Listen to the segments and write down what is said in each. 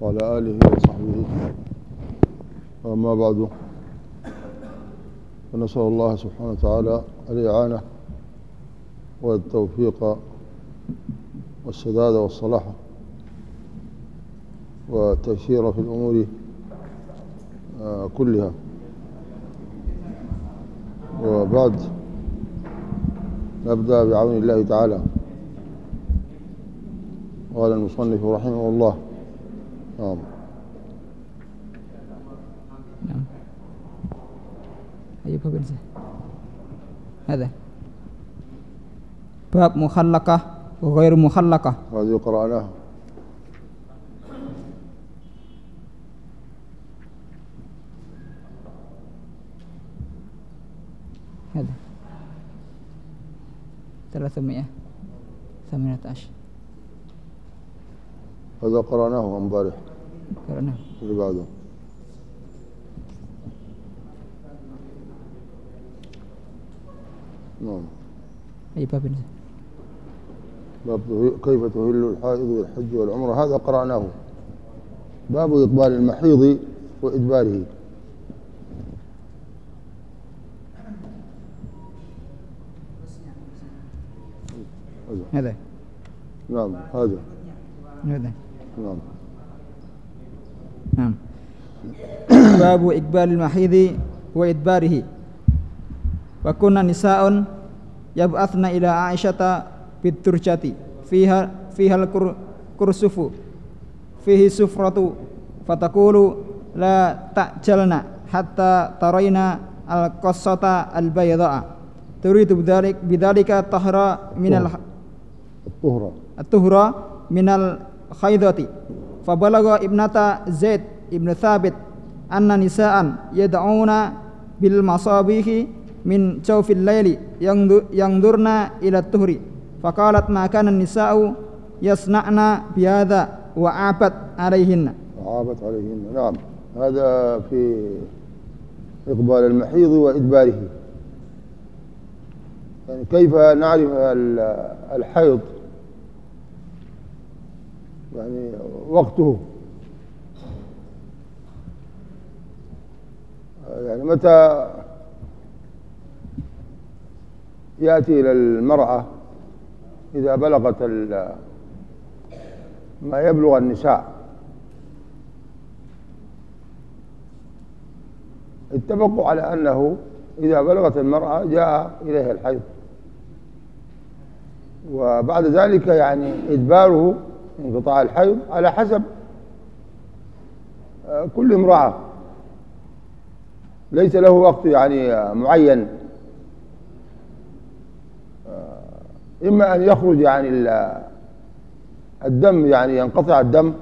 وعلى آله وصحبه. وما بعد فنسأل الله سبحانه وتعالى الإعانة والتوفيق والسداد والصلاح والتيسير في الأمور آه، كلها. وبعد نبدأ بعون الله تعالى. قال المصنف رحمه الله. نعم. نعم. أي باب هذا. باب مخلقة وغير مخلقة. هذه قرأناها. هذا. ثلاثمائة ثمانية عشر. هذا قرأناه امبارح. قرأناه. اللي بعده. نعم. أي باب باب كيف تهل الحائض والحج والعمرة؟ هذا قرأناه. باب إقبال المحيض وإدباره. هذا. نعم هذا. هذا. نعم نعم باب إقبال المحيض وإدباره وكنا نساء يبعثن إلى عائشة بالترجة فيها فيها الكرسف فيه سفرة فتقول لا تعجلن حتى ترين القصة البيضاء تريد بذلك بذلك الطهر من الطهرة الطهرة من الخيضة فبلغ ابنة زيد ابن ثابت أن نساء يدعون بالمصابيح من جوف الليل ينظرن إلى الطهر فقالت ما كان النساء يصنعن بهذا وعابت عليهن. وعابت عليهن. نعم. هذا في إقبال المحيض وإدباره. يعني كيف نعرف الحيض؟ يعني وقته. يعني متى يأتي إلى المرأة إذا بلغت ما يبلغ النساء؟ اتفقوا على أنه إذا بلغت المرأة جاء إليها الحيض. وبعد ذلك يعني إدباره انقطاع الحيض على حسب آه، كل امرأة. ليس له وقت يعني آه، معين. آه، إما أن يخرج يعني الدم يعني ينقطع الدم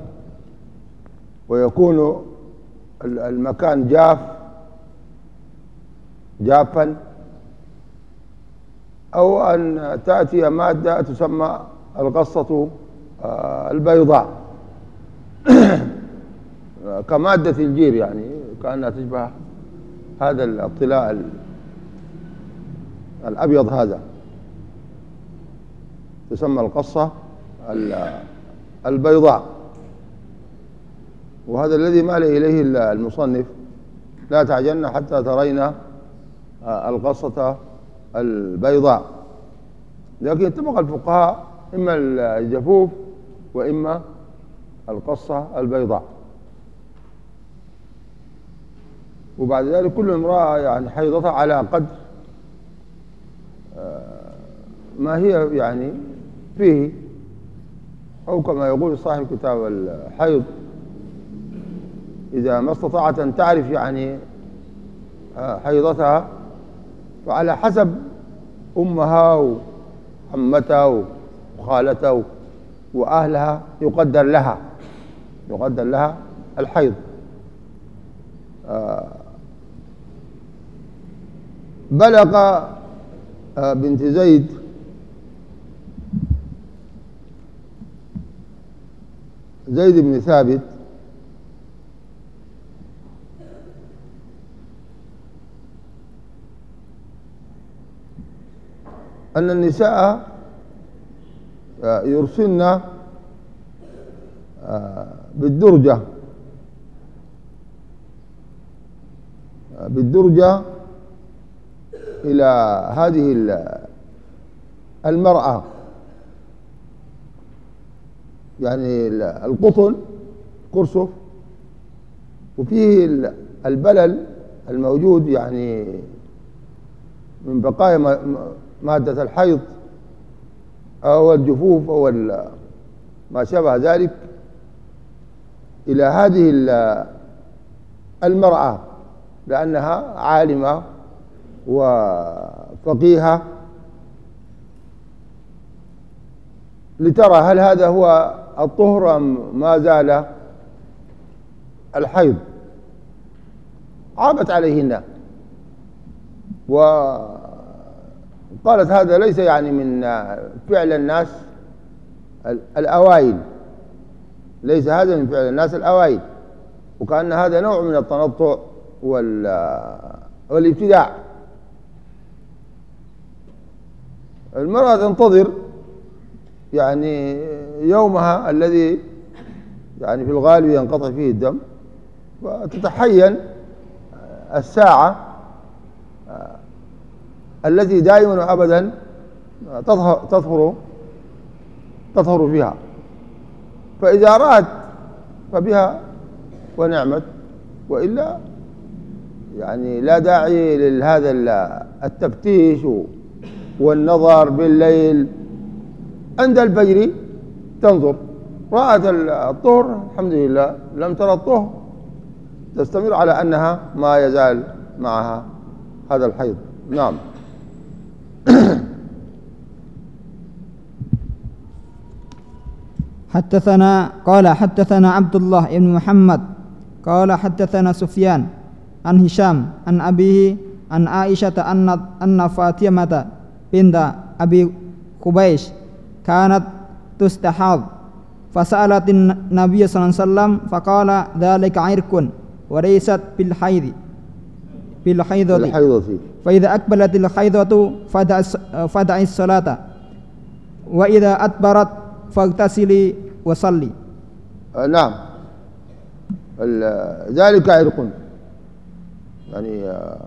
ويكون المكان جاف جافا أو أن تأتي مادة تسمى القصة آه، البيضاء. كمادة الجير يعني كأنها تشبه هذا الطلاء الأبيض هذا. تسمى القصة البيضاء. وهذا الذي مال إليه المصنف. لا تعجلن حتى ترين آه، القصة البيضاء. لكن اتفق الفقهاء إما الجفوف وإما القصة البيضاء. وبعد ذلك كل امرأة يعني حيضتها على قدر آه، ما هي يعني فيه أو كما يقول صاحب كتاب الحيض إذا ما استطاعت أن تعرف يعني آه، حيضتها فعلى حسب أمها وعمتها وخالتها وأهلها يقدر لها يقدر لها الحيض. آه، بلغ آه، بنت زيد زيد بن ثابت أن النساء آه، يرسلن آه، بالدرجة آه، بالدرجة إلى هذه المرأة. يعني القطن قرصف وفيه البلل الموجود يعني من بقايا مادة الحيض. أو الجفوف أو ما شابه ذلك إلى هذه المرأة لأنها عالمة وفقيهة. لترى هل هذا هو الطهر أم ما زال الحيض؟ عابت عليهن. وقالت هذا ليس يعني من فعل الناس الأوائل. ليس هذا من فعل الناس الأوائل. وكأن هذا نوع من التنطع والابتداع. المرأة تنتظر يعني يومها الذي يعني في الغالب ينقطع فيه الدم وتتحين الساعة التي دائما وأبدا تظهر تظهر تظهر فيها. فإذا رأت فبها ونعمت وإلا يعني لا داعي لهذا التفتيش والنظر بالليل. عند الفجر تنظر. رأت الطهر الحمد لله لم ترى الطهر. تستمر على أنها ما يزال معها هذا الحيض. نعم. حدثنا قال حدثنا عبد الله بن محمد قال حدثنا سفيان عن هشام عن أبيه عن عائشة أن أن فاطمة بنت أبي خبيش كانت تستحاض فسألت النبي صلى الله عليه وسلم فقال ذلك عرق وليست بالحيض بالحيضة فإذا أقبلت الحيضة فدع الصلاة وإذا أدبرت فاغتسلي وصلي. آه نعم. ذلك عرق. يعني آه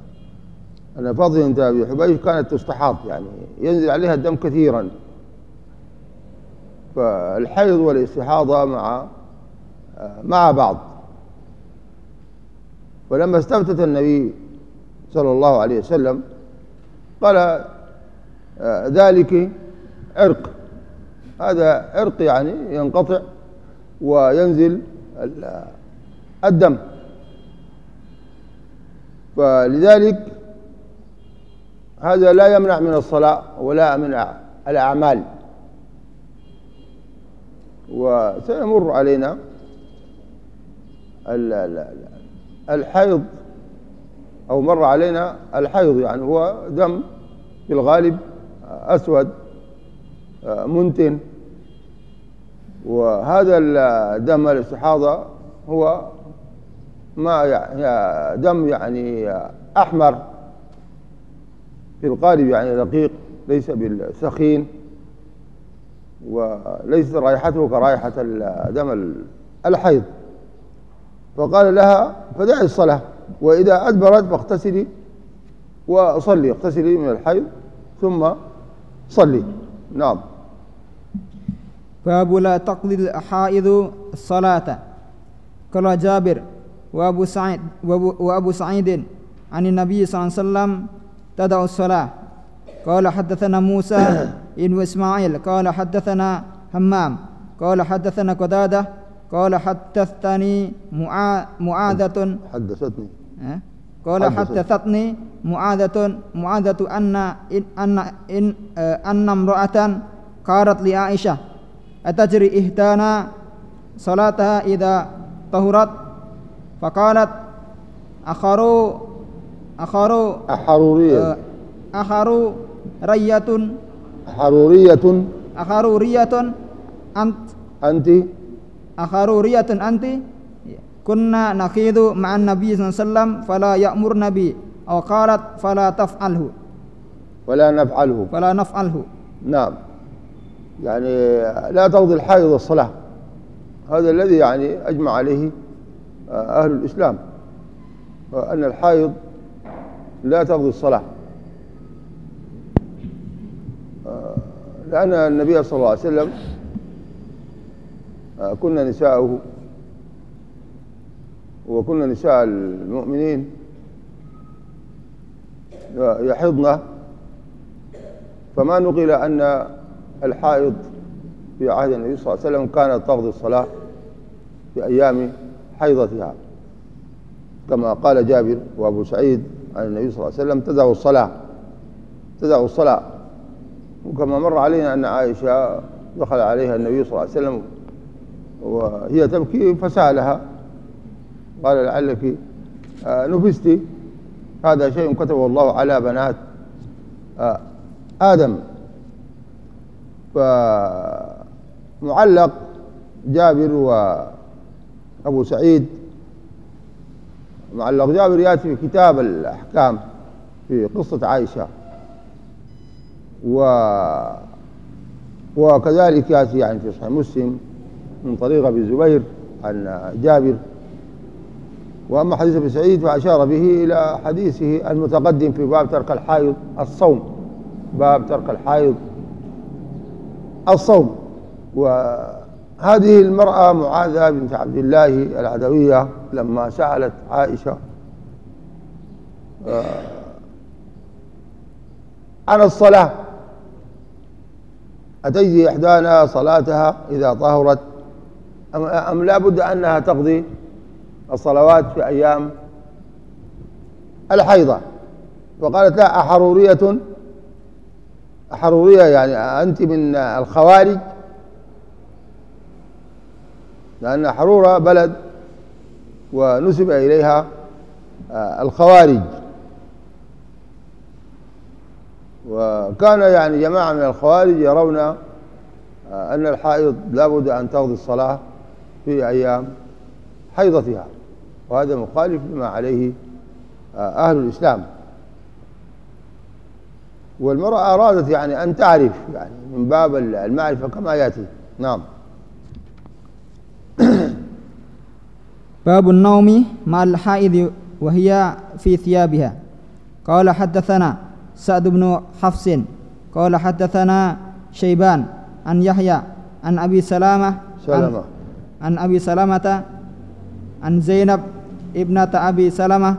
أن فاضل بنت أبي حبيش كانت تستحاض يعني ينزل عليها الدم كثيرا. فالحيض والاستحاضة مع مع بعض. ولما استفتت النبي صلى الله عليه وسلم قال ذلك عرق. هذا عرق يعني ينقطع وينزل الدم. فلذلك هذا لا يمنع من الصلاة ولا من الأعمال. وسيمر علينا الحيض أو مر علينا الحيض يعني هو دم في الغالب أسود منتن. وهذا الدم الاستحاضة هو ما يعني دم يعني أحمر في الغالب يعني دقيق ليس بالسخين وليست رائحته كرائحة دم الحيض. فقال لها فدعي الصلاة وإذا أدبرت فاغتسلي وصلي اغتسلي من الحيض ثم صلي. نعم. باب لا تقضي الحائض الصلاة قال جابر وأبو سعيد وأبو سعيد عن النبي صلى الله عليه وسلم تدع الصلاة قال حدثنا موسى بن إسماعيل قال حدثنا همام قال حدثنا قتادة قال حدثتني معا- معاذة حدثتني ها؟ قال حدثت. حدثتني معاذة معاذة أن إن أن إن آه، أن امرأة قالت لعائشة أتجري إهدانا صلاتها إذا طهرت؟ فقالت أخروا أخروا أحرورية. آه، أخروا رية. حرورية أخروا رية أنت؟ أنت؟ أخرورية. أنت؟ كنا نخيض مع النبي صلى الله عليه وسلم فلا يأمرنا به أو قالت فلا تفعله. ولا نفعله. فلا نفعله. نعم. يعني لا تقضي الحائض الصلاة هذا الذي يعني أجمع عليه آه، أهل الإسلام أن الحائض لا تقضي الصلاة. آه، لأن النبي صلى الله عليه وسلم آه، كنا نساءه وكنا نساء المؤمنين يحضن فما نقل أن الحائض في عهد النبي صلى الله عليه وسلم كانت تقضي الصلاة في أيام حيضتها. كما قال جابر وأبو سعيد عن النبي صلى الله عليه وسلم تدع الصلاة تدع الصلاة. وكما مر علينا أن عائشة دخل عليها النبي صلى الله عليه وسلم وهي تبكي فسألها قال لعلك آه، نفست؟ هذا شيء كتبه الله على بنات آه، آدم. فمعلق جابر وأبو سعيد. معلق جابر يأتي في كتاب الأحكام في قصة عائشة. و وكذلك يأتي يعني في صحيح مسلم من طريق أبي الزبير عن جابر. وأما حديث ابن سعيد فأشار به إلى حديثه المتقدم في باب ترك الحائض الصوم. باب ترك الحائض. الصوم. وهذه المرأة معاذة بنت عبد الله العدوية لما سألت عائشة آه، عن الصلاة. أتجزي إحدانا صلاتها إذا طهرت؟ أم, أم لا بد أنها تقضي الصلوات في أيام الحيضة؟ وقالت لا أحرورية أحرورية يعني أنت من الخوارج. لأن حرورة بلد ونسب إليها آه، الخوارج. وكان يعني جماعة من الخوارج يرون آه، أن الحائض لابد أن تقضي الصلاة في أيام حيضتها وهذا مخالف لما عليه آه، أهل الإسلام. والمرأة أرادت يعني أن تعرف يعني من باب المعرفة كما يأتي. نعم. باب النوم مع الحائض وهي في ثيابها. قال حدثنا سعد بن حفص. قال حدثنا شيبان عن يحيى عن أبي سلامة عن, سلمة. عن أبي سلامة عن زينب ابنة أبي سلمة.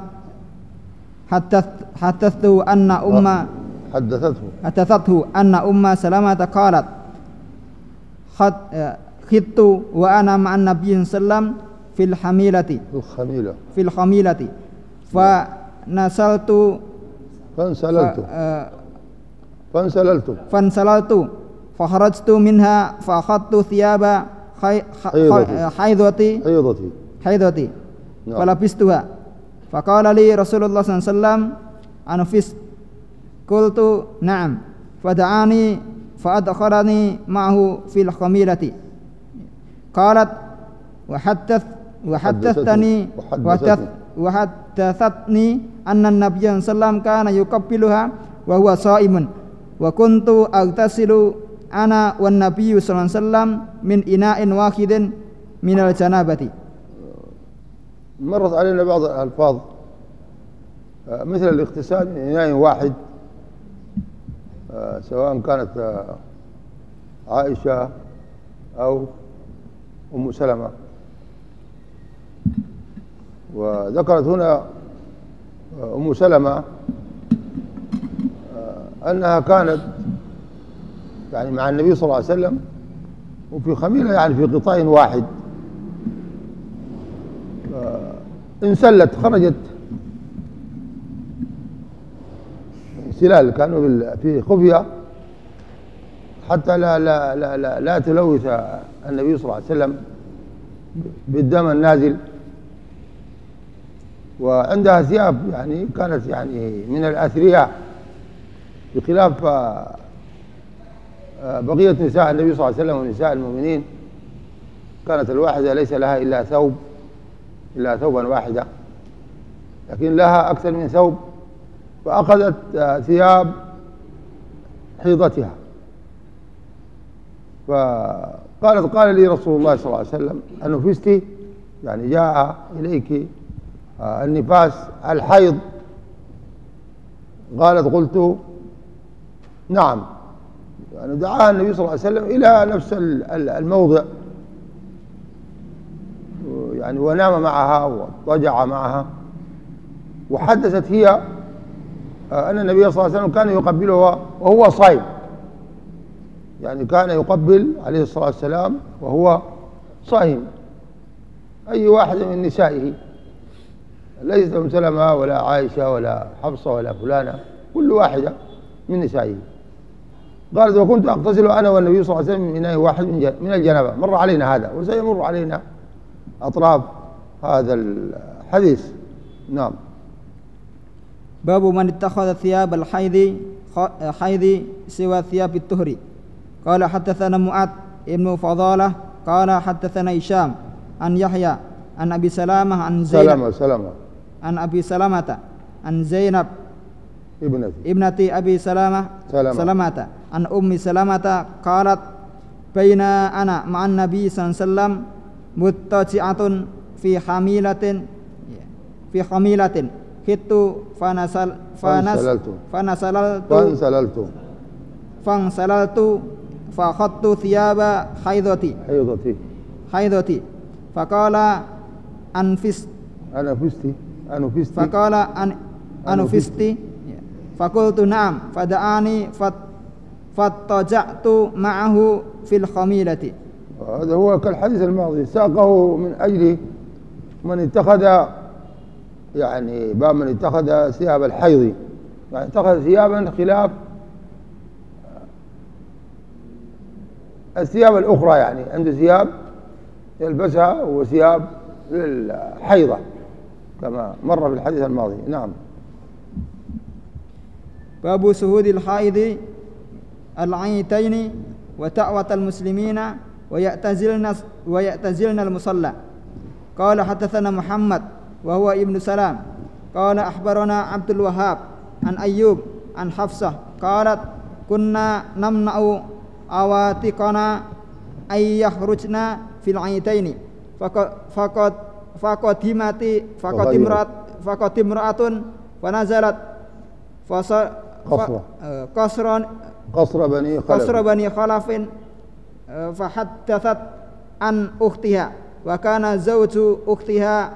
حدث حدثته أن أم حدثته. حدثته أن أم سلمة قالت خد خدت وأنا مع النبي صلى الله عليه وسلم في الحميلة. الخميلة في الخميلة فنسلت. فانسللت. آه، فانسللت. فانسللت. فخرجت منها فأخذت ثياب حيضتي. حيضتي. حيضتي. نعم. فلبستها. فقال لي رسول الله صلى الله عليه وسلم أنفست قلت نعم فدعاني فأدخلني معه في الخميلة قالت وحدث وحدثتني وحدثتني. وحدث وحدثتني أن النبي صلى الله عليه وسلم كان يقبلها وهو صائم. وكنت أغتسل أنا والنبي صلى الله عليه وسلم من إناء واحد من الجنابة. مرت علينا بعض الألفاظ. آه، مثل الاغتسال من إناء واحد. سواء كانت آه، عائشة أو أم سلمة. وذكرت هنا آه، أم سلمة آه، أنها كانت يعني مع النبي صلى الله عليه وسلم وفي خميلة يعني في قطاع واحد. انسلت خرجت انسلال كانوا في خفية حتى لا لا لا لا, لا تلوث النبي صلى الله عليه وسلم بالدم النازل. وعندها ثياب يعني كانت يعني من الأثرياء بخلاف آه، بقية نساء النبي صلى الله عليه وسلم ونساء المؤمنين. كانت الواحدة ليس لها إلا ثوب إلا ثوبا واحدا لكن لها أكثر من ثوب. فأخذت ثياب حيضتها. فقالت قال لي رسول الله صلى الله عليه وسلم أنفستي يعني جاء إليك آه، النفاس الحيض. قالت قلت نعم. يعني دعاها النبي صلى الله عليه وسلم إلى نفس الموضع. يعني ونام معها واضطجع معها. وحدثت هي أن النبي صلى الله عليه وسلم كان يقبلها وهو صائم يعني كان يقبل عليه الصلاة والسلام وهو صائم أي واحد من نسائه. ليست أم سلمة ولا عائشة ولا حفصة ولا فلانة. كل واحدة من نسائه. قالت وكنت أغتسل أنا والنبي صلى الله عليه وسلم من إناء واحد من الجنابة. مر علينا هذا وسيمر علينا أطراف هذا الحديث. نعم. باب من اتخذ ثياب الحيض حيض سوى ثياب الطهر. قال حدثنا معاذ ابن فضالة قال حدثنا هشام عن يحيى عن أبي سلامة عن زينب. سلامة سلامة. عن أبي سلامة عن زينب. ابنتي. ابنتي أبي سلامة. سلامة, سلامة. عن أم سلامة قالت بين أنا مع النبي صلى الله عليه وسلم متجعة في حميلة في حميلة. خدت فنسل فنسللت فنسللت فانسللت فانسللت فأخذت ثياب حيضتي حيضتي حيضتي فقال أنفست أنفستي أنفستي فقال أن أنفستي فقلت نعم فدعاني فاضطجعت معه في الخميلة هذا هو كالحديث الماضي ساقه من أجل من اتخذ يعني باب من اتخذ ثياب الحيض. يعني اتخذ ثيابا خلاف الثياب الأخرى يعني عنده ثياب يلبسها وثياب للحيضة كما مر في الحديث الماضي. نعم. باب سهود الحائض العيتين وتأوة المسلمين ويأتزلن ويأتزلن المصلى. قال حدثنا محمد وهو ابن سلام قال أخبرنا عبد الوهاب عن أيوب عن حفصة قالت كنا نمنع عواتقنا أن يخرجن في العيتين فقد فقدمت فقد امرأة فقد امرأة فنزلت قصر قصر قصر بني خلف قصر بني خلف فحدثت عن أختها وكان زوج أختها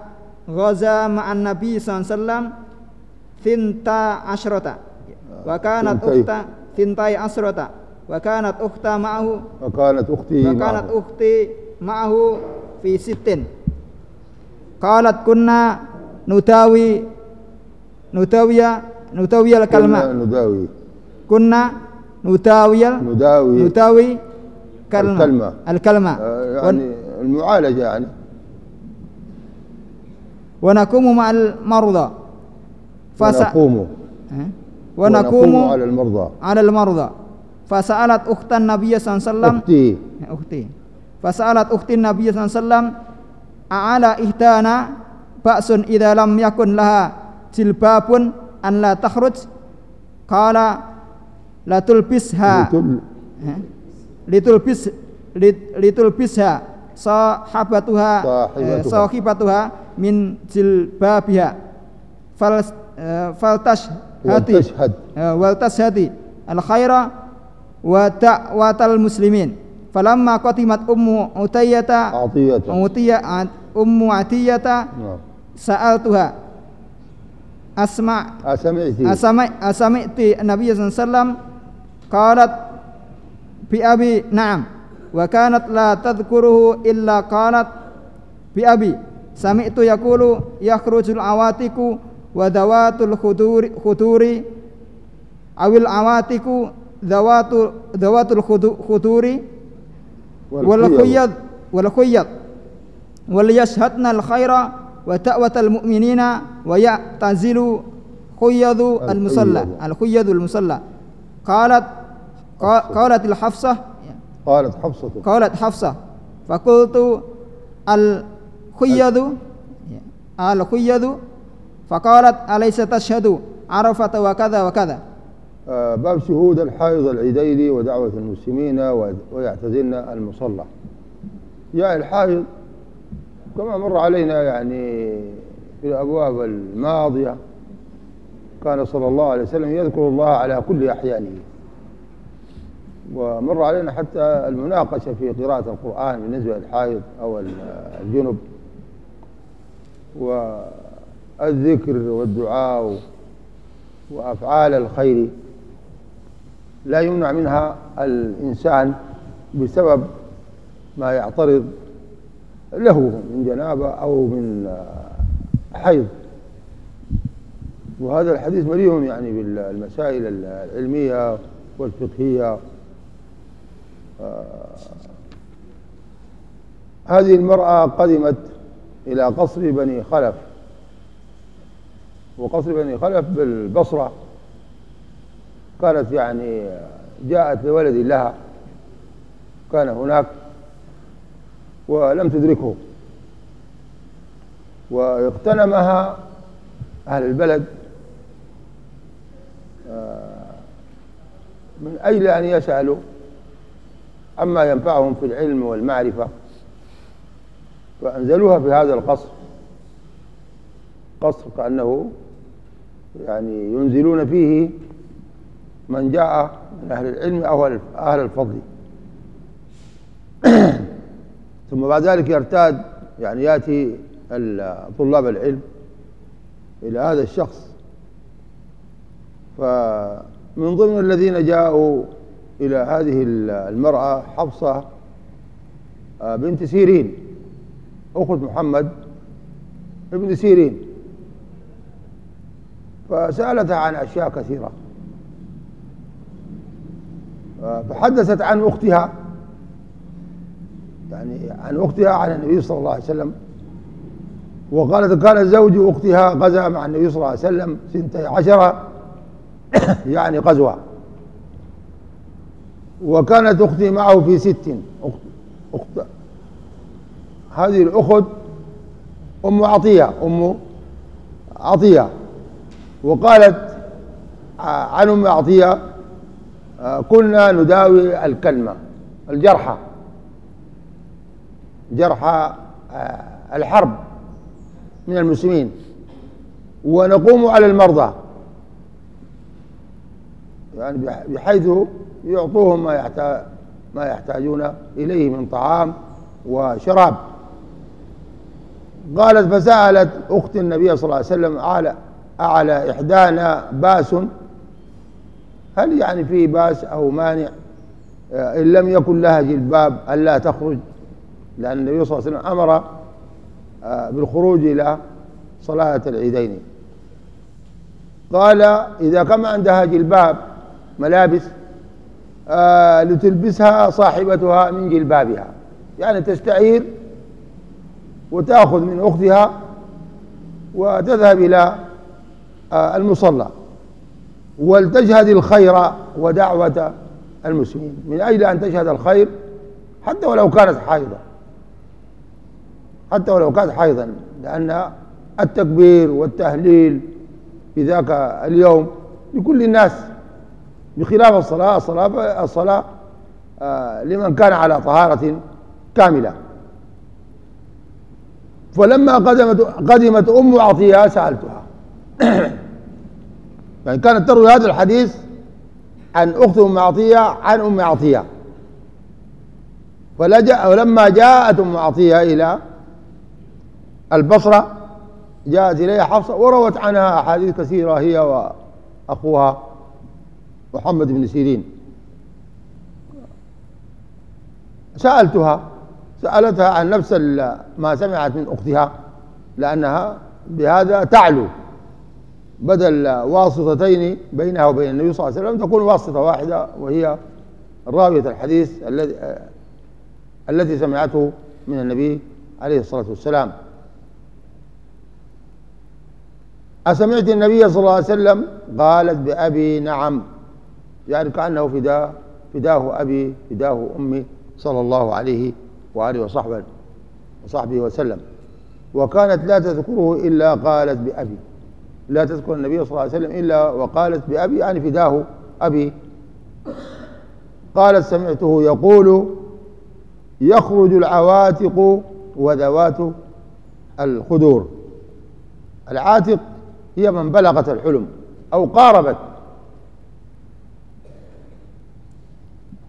غزا مع النبي صلى الله عليه وسلم ثنتا عشرة. وكانت أخت ثنتي عشرة. وكانت أختها معه وكانت أختي وكانت أختي معه في ست. قالت كنا نتاوي نتاوي نتاوي الكلمة. نداوي. كنا نتاوي نداوي نتاوي كلمة. الكلمة. الكلمة. آه يعني المعالجة يعني. ونقوم مع المرضى فس... ونقوم ونقوم على المرضى على المرضى فسألت أخت النبي صلى الله عليه وسلم أختي أختي فسألت أخت النبي صلى الله عليه وسلم أعلى إهتانا بأس إذا لم يكن لها جلباب أن لا تخرج قال لا sahabatuha eh, sahibatuha. min jilbabiha. Fal eh, faltash hati eh, waltas hati al khaira wa ta'watal muslimin. Falamma qatimat ummu utayyata utiyya ummu atiyata ya. saal tuha, asma asami'ti. asami asami'ti nabiy sallallahu alaihi wasallam. Qalat bi abi na'am. وكانت لا تذكره إلا قالت بأبي سمعت يقول يخرج العواتق وذوات الخدور خدور أو العواتق ذوات ذوات الخدور والخيض والخيض وليشهدن الخير وتأوة المؤمنين ويعتزل خيض المصلى الخيض المصلى. قالت قالت الحفصة قالت حفصة. قالت حفصة. فقلت الخيض الخيض فقالت أليس تشهد؟ عرفة وكذا وكذا. آه، باب شهود الحائض العيدين ودعوة المسلمين ويعتزلن المصلى. جاء الحائض كما مر علينا يعني في الأبواب الماضية كان صلى الله عليه وسلم يذكر الله على كل أحيانه. ومر علينا حتى المناقشة في قراءة القرآن بالنسبة للحائض أو الجنب. والذكر والدعاء وأفعال الخير لا يمنع منها الإنسان بسبب ما يعترض له من جنابة أو من حيض. وهذا الحديث مليء يعني بالمسائل العلمية والفقهية هذه المرأة قدمت إلى قصر بني خلف. وقصر بني خلف بالبصرة. كانت يعني جاءت لولد لها. كان هناك. ولم تدركه. واغتنمها أهل البلد. آه، من أجل أن يسألوا. عما ينفعهم في العلم والمعرفة فأنزلوها في هذا القصر. قصر كأنه يعني ينزلون فيه من جاء من أهل العلم أو أهل الفضل. ثم بعد ذلك يرتاد يعني يأتي طلاب العلم إلى هذا الشخص. فمن ضمن الذين جاءوا إلى هذه المرأة حفصة آه، بنت سيرين أخت محمد ابن سيرين. فسألتها عن أشياء كثيرة. آه، فحدثت عن أختها يعني عن أختها عن النبي صلى الله عليه وسلم. وقالت كان زوج أختها غزا مع النبي صلى الله عليه وسلم سنتي عشرة يعني غزوة. وكانت أختي معه في ست. أخت, أخت هذه الأخت أم عطية أم عطية. وقالت عن أم عطية كنا نداوي الكلمة الجرحى. جرحى الحرب من المسلمين. ونقوم على المرضى. يعني بحيث يعطوهم ما يحتاج ما يحتاجون إليه من طعام وشراب. قالت فسألت أختي النبي صلى الله عليه وسلم على أعلى إحدانا باس. هل يعني في باس أو مانع؟ إن لم يكن لها جلباب ألا تخرج. لأن النبي صلى الله عليه وسلم أمر آه، بالخروج إلى صلاة العيدين. قال إذا كان عندها جلباب ملابس آه لتلبسها صاحبتها من جلبابها. يعني تستعير وتأخذ من أختها وتذهب إلى آه المصلى. ولتجهد الخير ودعوة المسلمين. من أجل أن تشهد الخير حتى ولو كانت حائضة حتى ولو كانت حائضا لأن التكبير والتهليل في ذاك اليوم لكل الناس بخلاف الصلاة الصلاة الصلاة آه، لمن كان على طهارة كاملة. فلما قدمت قدمت أم عطية سألتها. يعني كانت تروي هذا الحديث عن أخت أم عطية عن أم عطية. ولما جاءت أم عطية إلى البصرة جاءت إليها حفصة وروت عنها أحاديث كثيرة هي وأخوها. محمد بن سيرين. سألتها سألتها عن نفس ما سمعت من أختها لأنها بهذا تعلو. بدل واسطتين بينها وبين النبي صلى الله عليه وسلم تكون واسطة واحدة وهي راوية الحديث الذي التي سمعته من النبي عليه الصلاة والسلام. أسمعت النبي صلى الله عليه وسلم؟ قالت بأبي نعم. يعني كأنه فداه فداه أبي فداه أمي صلى الله عليه وآله وصحبه وصحبه وسلم. وكانت لا تذكره إلا قالت بأبي. لا تذكر النبي صلى الله عليه وسلم إلا وقالت بأبي يعني فداه أبي. قالت سمعته يقول يخرج العواتق وذوات الخدور. العاتق هي من بلغت الحلم أو قاربت.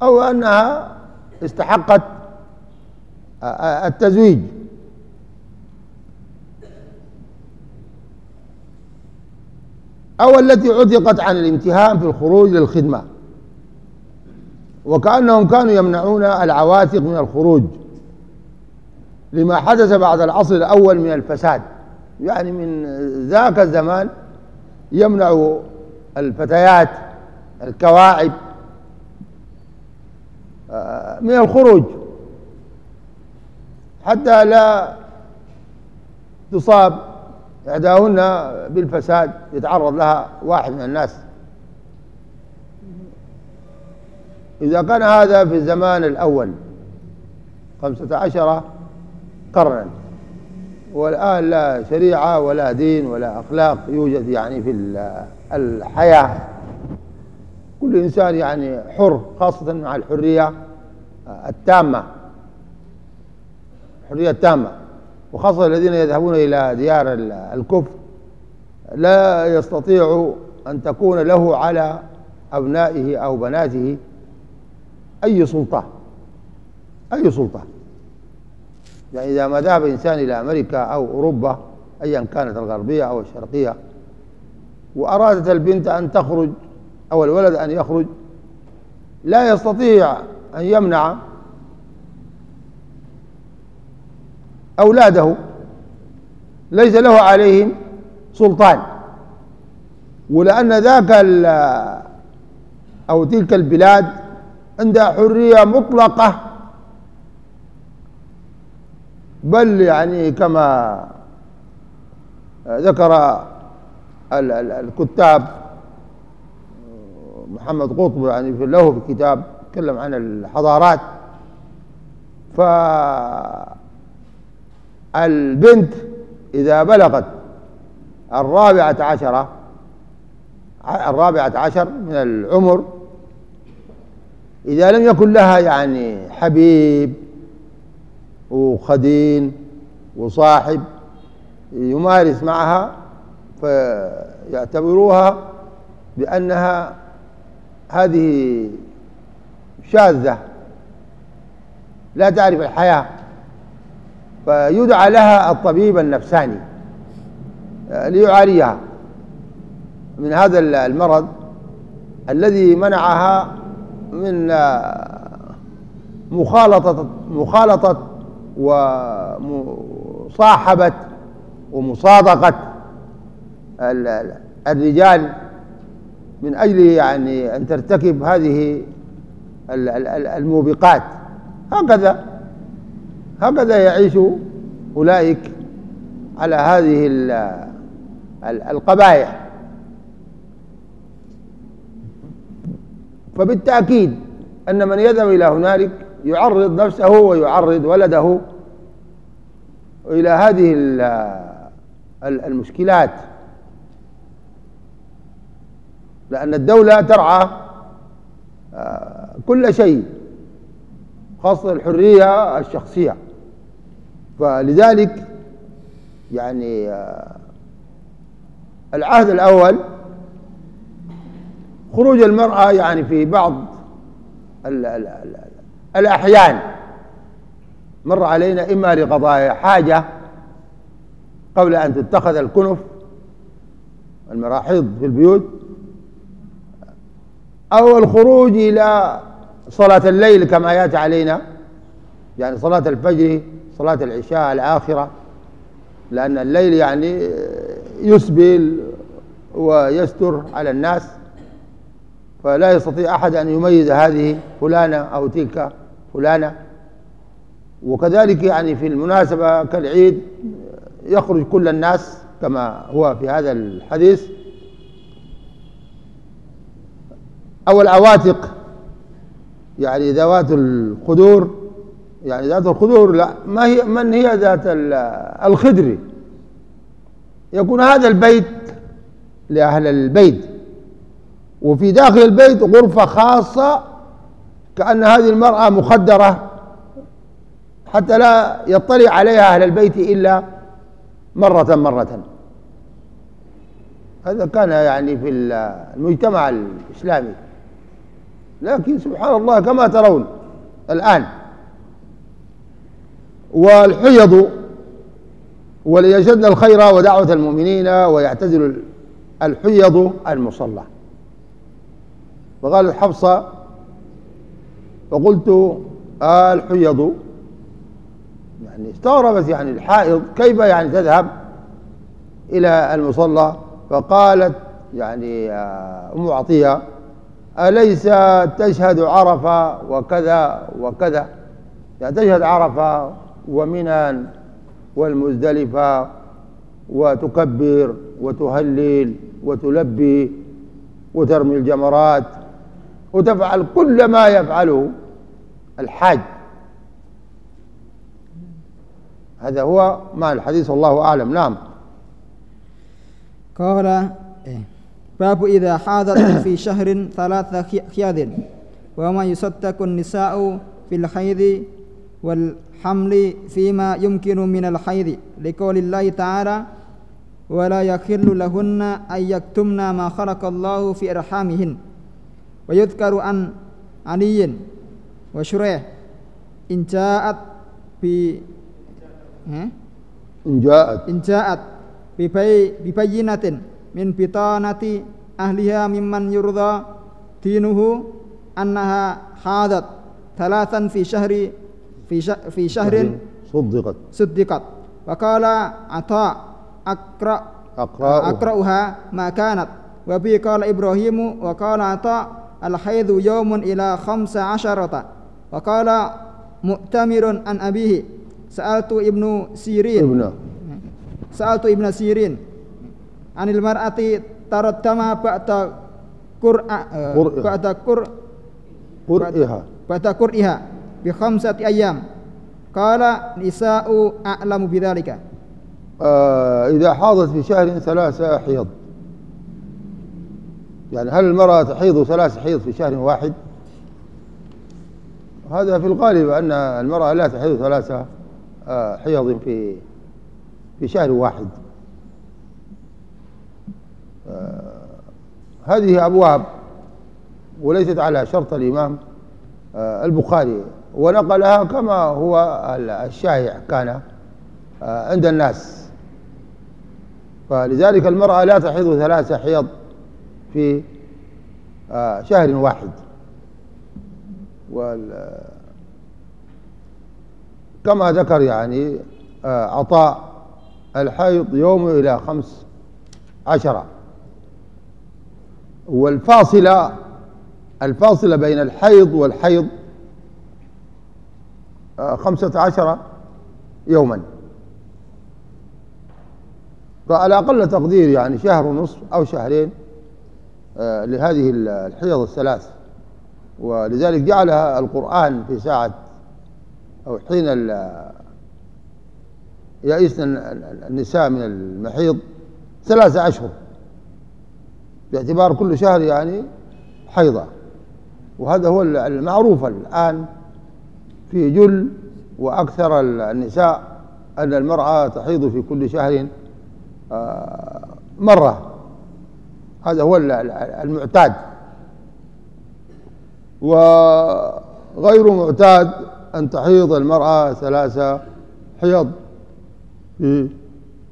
أو أنها استحقت التزويج. أو التي عتقت عن الامتهان في الخروج للخدمة. وكأنهم كانوا يمنعون العواتق من الخروج. لما حدث بعد العصر الأول من الفساد. يعني من ذاك الزمان يمنع الفتيات الكواعب من الخروج. حتى لا تصاب إحداهن بالفساد يتعرض لها واحد من الناس. إذا كان هذا في الزمان الأول خمسة عشر قرنا. والآن لا شريعة ولا دين ولا أخلاق يوجد يعني في الحياة. كل إنسان يعني حر خاصة مع الحرية التامة. الحرية التامة. وخاصة الذين يذهبون إلى ديار الكفر لا يستطيع أن تكون له على أبنائه أو بناته أي سلطة. أي سلطة. يعني إذا ما ذهب إنسان إلى أمريكا أو أوروبا أيا كانت الغربية أو الشرقية وأرادت البنت أن تخرج أو الولد أن يخرج لا يستطيع أن يمنع أولاده ليس له عليهم سلطان. ولأن ذاك أو تلك البلاد عندها حرية مطلقة. بل يعني كما ذكر الكتاب محمد قطب يعني له في كتاب تكلم عن الحضارات. فالبنت إذا بلغت الرابعة عشرة الرابعة عشر من العمر إذا لم يكن لها يعني حبيب وخدين وصاحب يمارس معها فيعتبروها بأنها هذه شاذة لا تعرف الحياة فيدعى لها الطبيب النفساني ليعاليها من هذا المرض الذي منعها من مخالطة مخالطة ومصاحبة ومصادقة الرجال. من أجل يعني أن ترتكب هذه الموبقات. هكذا هكذا يعيش أولئك على هذه القبائح. فبالتأكيد أن من يذهب إلى هنالك يعرض نفسه ويعرض ولده إلى هذه المشكلات. لأن الدولة ترعى آه، كل شيء خاصة الحرية الشخصية. فلذلك يعني آه، العهد الأول خروج المرأة يعني في بعض الأحيان. مر علينا إما لقضايا حاجة قبل أن تتخذ الكنف المراحيض في البيوت أو الخروج إلى صلاة الليل كما يأتي علينا يعني صلاة الفجر صلاة العشاء الآخرة لأن الليل يعني يسبل ويستر على الناس فلا يستطيع أحد أن يميز هذه فلانة أو تلك فلانة. وكذلك يعني في المناسبة كالعيد يخرج كل الناس كما هو في هذا الحديث. أو العواتق يعني ذوات الخدور يعني ذات الخدور لا ما هي من هي ذات الخدر؟ يكون هذا البيت لأهل البيت. وفي داخل البيت غرفة خاصة كأن هذه المرأة مخدرة حتى لا يطلع عليها أهل البيت إلا مرة مرة. هذا كان يعني في المجتمع الإسلامي. لكن سبحان الله كما ترون الآن والحيض وليشدن الخير ودعوة المؤمنين ويعتزل الحيض المصلى. فقالت حفصة فقلت آه الحيض يعني استغربت يعني الحائض كيف يعني تذهب إلى المصلى؟ فقالت يعني أم عطية أليس تشهد عرفة وكذا وكذا؟ يعني تشهد عرفة ومنى والمزدلفة وتكبر وتهلل وتلبي وترمي الجمرات وتفعل كل ما يفعله الحاج. هذا هو معنى الحديث والله أعلم. نعم. قال إيه. باب إذا حاضت في شهر ثلاث خياذ. وما يصدق النساء في الحيض والحمل فيما يمكن من الحيض. لقول الله تعالى ولا يخل لهن أن يكتمن ما خلق الله في أرحامهن ويذكر عن علي وشريح إن جاءت في إن جاءت. إن جاءت ببينة. من بطانة أهلها ممن يرضى دينه أنها حاضت ثلاثا في شهر في في شهر صدقت صدقت وقال عطاء أقرأ أقرأها, أقرأها ما كانت وبي قال إبراهيم وقال عطاء الحيض يوم إلى خمس عشرة وقال مؤتمر عن أبيه سألت ابن سيرين ابن سألت ابن سيرين عن المرأة تردم بعد قرأ بعد قر قرئها. بعد قرئها بخمسة أيام. قال نساء أعلم بذلك. آه إذا حاضت في شهر ثلاثة حيض. يعني هل المرأة تحيض ثلاث حيض في شهر واحد؟ هذا في الغالب أن المرأة لا تحيض ثلاثة آه، حيض في في شهر واحد. هذه أبواب وليست على شرط الإمام آه، البخاري ونقلها كما هو الشائع كان عند الناس. فلذلك المرأة لا تحيض ثلاثة حيض في شهر واحد. كما ذكر يعني آه، عطاء الحيض يوم إلى خمس عشرة. والفاصلة الفاصلة بين الحيض والحيض آه، خمسة عشر يوما. فعلى أقل تقدير يعني شهر ونصف أو شهرين آه، لهذه الحيض الثلاث. ولذلك جعلها القرآن في ساعة أو حين يئسن النساء من المحيض ثلاثة أشهر. باعتبار كل شهر يعني حيضة. وهذا هو المعروف الآن في جل وأكثر النساء أن المرأة تحيض في كل شهر آه، مرة. هذا هو المعتاد. وغير معتاد أن تحيض المرأة ثلاثة حيض في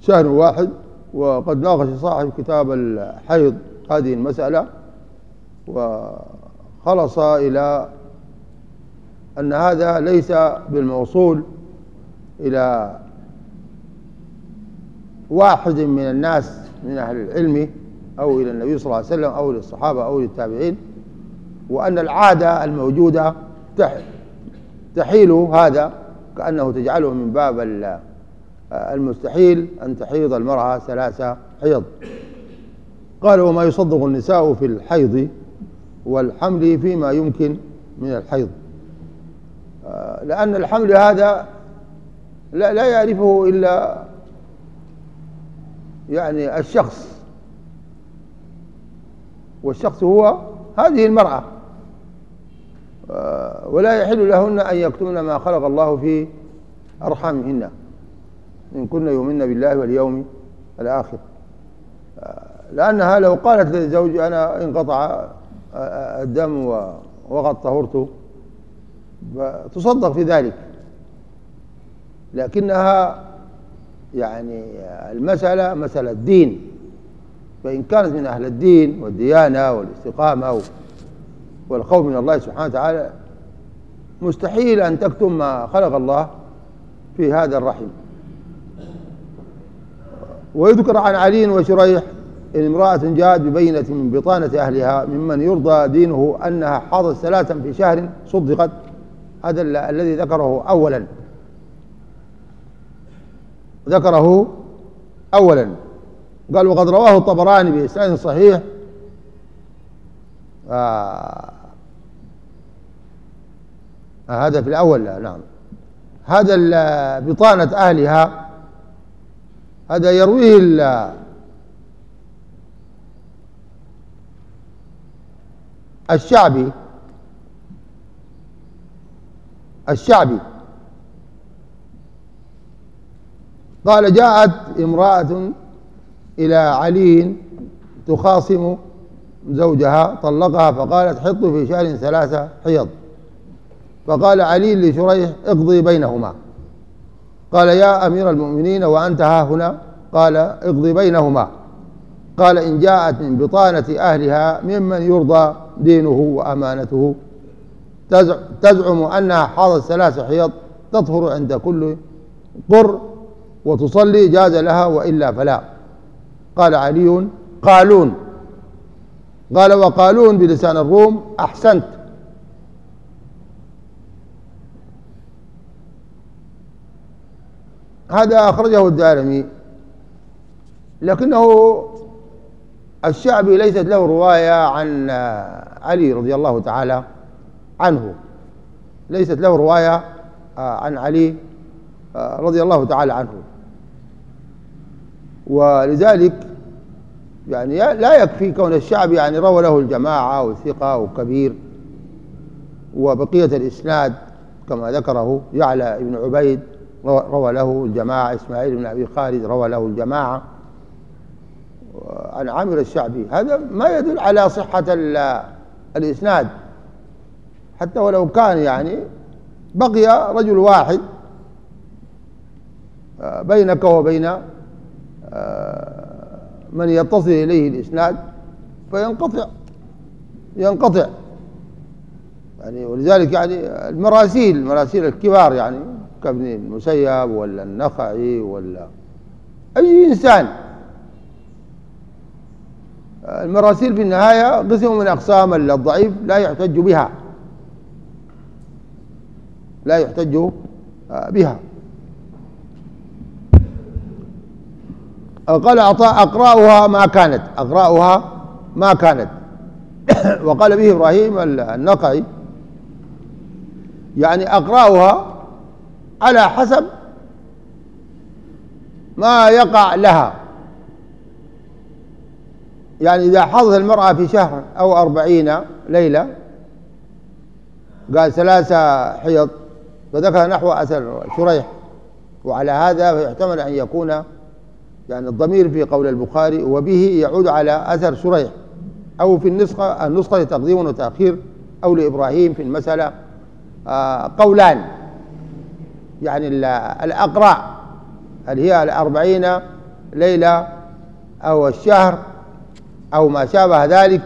شهر واحد. وقد ناقش صاحب كتاب الحيض هذه المسألة وخلص إلى أن هذا ليس بالموصول إلى واحد من الناس من أهل العلم أو إلى النبي صلى الله عليه وسلم أو للصحابة أو للتابعين وأن العادة الموجودة تحيل هذا كأنه تجعله من باب المستحيل أن تحيض المرأة ثلاثة حيض. قال وما يصدق النساء في الحيض والحمل فيما يمكن من الحيض. لأن الحمل هذا لا, لا يعرفه إلا يعني الشخص. والشخص هو هذه المرأة. ولا يحل لهن أن يكتمن ما خلق الله في أرحامهن. إن كن يؤمن بالله واليوم الآخر. لأنها لو قالت للزوج أنا انقطع الدم وقد طهرت تصدق في ذلك. لكنها يعني المسألة مسألة دين فإن كانت من أهل الدين والديانة والاستقامة والخوف من الله سبحانه وتعالى مستحيل أن تكتم ما خلق الله في هذا الرحم. ويذكر عن علي وشريح إن امرأة جاءت ببينة من بطانة أهلها ممن يرضى دينه أنها حاضت ثلاثا في شهر صدقت. هذا الذي ذكره أولا. ذكره أولا. قال وقد رواه الطبراني بإسناد صحيح. آه. هذا في الأول. لا نعم. هذا بطانة أهلها. هذا يرويه الشعبي الشعبي. قال جاءت امرأة إلى علي تخاصم زوجها طلقها فقالت حط في شهر ثلاثة حيض. فقال علي لشريح اقضي بينهما. قال يا أمير المؤمنين وأنت ها هنا. قال اقضي بينهما. قال إن جاءت من بطانة أهلها ممن يرضى دينه وأمانته. تزعم أنها حاضت ثلاث حيض تطهر عند كل قر وتصلي جاز لها وإلا فلا. قال علي قالون. قال وقالون بلسان الروم أحسنت. هذا أخرجه الدارمي. لكنه الشعبي ليست له رواية عن علي رضي الله تعالى عنه. ليست له رواية عن علي رضي الله تعالى عنه. ولذلك يعني لا يكفي كون الشعب يعني روى له الجماعة والثقة وكبير وبقية الإسناد كما ذكره يعلى بن عبيد روى له الجماعة إسماعيل بن أبي خالد روى له الجماعة. عن عامر الشعبي. هذا ما يدل على صحة الإسناد. حتى ولو كان يعني بقي رجل واحد آه، بينك وبين آه، من يتصل إليه الإسناد فينقطع ينقطع. يعني ولذلك يعني المراسيل المراسيل الكبار يعني كابن المسيب ولا النخعي ولا أي إنسان المراسيل في النهاية قسم من أقسام الضعيف لا يحتج بها. لا يحتج آه، بها. قال عطاء أقرأها ما كانت أقرأها ما كانت. وقال به إبراهيم النقعي يعني أقرأها على حسب ما يقع لها. يعني إذا حضت المرأة في شهر أو أربعين ليلة قال ثلاثة حيض فذكر نحو أثر شريح. وعلى هذا فيحتمل أن يكون يعني الضمير في قول البخاري وبه يعود على أثر شريح. أو في النسخة النسخة تقديم وتأخير أو لإبراهيم في المسألة. آه، قولان. يعني الأقراء اللي هي الأربعين ليلة أو الشهر؟ أو ما شابه ذلك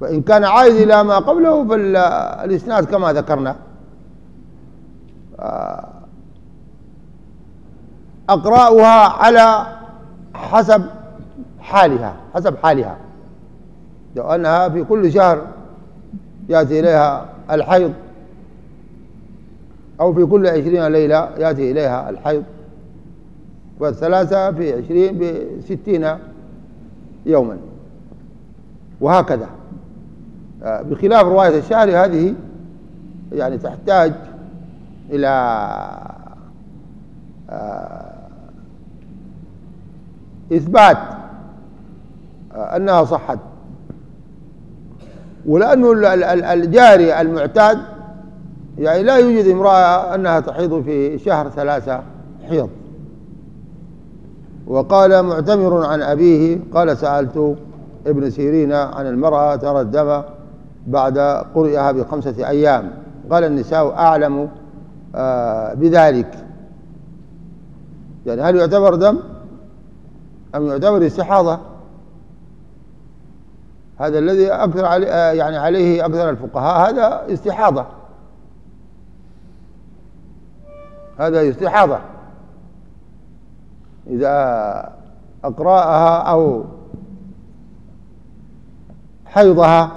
فإن كان عائد إلى ما قبله فالإسناد كما ذكرنا. آه، أقرأها على حسب حالها حسب حالها. لو أنها في كل شهر يأتي إليها الحيض أو في كل عشرين ليلة يأتي إليها الحيض والثلاثة في عشرين بستين يوما. وهكذا. آه، بخلاف رواية الشهر هذه يعني تحتاج إلى آه، إثبات آه، أنها صحت. ولأنه الجاري المعتاد يعني لا يوجد امرأة أنها تحيض في شهر ثلاثة حيض. وقال معتمر عن أبيه قال سألت ابن سيرين عن المرأة ترى الدم بعد قرئها بخمسة أيام. قال النساء أعلم آه، بذلك. يعني هل يعتبر دم؟ أم يعتبر استحاضة؟ هذا الذي أكثر علي آه، يعني عليه أكثر الفقهاء هذا استحاضة. هذا استحاضة. إذا أقرأها أو حيضها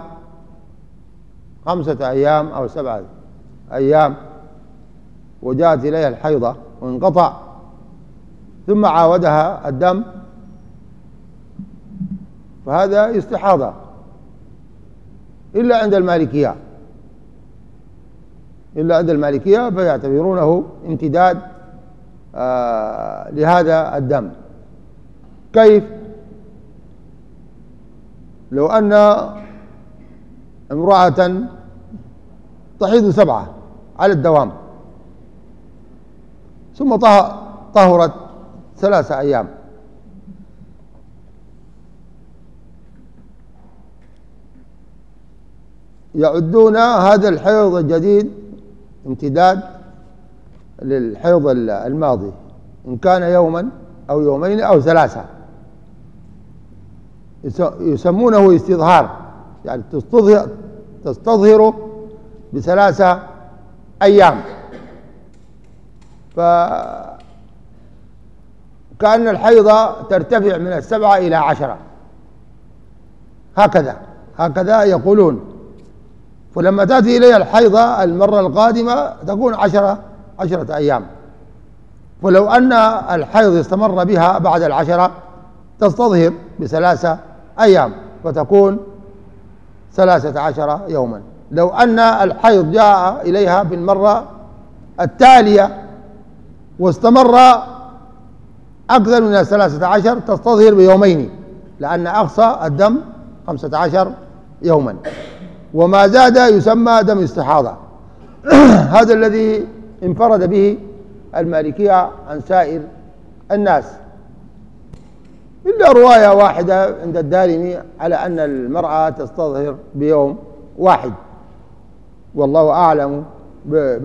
خمسة أيام أو سبعة أيام وجاءت إليها الحيضة وانقطع ثم عاودها الدم فهذا استحاضة إلا عند المالكية. إلا عند المالكية فيعتبرونه امتداد لهذا الدم. كيف؟ لو أن امرأة تحيض سبعة على الدوام ثم طهرت ثلاثة أيام. يعدون هذا الحيض الجديد امتداد للحيض الماضي إن كان يوما أو يومين أو ثلاثة. يسمونه استظهار يعني تستظهر تستظهر بثلاثة أيام. فكأن الحيضة ترتفع من السبعة إلى عشرة. هكذا هكذا يقولون. فلما تأتي إلي الحيضة المرة القادمة تكون عشرة. عشرة أيام. ولو أن الحيض استمر بها بعد العشرة تستظهر بثلاثة أيام فتكون ثلاثة عشر يوما. لو أن الحيض جاء إليها في المرة التالية واستمر أكثر من الثلاثة عشر تستظهر بيومين لأن أقصى الدم خمسة عشر يوما. وما زاد يسمى دم استحاضة. هذا الذي انفرد به المالكية عن سائر الناس. إلا رواية واحدة عند الدارمي على أن المرأة تستظهر بيوم واحد. والله أعلم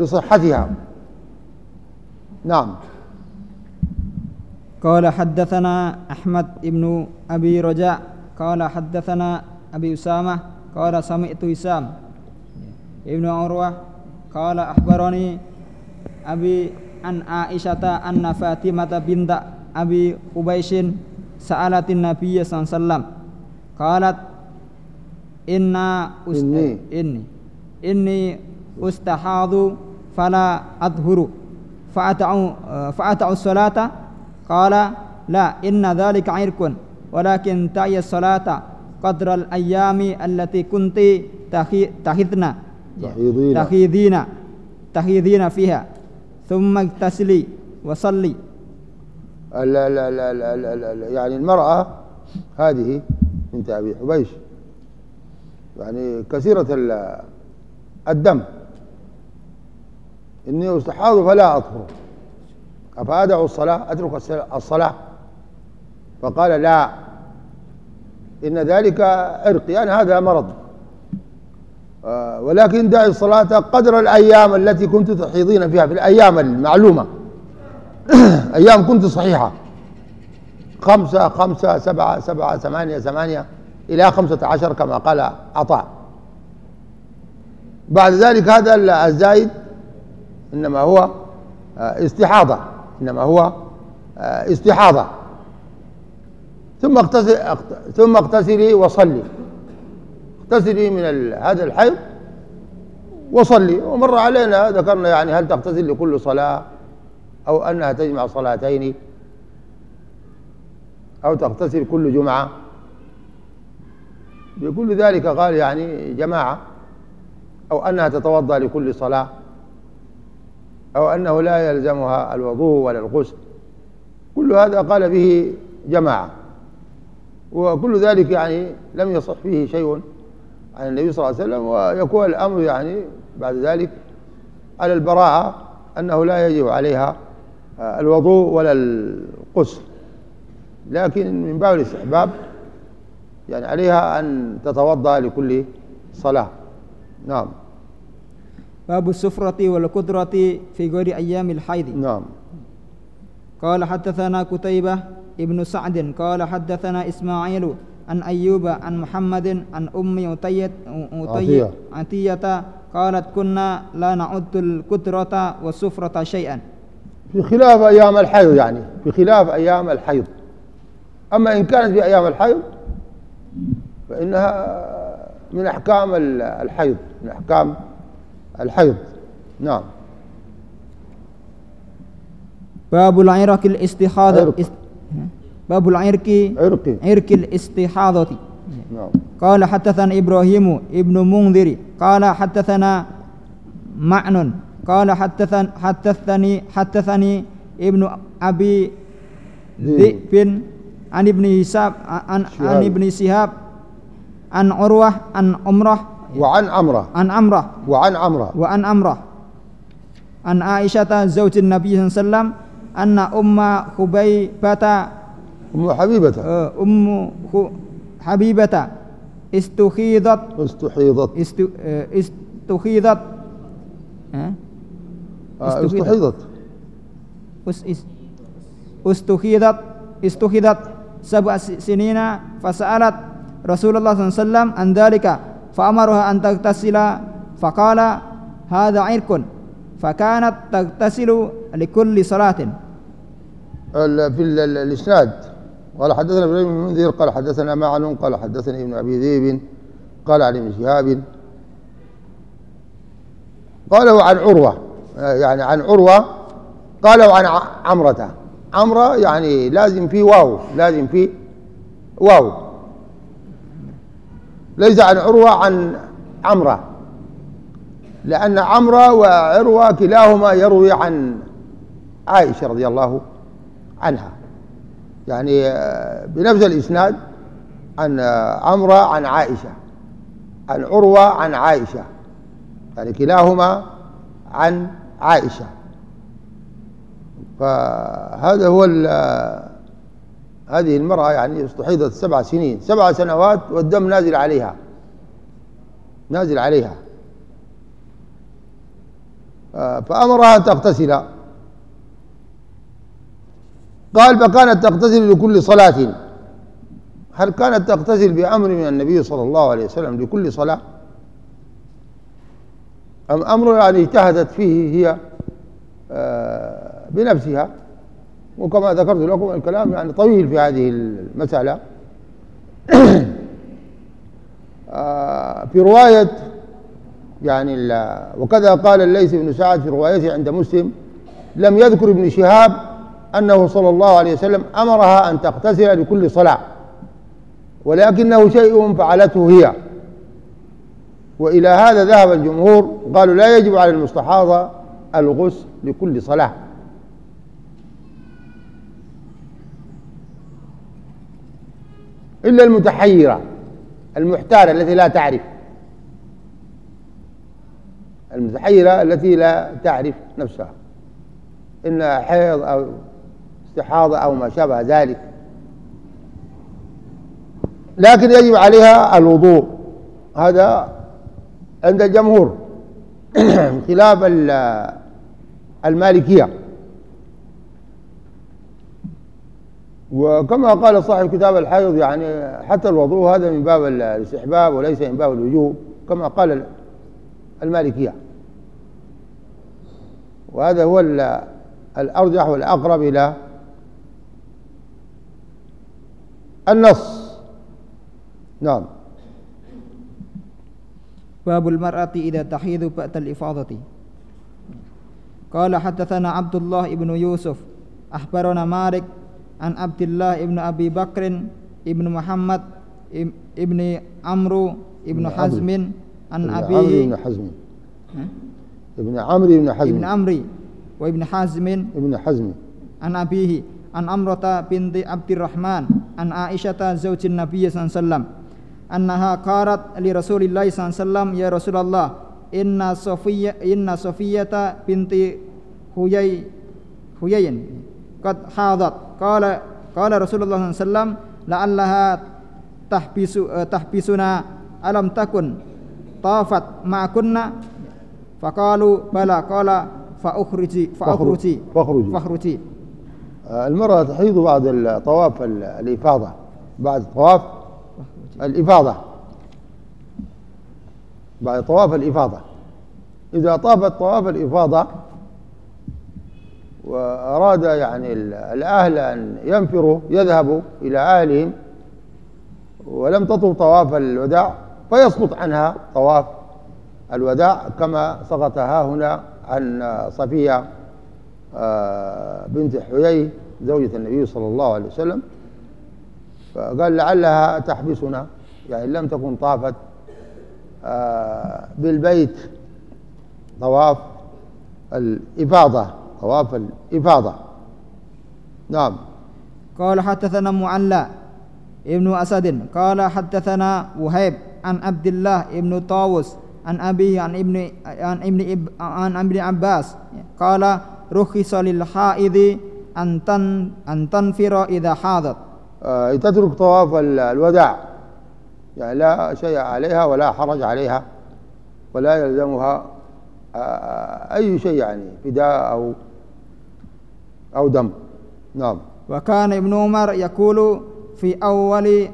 بصحتها. نعم. قال حدثنا أحمد بن أبي رجاء. قال حدثنا أبي أسامة. قال سمعت وسام ابن عروة. قال أخبرني أبي عن عائشة أن فاطمة بنت أبي قبيش سألت النبي صلى الله عليه وسلم قالت إنا إني إني إني أستحاض فلا أظهر فأتع فأتع الصلاة قال لا إن ذلك عرق ولكن تعي الصلاة قدر الأيام التي كنت تحيضن تحيضين تحيضين فيها ثم اغتسلي وصلي. لا لا لا لا لا لا يعني المرأة هذه بنت أبي حبيش. يعني كثيرة الدم. إني أستحاض فلا أطهر. أفأدع الصلاة؟ أترك الصلاة فقال لا. إن ذلك عرق يعني هذا مرض. ولكن دع الصلاة قدر الأيام التي كنت تحيضين فيها في الأيام المعلومة. أيام كنت صحيحة. خمسة خمسة سبعة سبعة ثمانية ثمانية إلى خمسة عشر كما قال عطاء. بعد ذلك هذا الزايد إنما هو آه، استحاضة. إنما هو آه، استحاضة. ثم اغتسل ثم اغتسلي وصلي. اغتسلي من هذا الحيض وصلي. ومر علينا ذكرنا يعني هل تغتسل لكل صلاة أو أنها تجمع صلاتين أو تغتسل كل جمعة؟ بكل ذلك قال يعني جماعة أو أنها تتوضأ لكل صلاة أو أنه لا يلزمها الوضوء ولا الغسل. كل هذا قال به جماعة. وكل ذلك يعني لم يصح فيه شيء. عن النبي صلى الله عليه وسلم ويكون الأمر يعني بعد ذلك على البراءة أنه لا يجب عليها الوضوء ولا الغسل لكن من باب الاستحباب يعني عليها أن تتوضأ لكل صلاة. نعم. باب السفرة والقدرة في غير أيام الحيض. نعم. قال حدثنا كتيبة ابن سعد قال حدثنا إسماعيل عن أيوب عن محمد عن أم عطية عطية. عطية قالت كنا لا نعد القدرة والسفرة شيئا. في خلاف أيام الحيض يعني في خلاف أيام الحيض. أما إن كانت في أيام الحيض فإنها من أحكام الحيض من أحكام الحيض. نعم. باب العرق الاستحاضة باب العرق. عرق. عرق الاستحاضة. نعم. قال حدثنا إبراهيم ابن منذر. قال حدثنا معن. قال حدثن حدثني حدثني ابن أبي ذئب. عن ابن هشام عن, عن ابن شهاب عن عروة عن عمرة. وعن عمرة. عن عمرة. وعن عمرة. وعن عمرة. عن عائشة زوج النبي صلى الله عليه وسلم أن أم حبيبة أم حبيبة. آه، أم حبيبة. استخيضت. استحيضت. آه، استخيضت. آه، استحيضت. استخيضت. استخيضت. سبع سنين فسألت رسول الله صلى الله عليه وسلم عن ذلك فأمرها أن تغتسل. فقال هذا عرق. فكانت تغتسل لكل صلاة. في الإسناد. قال حدثنا إبراهيم بن المنذر قال حدثنا معن قال حدثني ابن أبي ذئب قال عن ابن شهاب. قالوا عن عروة يعني عن عروة قالوا عن عمرة. عمرة يعني لازم في واو لازم في واو. ليس عن عروة عن عمرة. لأن عمرة وعروة كلاهما يروي عن عائشة رضي الله عنها. يعني آه، بنفس الإسناد عن عمرة عن عائشة عن عروة عن عائشة يعني كلاهما عن عائشة. فهذا هو هذه المرأة يعني استحيضت سبع سنين سبع سنوات والدم نازل عليها نازل عليها. فأمرها أن تغتسل. قال فكانت تغتسل لكل صلاة. هل كانت تغتسل بأمر من النبي صلى الله عليه وسلم لكل صلاة؟ أم أمر يعني اجتهدت فيه هي آه، بنفسها؟ وكما ذكرت لكم الكلام يعني طويل في هذه المسألة. آه، في رواية يعني وكذا قال الليث بن سعد في روايته عند مسلم لم يذكر ابن شهاب أنه صلى الله عليه وسلم أمرها أن تغتسل لكل صلاة ولكنه شيء فعلته هي. وإلى هذا ذهب الجمهور قالوا لا يجب على المستحاضة الغسل لكل صلاة. إلا المتحيرة المحتارة التي لا تعرف. المتحيرة التي لا تعرف نفسها. إن حيض أو استحاضة أو ما شابه ذلك. لكن يجب عليها الوضوء. هذا عند الجمهور. خلاف المالكية. وكما قال صاحب كتاب الحيض يعني حتى الوضوء هذا من باب الاستحباب وليس من باب الوجوب كما قال المالكية. وهذا هو الأرجح والأقرب إلى النص. نعم. باب المرأة إذا تحيض بأت الإفاضة. قال حدثنا عبد الله بن يوسف أخبرنا مالك عن عبد الله بن أبي بكر ابن محمد ابن عمرو ابن حزم عن أبي ابن حزم. ابن عمرو بن حزم. ابن عمرو وابن حزم ابن حزم. عن أبيه. عبد الرحمن عن عائشة زوج النبي صلى الله عليه وسلم أنها قالت لرسول الله صلى الله عليه وسلم يا رسول الله إن صفية إن صفية بنت هيي هيين قد حاضت. قال قال رسول الله صلى الله عليه وسلم لعلها تحبس تحبسنا ألم تكن طافت معكن؟ فقالوا بلى. قال فأخرجي فأخرجي فأخرجي. فأخرجي. المرأة تحيض بعد طواف الإفاضة. بعد طواف الإفاضة. بعد طواف الإفاضة. إذا طافت طواف الإفاضة وأراد يعني الأهل أن ينفروا يذهبوا إلى أهلهم ولم تطوف طواف الوداع فيسقط عنها طواف الوداع كما سقط ها هنا عن صفية آه، بنت حيي زوجة النبي صلى الله عليه وسلم. فقال لعلها تحبسنا يعني لم تكن طافت آه، بالبيت. طواف الإفاضة طواف الإفاضة. نعم. قال حدثنا معلى ابن أسد. قال حدثنا وهيب عن عبد الله ابن طاووس عن أبيه عن ابن عن ابن عن ابن عباس. قال رخص للحائض أن تن أن تنفر إذا حاضت. آه تترك طواف الوداع. يعني لا شيء عليها ولا حرج عليها ولا يلزمها آه أي شيء يعني فداء أو أو دم. نعم. وكان ابن عمر يقول في أول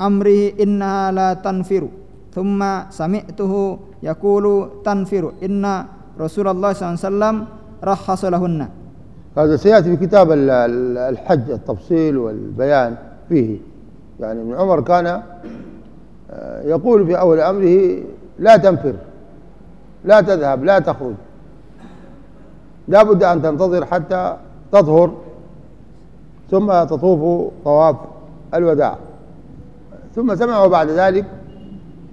أمره إنها لا تنفر ثم سمعته يقول تنفر. إن رسول الله صلى الله عليه وسلم رخص لهن. هذا سيأتي في كتاب الحج التفصيل والبيان فيه. يعني ابن عمر كان آه، يقول في أول أمره لا تنفر لا تذهب لا تخرج. لا بد أن تنتظر حتى تطهر ثم تطوف طواف الوداع. ثم سمعوا بعد ذلك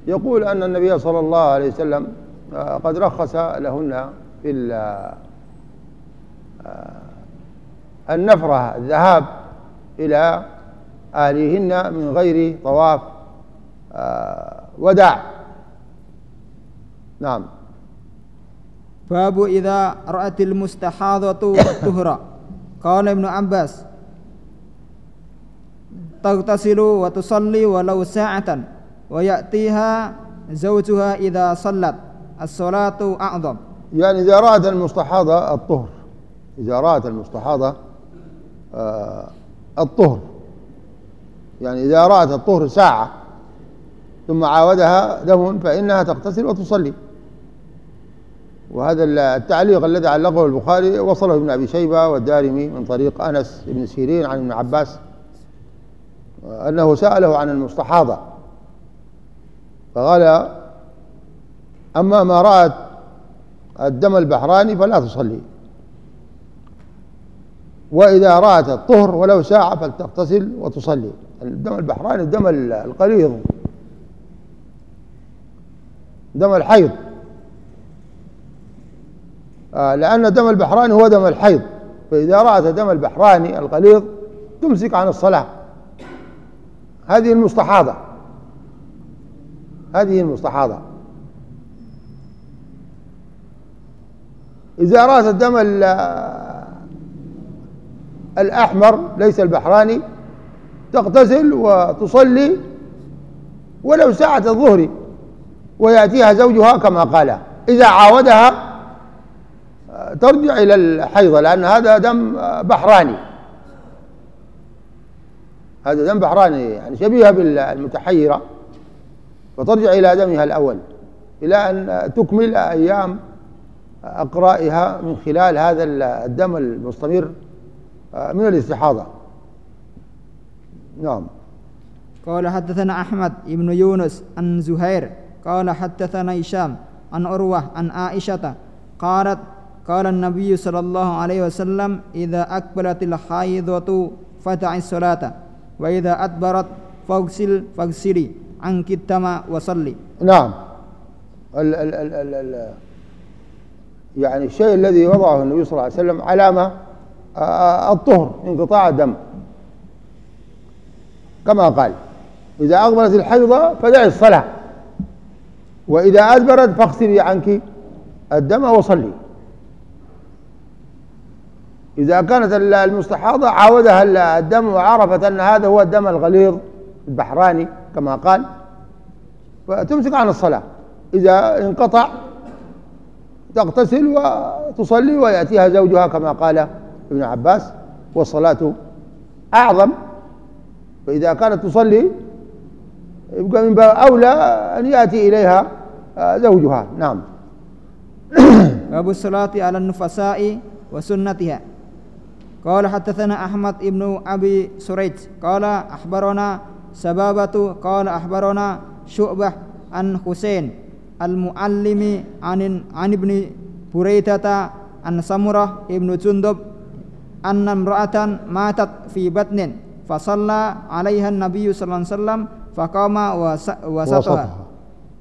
يقول أن النبي صلى الله عليه وسلم آه، قد رخص لهن في النفرة الذهاب إلى أهليهن من غير طواف آه، وداع. نعم. باب إذا رأت المستحاضة طهرا قال ابن عباس تغتسل وتصلي ولو ساعة ويأتيها زوجها إذا صلت. الصلاة أعظم. يعني إذا رأت المستحاضة الطهر. إذا رأت المستحاضة آه الطهر. يعني إذا رأت الطهر ساعة ثم عاودها دم فإنها تغتسل وتصلي. وهذا التعليق الذي علقه البخاري وصله ابن أبي شيبة والدارمي من طريق أنس بن سيرين عن ابن عباس أنه سأله عن المستحاضة. فقال أما ما رأت الدم البحراني فلا تصلي. وإذا رأت الطهر ولو ساعة فلتغتسل وتصلي. الدم البحراني الدم القليظ. دم الحيض. آه، لأن دم البحراني هو دم الحيض. فإذا رأت دم البحراني الغليظ تمسك عن الصلاة. هذه المستحاضة. هذه المستحاضة. إذا رأت الدم الأحمر ليس البحراني تغتسل وتصلي ولو ساعة الظهر ويأتيها زوجها كما قال. إذا عاودها ترجع إلى الحيضة لأن هذا دم بحراني. هذا دم بحراني يعني شبيهة بالمتحيرة. فترجع إلى دمها الأول إلى أن تكمل أيام أقرائها من خلال هذا الدم المستمر. آه، من الاستحاضة. نعم. قال حدثنا أحمد بن يونس عن زهير. قال حدثنا هشام عن أروة عن عائشة قالت قال النبي صلى الله عليه وسلم إذا أقبلت الحائضة فتع الصلاة وإذا أدبرت فاغسل فاغسلي عنك الدم وصلي. نعم. ال ال ال ال ال يعني الشيء الذي وضعه النبي صلى الله عليه وسلم علامة الطهر انقطاع الدم. كما قال إذا أقبلت الحيضة فدعي الصلاة. وإذا أدبرت فاغسلي عنك الدم وصلي. إذا كانت المستحاضة عاودها الدم وعرفت أن هذا هو الدم الغليظ البحراني كما قال فتمسك عن الصلاة. إذا انقطع تغتسل وتصلي ويأتيها زوجها كما قال ابن عباس والصلاة أعظم. فإذا كانت تصلي يبقى من باب أولى أن يأتي إليها زوجها. نعم. باب الصلاة على النفساء وسنتها. قال حدثنا أحمد بن أبي سريج قال أخبرنا سبابة قال أخبرنا شعبة عن حسين المعلم عن عن ابن بريدة عن سمرة ابن جندب أن امرأة ماتت في بطن فصلى عليها النبي صلى الله عليه وسلم فقام وسطها.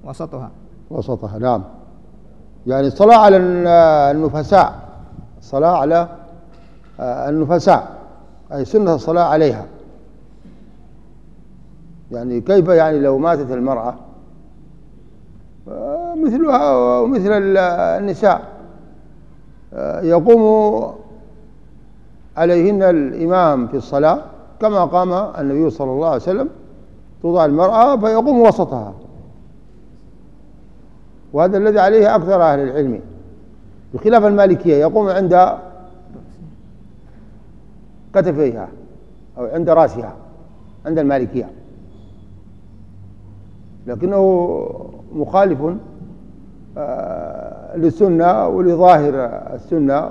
وسطها. وسطها. نعم. يعني الصلاة على النفساء. الصلاة على آه، النفساء. أي سنة الصلاة عليها. يعني كيف يعني لو ماتت المرأة؟ آه، مثلها ومثل النساء. آه، يقوم عليهن الإمام في الصلاة كما قام النبي صلى الله عليه وسلم توضع المرأة فيقوم وسطها. وهذا الذي عليه أكثر أهل العلم. بخلاف المالكية يقوم عند كتفيها أو عند رأسها عند المالكية. لكنه مخالف آه، للسنة ولظاهر السنة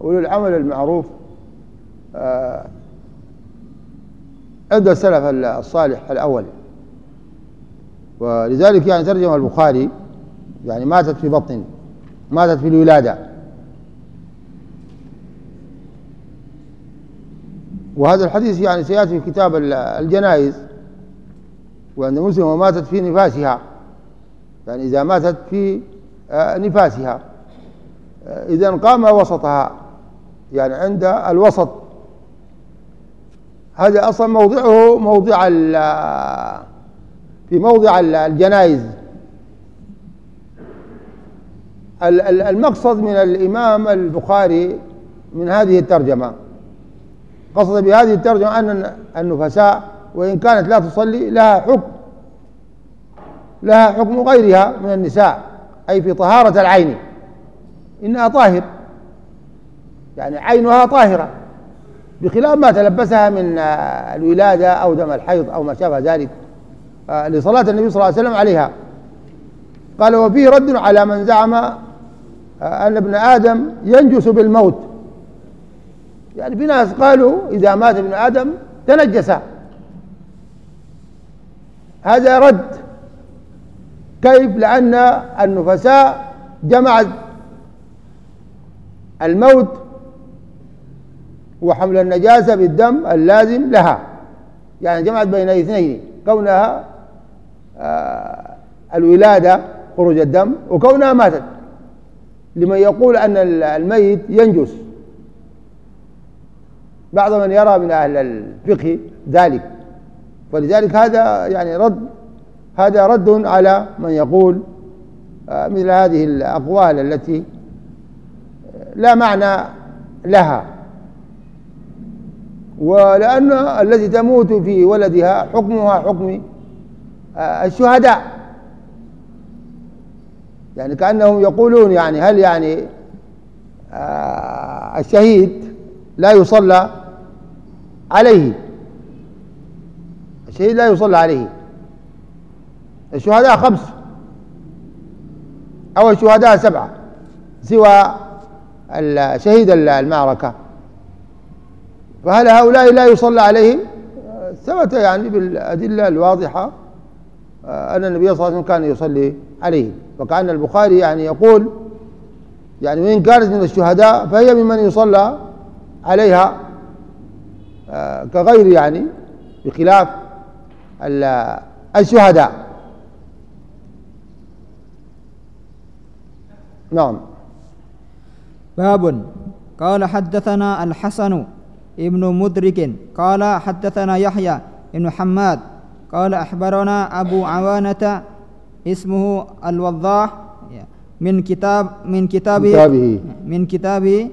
وللعمل المعروف. آه، عند السلف الصالح الأول. ولذلك يعني ترجم البخاري يعني ماتت في بطن ماتت في الولادة. وهذا الحديث يعني سيأتي في كتاب الجنائز. وأن مسلم وماتت في نفاسها. يعني إذا ماتت في نفاسها. آه، إذا قام وسطها يعني عند الوسط. هذا أصلا موضعه موضع في موضع الجنائز المقصد من الإمام البخاري من هذه الترجمة. قصد بهذه الترجمة أن النفساء وإن كانت لا تصلي لها حكم لها حكم غيرها من النساء. أي في طهارة العين. إنها طاهر. يعني عينها طاهرة. بخلاف ما تلبسها من الولادة أو دم الحيض أو ما شابه ذلك. آه، لصلاة النبي صلى الله عليه وسلم عليها. قال وفيه رد على من زعم آه، أن ابن آدم ينجس بالموت. يعني في ناس قالوا إذا مات ابن آدم تنجس. هذا رد. كيف؟ لأن النفساء جمعت الموت وحمل النجاسة بالدم اللازم لها. يعني جمعت بين اثنين كونها آه الولادة خروج الدم وكونها ماتت. لمن يقول أن الميت ينجس. بعض من يرى من أهل الفقه ذلك. فلذلك هذا يعني رد هذا رد على من يقول آه، مثل هذه الأقوال التي لا معنى لها. ولأن التي تموت في ولدها حكمها حكم آه، الشهداء. يعني كأنهم يقولون يعني هل يعني آه، الشهيد لا يصلى عليه. الشهيد لا يصلى عليه. الشهداء خمس. أو الشهداء سبعة سوى شهيد المعركة. فهل هؤلاء لا يصلى عليهم؟ ثبت يعني بالأدلة الواضحة أن النبي صلى الله عليه وسلم كان يصلي عليهم. وكأن البخاري يعني يقول يعني وإن كانت من الشهداء فهي ممن يصلى عليها آه، كغير يعني بخلاف الشهداء. نعم. باب. قال حدثنا الحسن ابن مدرك. قال حدثنا يحيى بن حماد. قال أخبرنا أبو عوانة اسمه الوضاح من كتاب من كتابه, كتابه. من كتابه.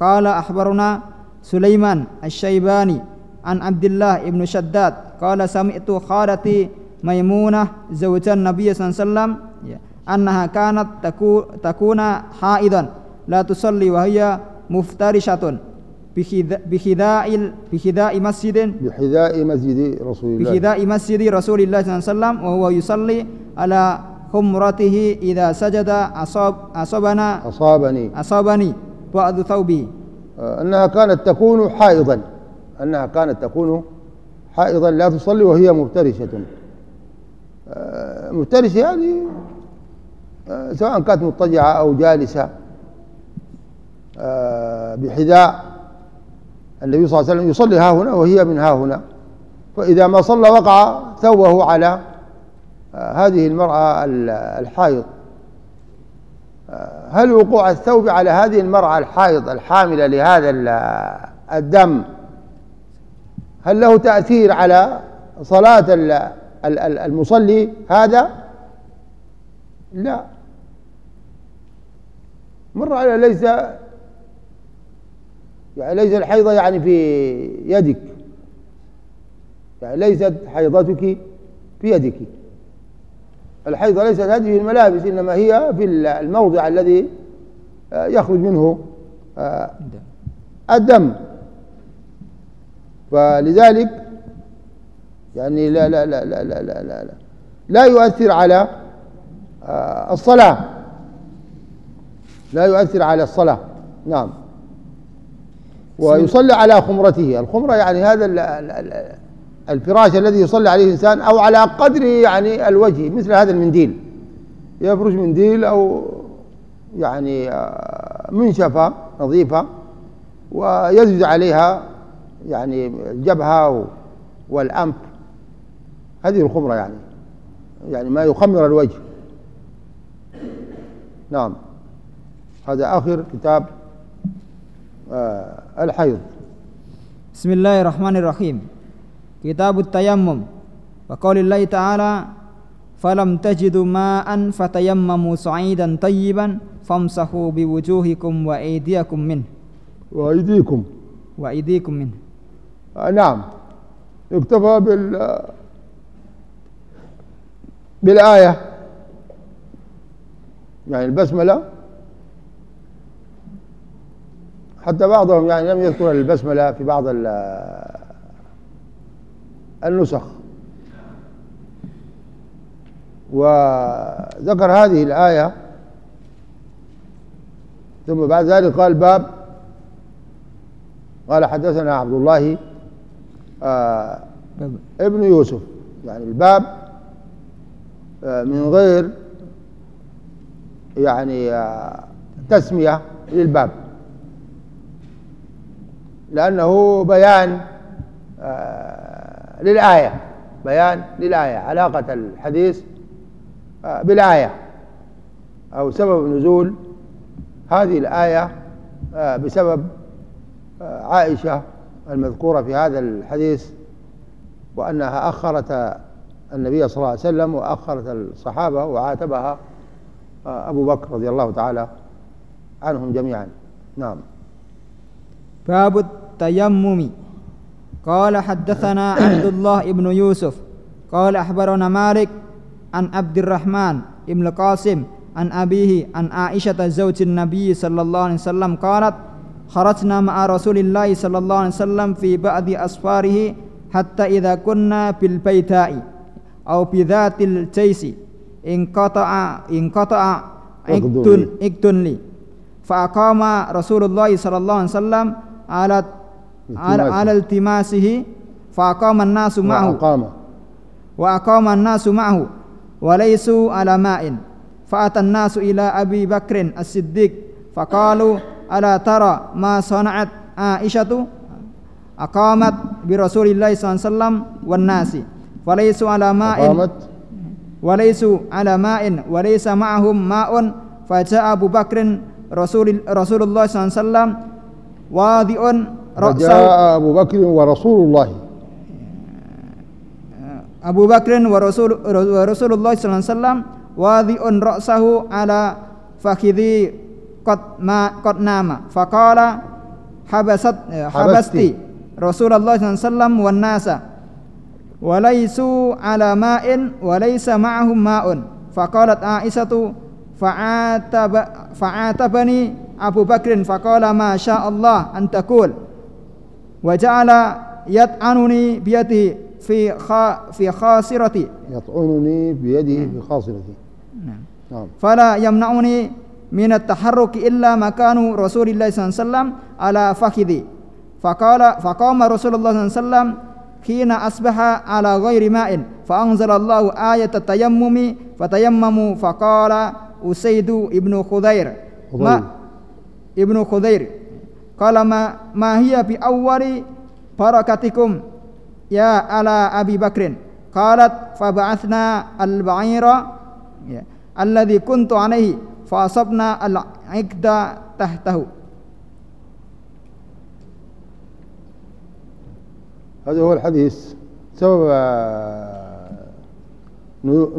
قال أخبرنا سليمان الشيباني عن عبد الله بن شداد. قال سمعت خالتي ميمونة زوج النبي صلى الله عليه وسلم أنها كانت تكون حائضا. لا تصلي وهي مفترشة. بخذاء بخذاء مسجد. بحذاء مسجد رسول الله. بخذاء مسجد رسول الله صلى الله عليه وسلم وهو يصلي على خمرته إذا سجد. أصاب أصابنا. أصابني. أصابني. بعض ثوبه. آه، أنها كانت تكون حائضا. أنها كانت تكون حائضا. لا تصلي وهي مفترشة. آه، مفترشة يعني سواء كانت مضطجعة أو جالسة بحذاء. النبي صلى الله عليه وسلم يصلي ها هنا وهي من ها هنا. فإذا ما صلى وقع ثوبه على هذه المرأة الحائض. هل وقوع الثوب على هذه المرأة الحائض الحاملة لهذا الدم هل له تأثير على صلاة المصلي هذا؟ لا. مر على ليس يعني ليس الحيضة يعني في يدك. يعني ليست حيضتك في يدك. الحيضة ليست هذه الملابس إنما هي في الموضع الذي آه، يخرج منه آه، الدم. فلذلك يعني لا لا لا لا لا لا لا, لا, لا يؤثر على آه، الصلاة. لا يؤثر على الصلاة. نعم. ويصلي على خمرته. الخمرة يعني هذا الفراش الذي يصلي عليه الإنسان أو على قدر يعني الوجه مثل هذا المنديل. يفرش منديل أو يعني آه، منشفة نظيفة ويزج عليها يعني الجبهة والأنف. هذه الخمرة يعني. يعني ما يخمر الوجه. نعم. هذا آخر كتاب آه، الحيض. بسم الله الرحمن الرحيم. كتاب التيمم. وقول الله تعالى فلم تجدوا ماء فتيمموا صعيدا طيبا فامسحوا بوجوهكم وأيديكم منه. وأيديكم. وأيديكم منه. آه نعم. اكتفى بال بالآية. يعني البسملة. حتى بعضهم يعني لم يذكر البسملة في بعض النسخ. وذكر هذه الآية ثم بعد ذلك قال باب قال حدثنا عبد الله آه ابن يوسف. يعني الباب آه من غير يعني آه تسمية للباب. لأنه بيان آه، للآية بيان للآية علاقة الحديث آه، بالآية أو سبب نزول هذه الآية آه، بسبب عائشة المذكورة في هذا الحديث وأنها أخرت النبي صلى الله عليه وسلم وأخرت الصحابة وعاتبها أبو بكر رضي الله تعالى عنهم جميعا. نعم. باب التيمم. قال حدثنا عبد الله بن يوسف. قال أخبرنا مالك عن عبد الرحمن بن القاسم عن أبيه عن عائشة زوج النبي صلى الله عليه وسلم قالت خرجنا مع رسول الله صلى الله عليه وسلم في بعض أسفاره حتى إذا كنا بالبيتاء أو بذات الجيش. انقطع انقطع عقد عقد لي. فأقام رسول الله صلى الله عليه وسلم على على, على التماسه فأقام الناس معه وأقام وأقام الناس معه وليسوا على ماء فأتى الناس إلى أبي بكر الصديق فقالوا ألا ترى ما صنعت عائشة أقامت برسول الله صلى الله عليه وسلم والناس وليسوا على ماء أقامت وليسوا على ماء وليس معهم ماء فجاء أبو بكر رسول رسول الله صلى الله عليه وسلم واضع رأسه Raja Abu Bakr wa Rasulullah. Eh, Abu Bakr wa Rasul Rasulullah sallallahu alaihi wasallam wadhi'un ra'sahu ala fakhidhi qad ma qad nama. Faqala habasat eh, habasti. Rasulullah sallallahu alaihi wasallam wan nasa. Walaisu ala ma'in ma'un. Faqalat Aisyatu fa'ataba fa'atabani Abu Bakrin faqala ma syaa Allah an ja'ala yat'anuni biyadihi في خا في خاصرتي. يطعنني بيده في خاصرتي. نعم. نعم. فلا يمنعني من التحرك إلا مكان رسول الله صلى الله عليه وسلم على فخذي. فقال فقام رسول الله صلى الله عليه وسلم حين أصبح على غير ماء فأنزل الله آية التيمم فتيمموا فقال أسيد ابن خضير. ما؟ ابن خضير. قال ما, ما هي بأول بركتكم ya ala Abi Bakrin qalat fab'athna al-ba'ira ya alladhi kuntu alaihi fa asabna al-iqda tahtahu هذا هو الحديث سبب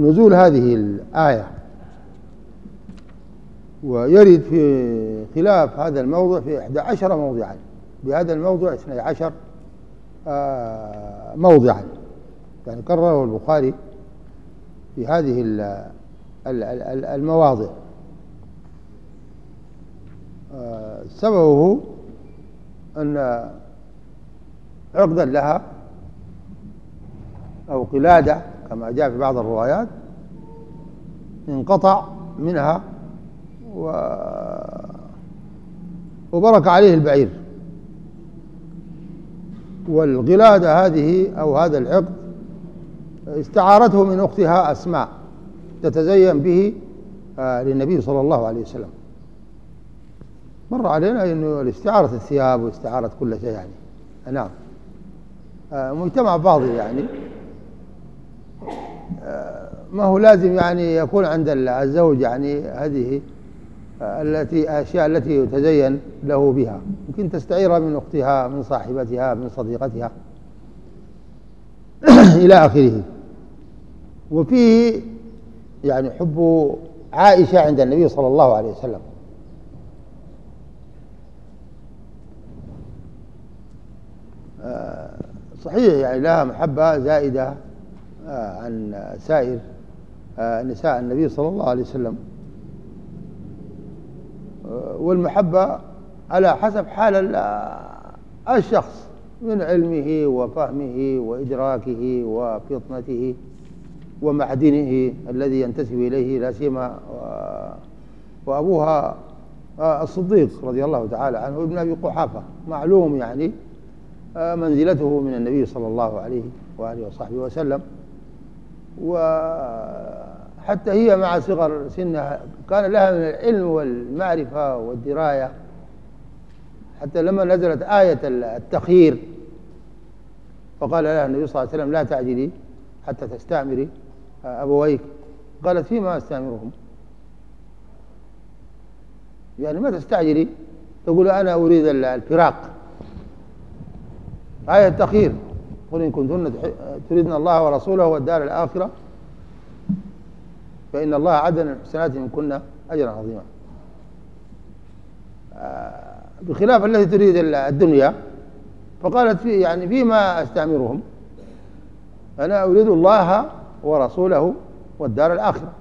نزول هذه الآية ويرد في خلاف هذا الموضع في 11 موضعا. بهذا الموضع 12 آه، موضعا. يعني كرره البخاري في هذه المواضع. آه، سببه أن عقدا لها أو قلادة كما جاء في بعض الروايات انقطع منها و وبرك عليه البعير. والغلادة هذه أو هذا العقد استعارته من أختها أسماء تتزين به آه، للنبي صلى الله عليه وسلم. مر علينا أنه استعارة الثياب واستعارة كل شيء يعني. نعم. آه، مجتمع فاضي يعني. آه، ما هو لازم يعني يكون عند الزوج يعني هذه التي أشياء التي يتزين له بها. يمكن تستعيرها من أختها من صاحبتها من صديقتها. إلى آخره. وفيه يعني حب عائشة عند النبي صلى الله عليه وسلم. آه، صحيح يعني لها محبة زائدة آه، عن سائر آه، نساء النبي صلى الله عليه وسلم. والمحبة على حسب حال الشخص من علمه وفهمه وإدراكه وفطنته ومعدنه الذي ينتسب إليه لا سيما وأبوها الصديق رضي الله تعالى عنه ابن أبي قحافة معلوم يعني منزلته من النبي صلى الله عليه وآله وصحبه وسلم. و حتى هي مع صغر سنها كان لها من العلم والمعرفة والدراية. حتى لما نزلت آية التخيير فقال لها النبي صلى الله عليه وسلم لا تعجلي حتى تستعمري أبويك قالت فيما أستعمرهم يعني ما تستعجلي؟ تقول أنا أريد الفراق. آية التخيير قل إن كنتن تريدن الله ورسوله والدار الآخرة. فإن الله عدل الحسنات كنا أجرا عظيما. آه، بخلاف التي تريد الدنيا فقالت في يعني فيما استعمرهم أنا أريد الله ورسوله والدار الآخرة.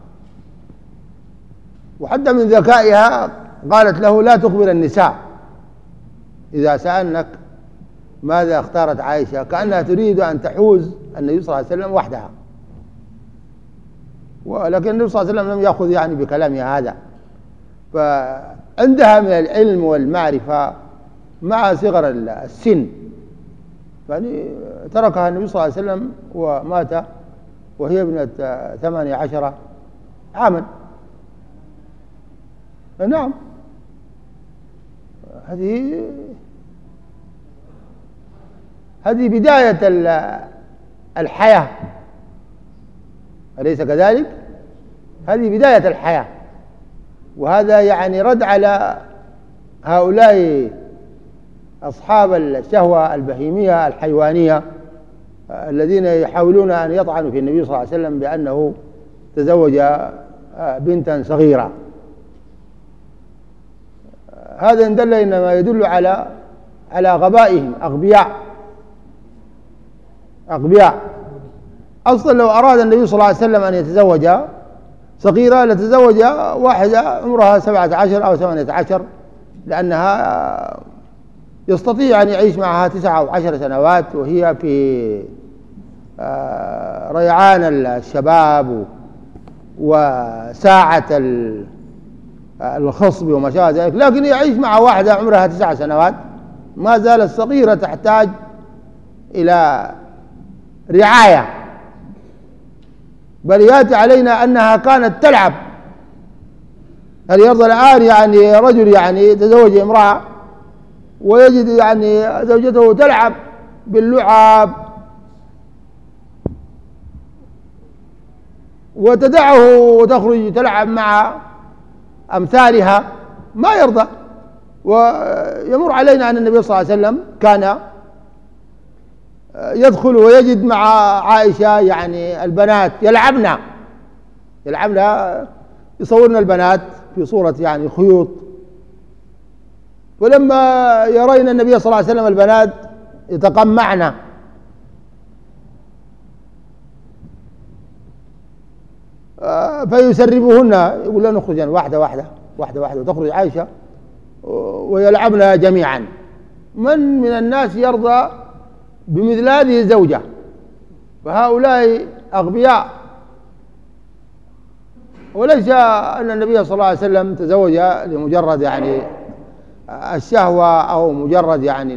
وحتى من ذكائها قالت له لا تخبر النساء. إذا سألنك ماذا اختارت عائشة كأنها تريد أن تحوز النبي صلى الله عليه وسلم وحدها. ولكن النبي صلى الله عليه وسلم لم يأخذ يعني بكلامها هذا. فعندها من العلم والمعرفة مع صغر السن. يعني تركها النبي صلى الله عليه وسلم ومات وهي ابنة ثمانية عشر عاما. نعم. هذه هذه بداية الحياة. أليس كذلك؟ هذه بداية الحياة. وهذا يعني رد على هؤلاء أصحاب الشهوة البهيمية الحيوانية الذين يحاولون أن يطعنوا في النبي صلى الله عليه وسلم بأنه تزوج بنتا صغيرة. هذا إن دل إنما يدل على على غبائهم أغبياء أغبياء. أصلا لو أراد النبي صلى الله عليه وسلم أن يتزوج صغيرة لتزوج واحدة عمرها سبعة عشر أو ثمانية عشر لأنها يستطيع أن يعيش معها تسعة أو عشر سنوات وهي في آه، ريعان الشباب وساعة الخصب وما شابه ذلك. لكن يعيش مع واحدة عمرها تسع سنوات ما زالت صغيرة تحتاج إلى رعاية. بل ياتي علينا أنها كانت تلعب. هل يرضى الآن يعني رجل يعني تزوج امرأة ويجد يعني زوجته تلعب باللعب وتدعه وتخرج تلعب مع أمثالها؟ ما يرضى. ويمر علينا أن النبي صلى الله عليه وسلم كان يدخل ويجد مع عائشة يعني البنات يلعبن. يلعبن يصورن البنات في صورة يعني خيوط. ولما يرين النبي صلى الله عليه وسلم البنات يتقمعن. آه، فيسربهن. يقول لا نخرج واحدة واحدة واحدة واحدة. وتخرج عائشة ويلعبن جميعا. من من الناس يرضى بمثل هذه الزوجة فهؤلاء أغبياء. وليس أن النبي صلى الله عليه وسلم تزوج لمجرد يعني الشهوة أو مجرد يعني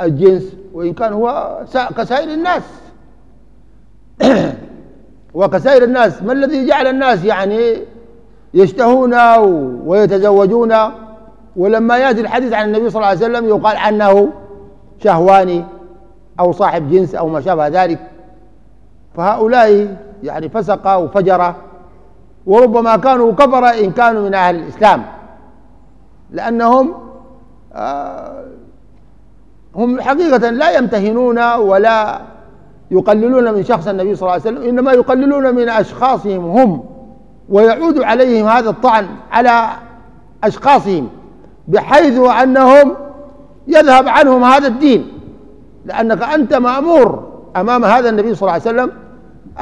الجنس وإن كان هو كسائر الناس. وكسائر الناس ما الذي جعل الناس يعني يشتهون ويتزوجون؟ ولما يأتي الحديث عن النبي صلى الله عليه وسلم يقال عنه شهواني أو صاحب جنس أو ما شابه ذلك فهؤلاء يعني فسق وفجر وربما كانوا كفر إن كانوا من أهل الإسلام لأنهم آه، هم حقيقة لا يمتهنون ولا يقللون من شخص النبي صلى الله عليه وسلم إنما يقللون من أشخاصهم هم ويعود عليهم هذا الطعن على أشخاصهم بحيث أنهم يذهب عنهم هذا الدين. لأنك أنت مأمور أمام هذا النبي صلى الله عليه وسلم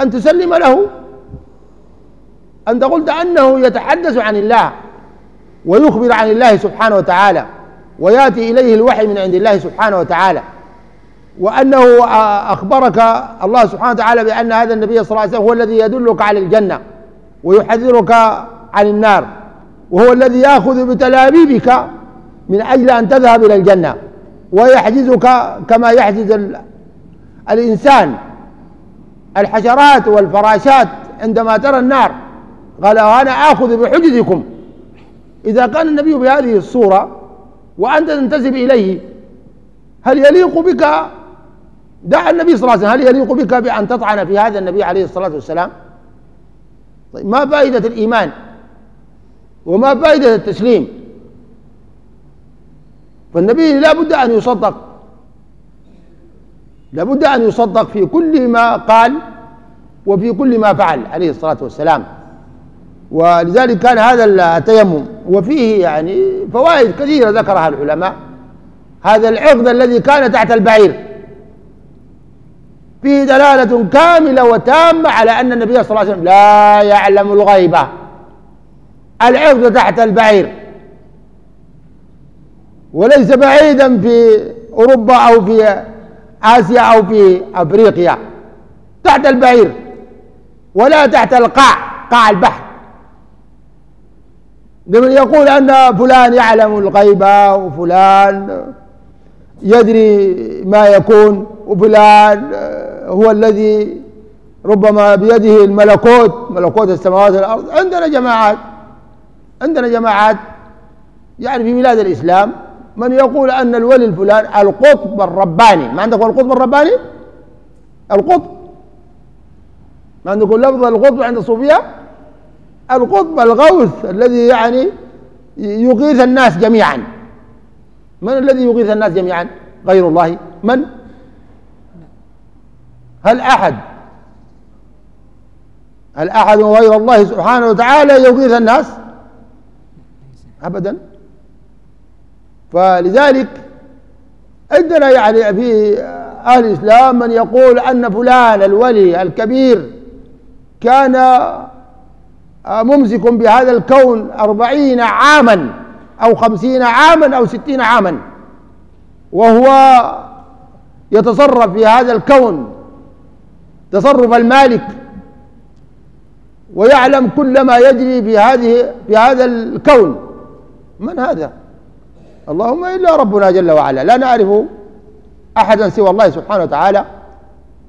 أن تسلم له. أنت قلت أنه يتحدث عن الله ويخبر عن الله سبحانه وتعالى ويأتي إليه الوحي من عند الله سبحانه وتعالى. وأنه أخبرك الله سبحانه وتعالى بأن هذا النبي صلى الله عليه وسلم هو الذي يدلك على الجنة ويحذرك عن النار وهو الذي يأخذ بتلابيبك من أجل أن تذهب إلى الجنة ويحجزك كما يحجز الإنسان. الحشرات والفراشات عندما ترى النار قال أنا آخذ بحجزكم. إذا كان النبي بهذه الصورة وأنت تنتسب إليه هل يليق بك؟ دع النبي صلى الله عليه وسلم هل يليق بك بأن تطعن في هذا النبي عليه الصلاة والسلام؟ طيب ما فائدة الإيمان؟ وما فائدة التسليم؟ فالنبي لا بد أن يصدق. لا بد أن يصدق في كل ما قال وفي كل ما فعل عليه الصلاة والسلام. ولذلك كان هذا التيمم. وفيه يعني فوائد كثيرة ذكرها العلماء. هذا العقد الذي كان تحت البعير. فيه دلالة كاملة وتامة على أن النبي صلى الله عليه وسلم لا يعلم الغيبة. العقد تحت البعير. وليس بعيدا في أوروبا أو في آسيا أو في أفريقيا. تحت البعير ولا تحت القاع قاع البحر. لمن يقول أن فلان يعلم الغيبة وفلان يدري ما يكون وفلان هو الذي ربما بيده الملكوت ملكوت السماوات والأرض. عندنا جماعات عندنا جماعات يعني في بلاد الإسلام من يقول أن الولي الفلان القطب الرباني ما عندكم القطب الرباني؟ القطب. ما عندكم لفظ القطب عند الصوفية القطب الغوث الذي يعني يغيث الناس جميعا. من الذي يغيث الناس جميعا؟ غير الله. من؟ هل أحد؟ هل أحد غير الله سبحانه وتعالى يغيث الناس؟ أبدا. فلذلك عندنا يعني في أهل الإسلام من يقول أن فلان الولي الكبير كان ممسك بهذا الكون أربعين عاما أو خمسين عاما أو ستين عاما وهو يتصرف في هذا الكون تصرف المالك ويعلم كل ما يجري في هذه في هذا الكون. من هذا؟ اللهم إلا ربنا جل وعلا. لا نعرف أحدا سوى الله سبحانه وتعالى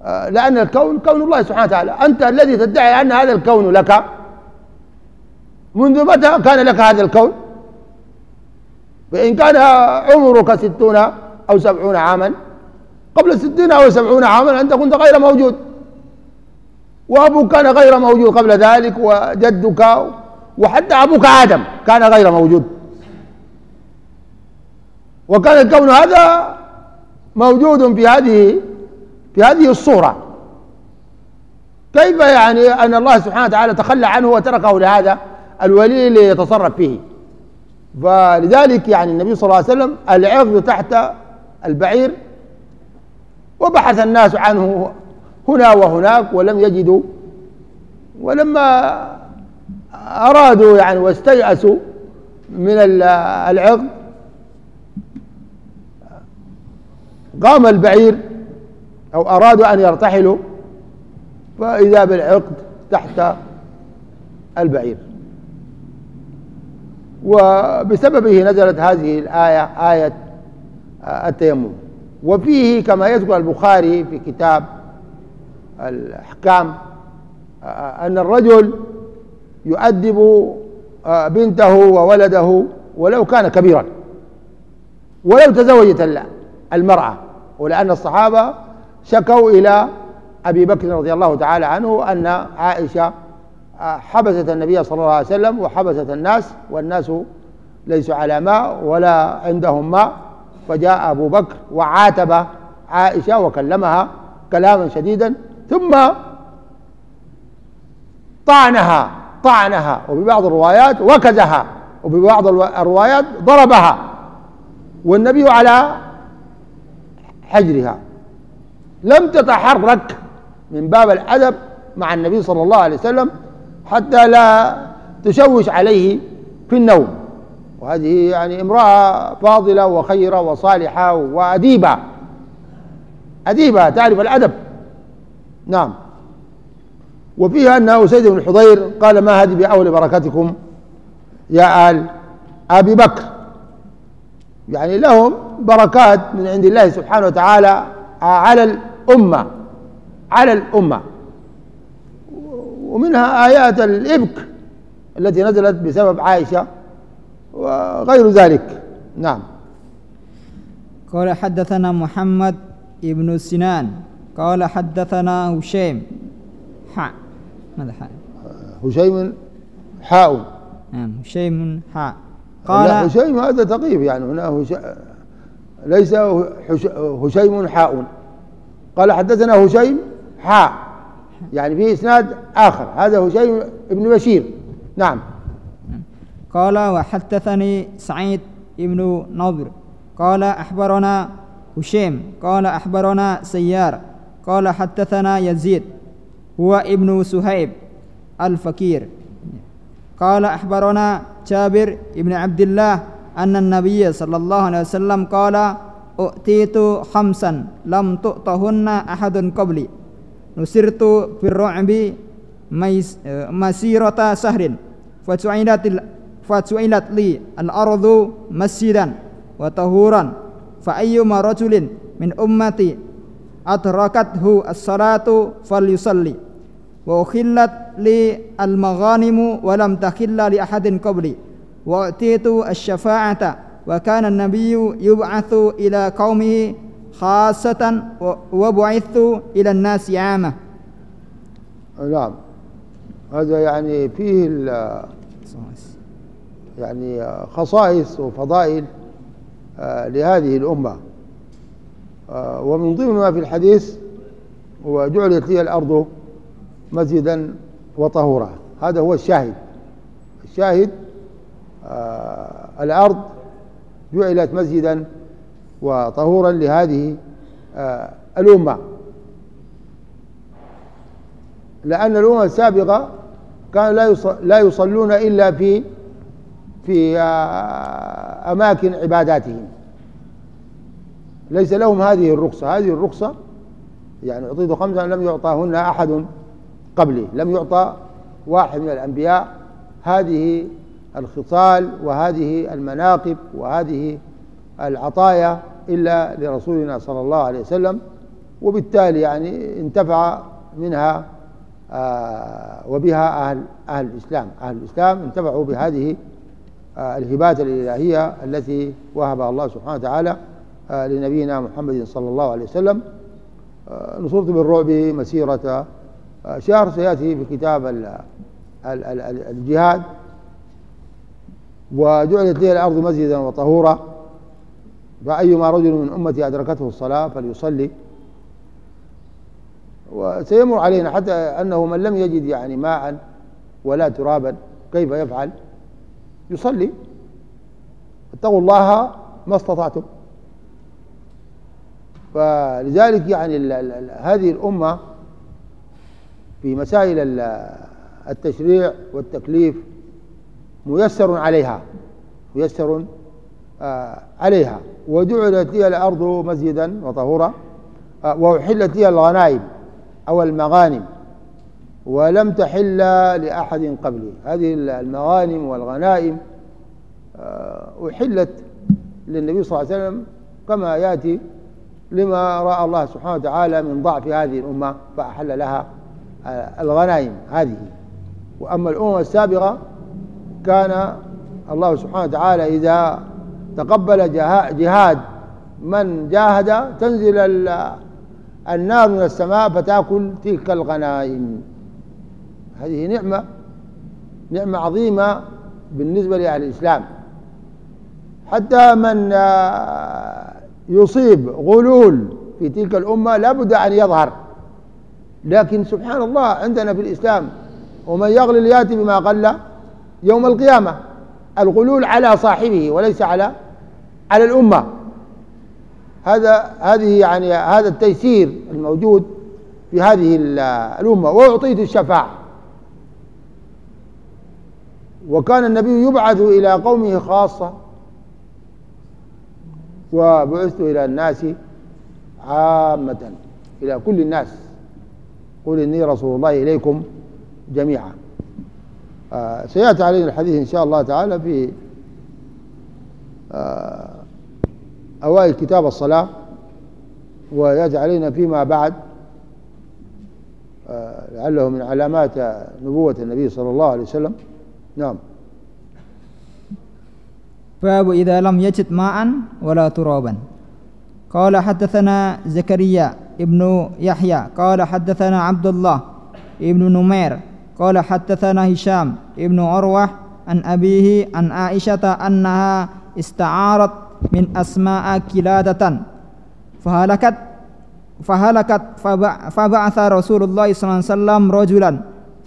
آه، لأن الكون كون الله سبحانه وتعالى. أنت الذي تدعي أن هذا الكون لك منذ متى كان لك هذا الكون؟ فإن كان عمرك ستون أو سبعون عاما قبل ستين أو سبعون عاما أنت كنت غير موجود. وأبوك كان غير موجود قبل ذلك وجدك وحتى أبوك آدم كان غير موجود. وكان الكون هذا موجود في هذه في هذه الصورة. كيف يعني أن الله سبحانه وتعالى تخلى عنه وتركه لهذا؟ الولي ليتصرف فيه. فلذلك يعني النبي صلى الله عليه وسلم العقد تحت البعير وبحث الناس عنه هنا وهناك ولم يجدوا. ولما أرادوا يعني واستيأسوا من العقد قام البعير أو أرادوا أن يرتحلوا فإذا بالعقد تحت البعير. وبسببه نزلت هذه الآية آية التيمم. وفيه كما يذكر البخاري في كتاب الأحكام أن الرجل يؤدب بنته وولده ولو كان كبيرا ولو تزوجت المرأة ولأن الصحابة شكوا إلى أبي بكر رضي الله تعالى عنه أن عائشة حبست النبي صلى الله عليه وسلم وحبست الناس والناس ليسوا على ماء ولا عندهم ماء فجاء أبو بكر وعاتب عائشة وكلمها كلاما شديدا ثم طعنها طعنها وفي بعض الروايات وكزها وفي بعض الروايات ضربها. والنبي على حجرها. لم تتحرك من باب الأدب مع النبي صلى الله عليه وسلم حتى لا تشوش عليه في النوم. وهذه يعني امرأة فاضلة وخيرة وصالحة وأديبة. أديبة تعرف الأدب. نعم. وفيها أن أسيد بن الحضير قال ما هذه بأول بركاتكم يا آل أبي بكر؟ يعني لهم بركات من عند الله سبحانه وتعالى على الأمة على الأمة. ومنها آيات الإبك التي نزلت بسبب عائشة وغير ذلك. نعم. قال حدثنا محمد ابن سنان. قال حدثنا هشيم. حاء ماذا حاء هشيم حاء. نعم هشيم حاء. قال هشيم هذا تقيف يعني هنا هش... ليس هش... هشيم حاء. قال حدثنا هشيم حاء يعني في إسناد آخر. هذا هشيم بن بشير. نعم. قال وحدثني سعيد بن نضر. قال أخبرنا هشيم قال أخبرنا سيار. قال حدثنا يزيد هو ابن سهيب الفكير قال أخبرنا جابر بن عبد الله أن النبي صلى الله عليه وسلم قال أؤتيت خمسا لم تؤتهن أحد قبلي. نصرت في الرعب مسيرة سهر فجعلت لي الأرض مسجدا وطهورا فأيما رجل من أمتي أدركته الصلاة فليصلي. وأخلت لي المغانم ولم تخل لأحد قبلي وأعطيت الشفاعة وكان النبي يبعث إلى قومه خاصة وبعثت إلى الناس عامة. نعم. هذا يعني فيه يعني خصائص وفضائل آه، لهذه الأمة. آه، ومن ضمن ما في الحديث وجعلت لي الأرض مسجدا وطهورا. هذا هو الشاهد. الشاهد آه، الأرض جعلت مسجدا وطهورا لهذه الأمة. لأن الأمم السابقة كانوا لا يصلون إلا في في آه، أماكن عباداتهم. ليس لهم هذه الرخصة. هذه الرخصة يعني أعطيت خمسة لم يعطاهن أحد. قبلي لم يعطى واحد من الأنبياء هذه الخصال وهذه المناقب وهذه العطايا إلا لرسولنا صلى الله عليه وسلم وبالتالي يعني انتفع منها آه، وبها أهل أهل الإسلام. أهل الإسلام انتفعوا بهذه آه، الهبات الإلهية التي وهبها الله سبحانه وتعالى آه، لنبينا محمد صلى الله عليه وسلم. نصرت بالرعب مسيرة شهر سيأتي في كتاب الجهاد وجعلت لي الأرض مسجدا وطهورا فأيما رجل من أمتي أدركته الصلاة فليصلي. وسيمر علينا حتى أنه من لم يجد يعني ماء ولا ترابا كيف يفعل؟ يصلي. اتقوا الله ما استطعتم. فلذلك يعني هذه الأمة في مسائل التشريع والتكليف ميسر عليها ميسر آه عليها. وجعلت لي الأرض مسجدا وطهورا آه وأحلت لي الغنائم أو المغانم ولم تحل لأحد قبلي. هذه المغانم والغنائم آه، أحلت للنبي صلى الله عليه وسلم كما يأتي لما رأى الله سبحانه وتعالى من ضعف هذه الأمة فأحل لها. الغنائم هذه. وأما الأمم السابقة كان الله سبحانه وتعالى إذا تقبل جهاد من جاهد تنزل النار من السماء فتأكل تلك الغنائم. هذه نعمة نعمة عظيمة بالنسبة لأهل الإسلام. حتى من آه، يصيب غلول في تلك الأمة لابد أن يظهر. لكن سبحان الله عندنا في الإسلام ومن يغلل يأتي بما قل يوم القيامة الغلول على صاحبه وليس على على الأمة. هذا هذه يعني هذا التيسير الموجود في هذه الأمة وأعطيت الشفاعة. وكان النبي يبعث إلى قومه خاصة وبعثت إلى الناس عامة إلى كل الناس. قل إني رسول الله إليكم جميعا. آه سيأتي علينا الحديث إن شاء الله تعالى في آه أوائل كتاب الصلاة ويأتي علينا فيما بعد آه لعله من علامات نبوة النبي صلى الله عليه وسلم. نعم. باب إذا لم يجد ماء ولا ترابا. قال حدثنا زكريا ابن يحيى قال حدثنا عبد الله ابن نمير قال حدثنا هشام ابن عروة عن أبيه عن عائشة أنها استعارت من أسماء كلادة فهلكت فهلكت فبعث رسول الله صلى الله عليه وسلم رجلا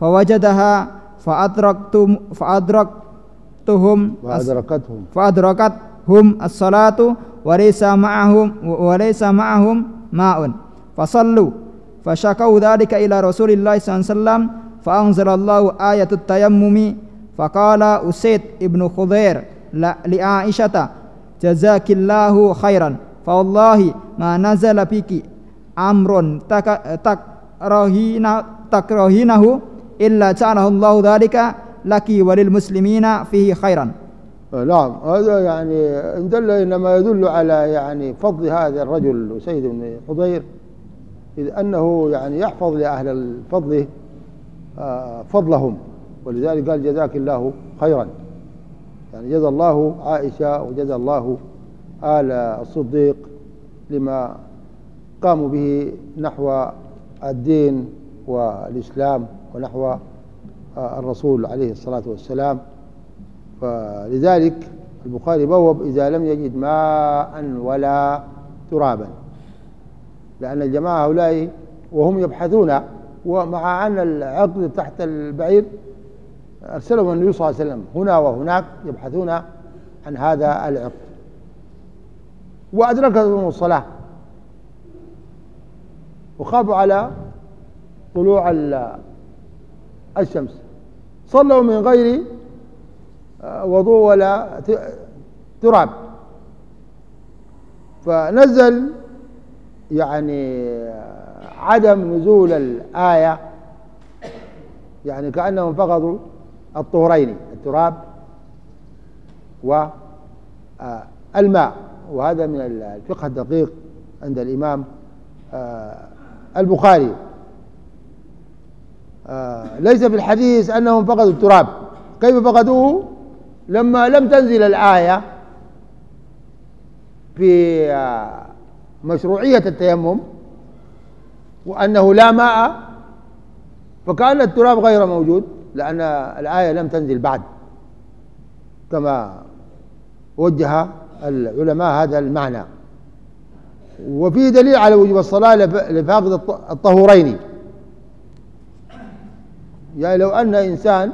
فوجدها فأدركتم فأدركتهم فأدركتهم. فأدركتهم الصلاة وليس معهم وليس معهم ماء. فصلوا. فشكوا ذلك إلى رسول الله صلى الله عليه وسلم فأنزل الله آية التيمم. فقال أسيد ابن خضير لعائشة جزاك الله خيرا. فوالله ما نزل بك أمر تكرهين تكرهينه إلا جعله الله ذلك لك وللمسلمين فيه خيرا. نعم. هذا يعني دل إنما يدل على يعني فضل هذا الرجل سيد بن حضير إذ أنه يعني يحفظ لأهل الفضل آه، فضلهم ولذلك قال جزاك الله خيرا. يعني جزا الله عائشة وجزا الله آل الصديق لما قاموا به نحو الدين والإسلام ونحو آه، الرسول عليه الصلاة والسلام. فلذلك البخاري بوب إذا لم يجد ماء ولا ترابا. لأن الجماعة هؤلاء وهم يبحثون ومع أن العقد تحت البعير أرسلهم النبي صلى الله عليه وسلم هنا وهناك يبحثون عن هذا العقد وأدركتهم الصلاة. وخافوا على طلوع الشمس. صلوا من غير وضوء ولا تراب. فنزل يعني عدم نزول الآية يعني كأنهم فقدوا الطهرين التراب والماء وهذا من الفقه الدقيق عند الإمام آه، البخاري. آه، ليس في الحديث أنهم فقدوا التراب. كيف فقدوه؟ لما لم تنزل الآية في آه، مشروعية التيمم وأنه لا ماء فكأن التراب غير موجود لأن الآية لم تنزل بعد كما وجه العلماء هذا المعنى. وفي دليل على وجوب الصلاة لفاقد الطهورين. يعني لو أن إنسان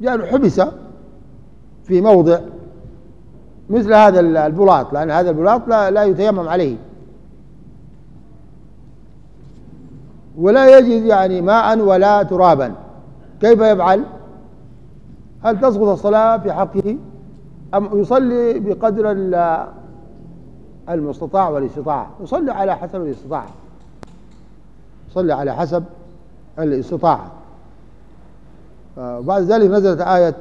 يعني حبس في موضع مثل هذا البلاط لأن هذا البلاط لا, لا يتيمم عليه. ولا يجد يعني ماء ولا ترابا. كيف يفعل؟ هل تسقط الصلاة في حقه أم يصلي بقدر المستطاع والاستطاعة؟ يصلي على حسب الاستطاعة. يصلي على حسب الاستطاعة. بعد ذلك نزلت آية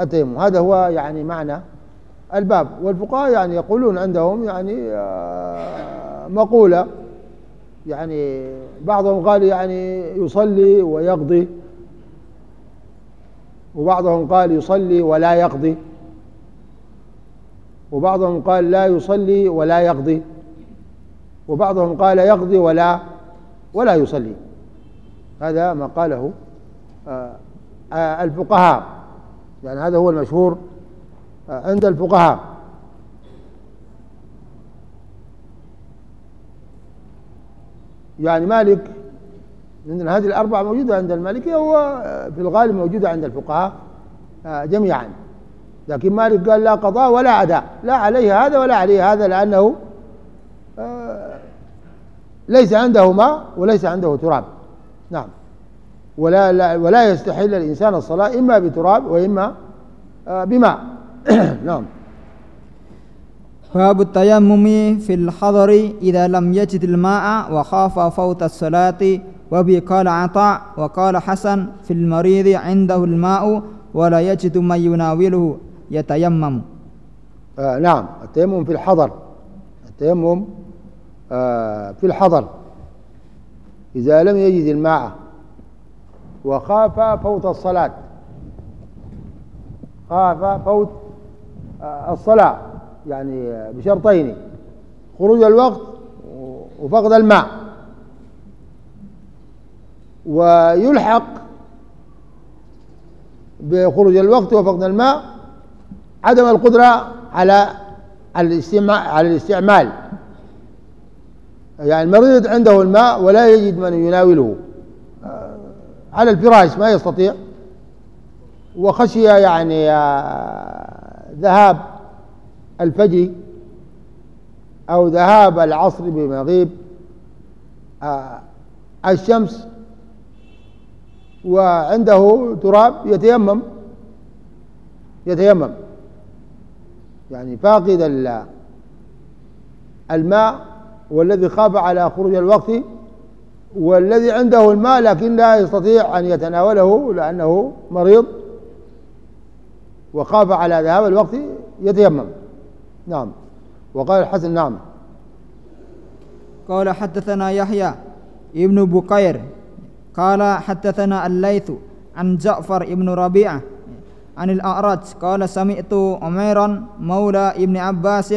التيمم. هذا هو يعني معنى الباب. والفقهاء يعني يقولون عندهم يعني آه، مقولة يعني بعضهم قال يعني يصلي ويقضي. وبعضهم قال يصلي ولا يقضي. وبعضهم قال لا يصلي ولا يقضي. وبعضهم قال يقضي ولا ولا يصلي. هذا ما قاله آه، آه، الفقهاء. يعني هذا هو المشهور آه، عند الفقهاء. يعني مالك من هذه الأربعة موجودة عند المالكية وفي الغالب موجودة عند الفقهاء آه، جميعا. لكن مالك قال لا قضاء ولا أداء لا عليه هذا ولا عليه هذا لأنه آه، ليس عنده ماء وليس عنده تراب. نعم. ولا لا ولا يستحل الإنسان الصلاة إما بتراب وإما آه، بماء. نعم. باب التيمم في الحضر إذا لم يجد الماء وخاف فوت الصلاة وبي قال عطاء وقال حسن في المريض عنده الماء ولا يجد من يناوله يتيمم. آه نعم التيمم في الحضر. التيمم آه في الحضر. إذا لم يجد الماء وخاف فوت الصلاة. خاف فوت آه، الصلاة. يعني بشرطين خروج الوقت وفقد الماء. ويلحق بخروج الوقت وفقد الماء عدم القدرة على على الاستعمال. يعني المريض عنده الماء ولا يجد من يناوله. على الفراش ما يستطيع. وخشي يعني آه، ذهاب الفجر أو ذهاب العصر بمغيب آه، الشمس وعنده تراب يتيمم يتيمم. يعني فاقد الماء والذي خاف على خروج الوقت والذي عنده الماء لكن لا يستطيع أن يتناوله لأنه مريض وخاف على ذهاب الوقت يتيمم. نعم. وقال الحسن نعم. قال حدثنا يحيى ابن بكير قال حدثنا الليث عن جعفر ابن ربيعة عن الأعرج قال سمعت عميرا مولى ابن عباس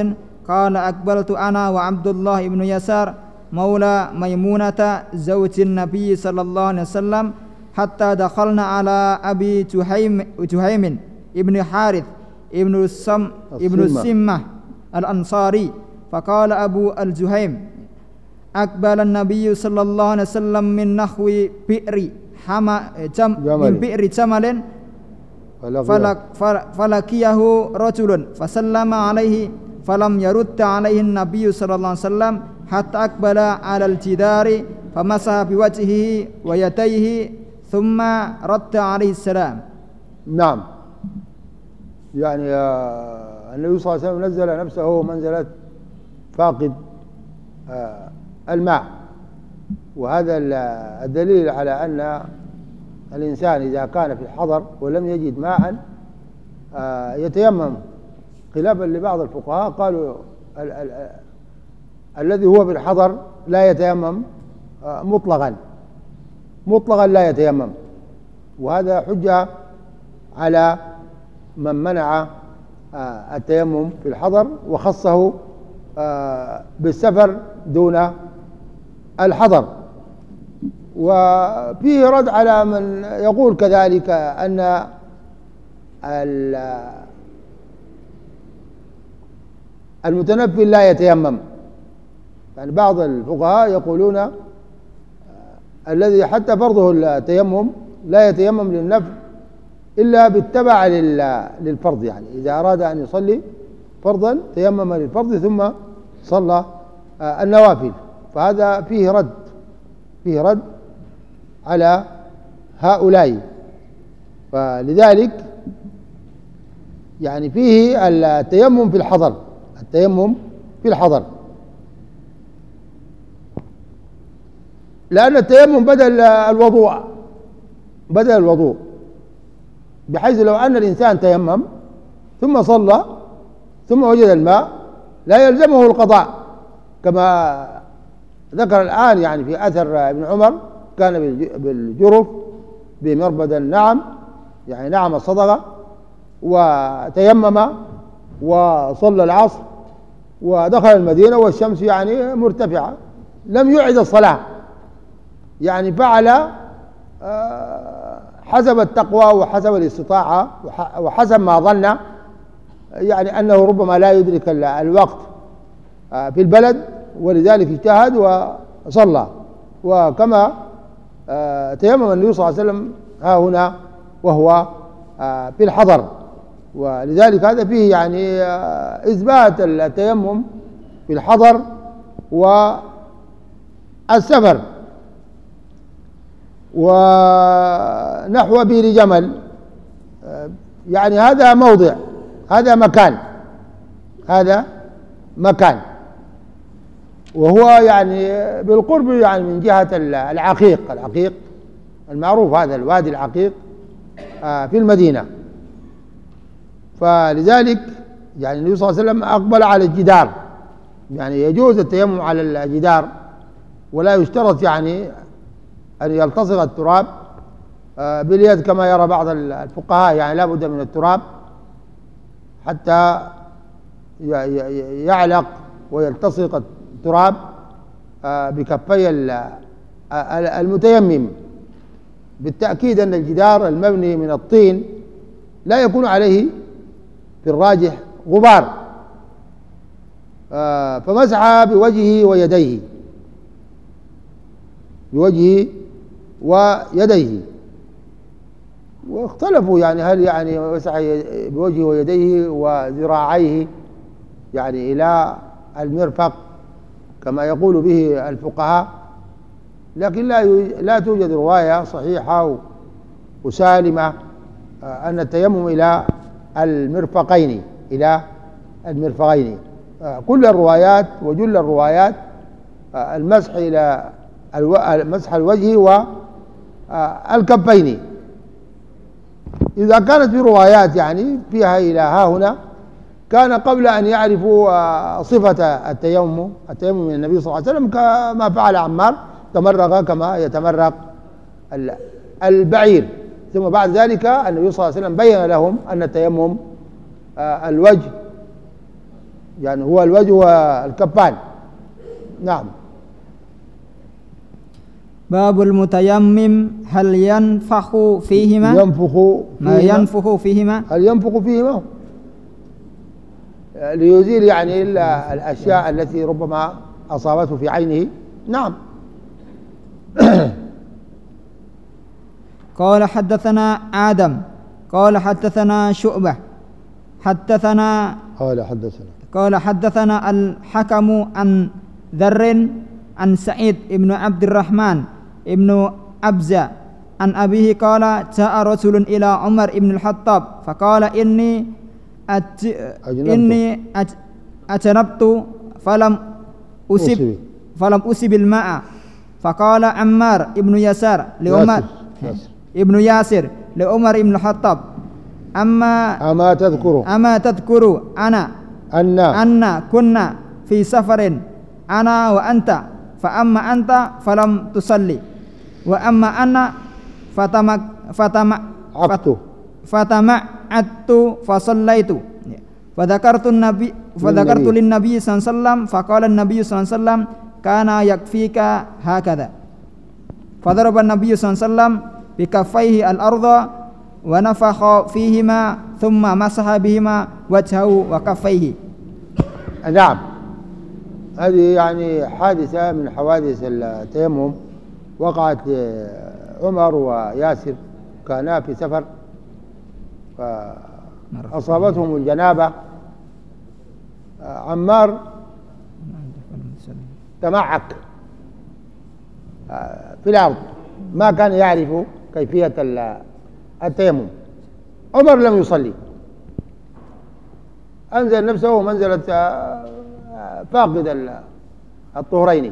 قال أقبلت أنا وعبد الله بن يسار مولى ميمونة زوج النبي صلى الله عليه وسلم حتى دخلنا على أبي جهيم ابن حارث ابن السم ابن السمة. الأنصاري فقال أبو الجهيم أقبل النبي صلى الله عليه وسلم من نحو بئر حما جم من بئر جمل فلك فلقيه رجل فسلم عليه فلم يرد عليه النبي صلى الله عليه وسلم حتى أقبل على الجدار فمسح بوجهه ويديه ثم رد عليه السلام نعم يعني آه، النبي صلى الله عليه وسلم نزل نفسه منزلة فاقد آه، الماء. وهذا الدليل على أن الإنسان إذا كان في الحضر ولم يجد ماء آه، يتيمم. خلافا لبعض الفقهاء قالوا ال ال الذي هو في الحضر لا يتيمم آه، مطلقا. مطلقا لا يتيمم. وهذا حجة على من منع التيمم في الحضر وخصه بالسفر دون الحضر. وفيه رد على من يقول كذلك أن المتنفل لا يتيمم. يعني بعض الفقهاء يقولون آه، الذي حتى فرضه التيمم لا يتيمم للنفل إلا بالتبع للفرض يعني. إذا أراد أن يصلي فرضا تيمم للفرض ثم صلى آه، النوافل. فهذا فيه رد فيه رد على هؤلاء. فلذلك يعني فيه التيمم في الحضر التيمم في الحضر. لأن التيمم بدل الوضوء بدل الوضوء. بحيث لو أن الإنسان تيمم ثم صلى ثم وجد الماء لا يلزمه القضاء. كما ذكر الآن يعني في أثر ابن عمر كان بالجرف بمربد النعم يعني نعم الصدقة وتيمم وصلى العصر ودخل المدينة والشمس يعني مرتفعة لم يعد الصلاة. يعني فعل آه، حسب التقوى وحسب الاستطاعة وحسب ما ظن يعني أنه ربما لا يدرك الوقت آه، في البلد ولذلك اجتهد وصلى. وكما آه، تيمم النبي صلى الله عليه وسلم ها هنا وهو آه، في الحضر. ولذلك هذا فيه يعني إثبات التيمم في الحضر والسفر. ونحو بير جمل يعني هذا موضع هذا مكان هذا مكان. وهو يعني بالقرب يعني من جهة العقيق العقيق المعروف هذا الوادي العقيق آه، في المدينة. فلذلك يعني النبي صلى الله عليه وسلم أقبل على الجدار. يعني يجوز التيمم على الجدار ولا يشترط يعني أن يلتصق التراب آه، باليد كما يرى بعض الفقهاء يعني لا بد من التراب حتى يعلق ويلتصق التراب آه، بكفي المتيمم. بالتأكيد أن الجدار المبني من الطين لا يكون عليه في الراجح غبار آه، فمسح بوجهه ويديه. بوجهه ويديه. واختلفوا يعني هل يعني مسح بوجهه ويديه وذراعيه يعني إلى المرفق كما يقول به الفقهاء لكن لا لا توجد رواية صحيحة وسالمة آه، أن التيمم إلى المرفقين إلى المرفقين. آه، كل الروايات وجل الروايات آه، المسح إلى مسح الوجه والكفين إذا كانت في روايات يعني فيها إلى ها هنا كان قبل أن يعرفوا صفة التيمم التيمم من النبي صلى الله عليه وسلم كما فعل عمار تمرق كما يتمرق البعير. ثم بعد ذلك النبي صلى الله عليه وسلم بين لهم أن التيمم آه، الوجه يعني هو الوجه والكفان نعم. باب المتيمم هل ينفخ فيهما؟ ينفخ ما ينفخ فيهما؟ هل ينفخ فيهما؟ ليزيل يعني الأشياء التي ربما أصابته في عينه. نعم. قال حدثنا آدم قال حدثنا شعبة حدثنا قال حدثنا. قال حدثنا الحكم عن ذر عن سعيد بن عبد الرحمن ابن أبزة. عن أبيه قال جاء رجل إلى عمر بن الخطاب فقال إني أت... إني أت... أجنبت فلم أصب فلم أصب الماء. فقال عمار ابن يسار لعمر ابن ياسر لعمر بن الخطاب أما أما تذكر. أما تذكر أنا. أن. أن كنا في سفر. أنا وأنت. فأما أنت فلم تصلي. وأما أنا فتمك فتمك فتمعت فصليت فذكرت النبي فذكرت للنبي صلى الله عليه وسلم فقال النبي صلى الله عليه وسلم كان يكفيك هكذا فضرب النبي صلى الله عليه وسلم بكفيه الأرض ونفخ فيهما ثم مسح بهما وجهه وكفيه نعم هذه يعني حادثة من حوادث التيمم وقعت عمر وياسر كانا في سفر. فأصابتهم الجنابة. عمار تمعك في الأرض. ما كان يعرف كيفية التيمم. عمر لم يصلي. أنزل نفسه منزلة فاقد الطهرين.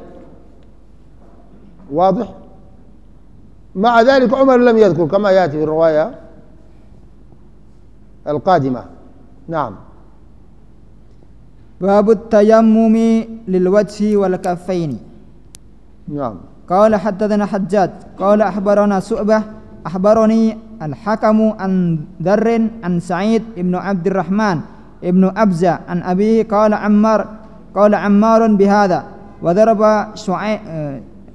واضح؟ مع ذلك عمر لم يذكر كما يأتي في الرواية القادمة. نعم. باب التيمم للوجه والكفين. نعم. قال حدثنا حجاج قال أخبرنا سؤبة أخبرني الحكم عن ذر عن سعيد بن عبد الرحمن ابن أبزة عن أبيه قال عمار قال عمار بهذا وضرب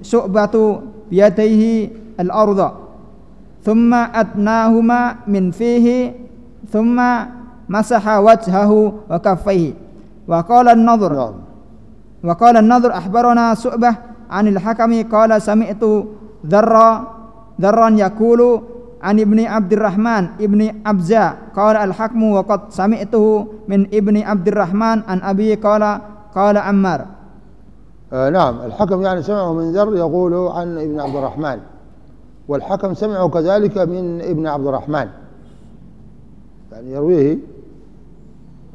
شعبة بيديه الأرض ثم أدناهما من فيه ثم مسح وجهه وكفيه وقال النضر نعم. وقال النضر أخبرنا شعبة عن الحكم قال سمعت ذرا ذرا يقول عن ابن عبد الرحمن ابن أبزا قال الحكم وقد سمعته من ابن عبد الرحمن عن أبي قال قال عمار آه نعم. الحكم يعني سمعه من ذر يقول عن ابن عبد الرحمن. والحكم سمعه كذلك من ابن عبد الرحمن. يعني يرويه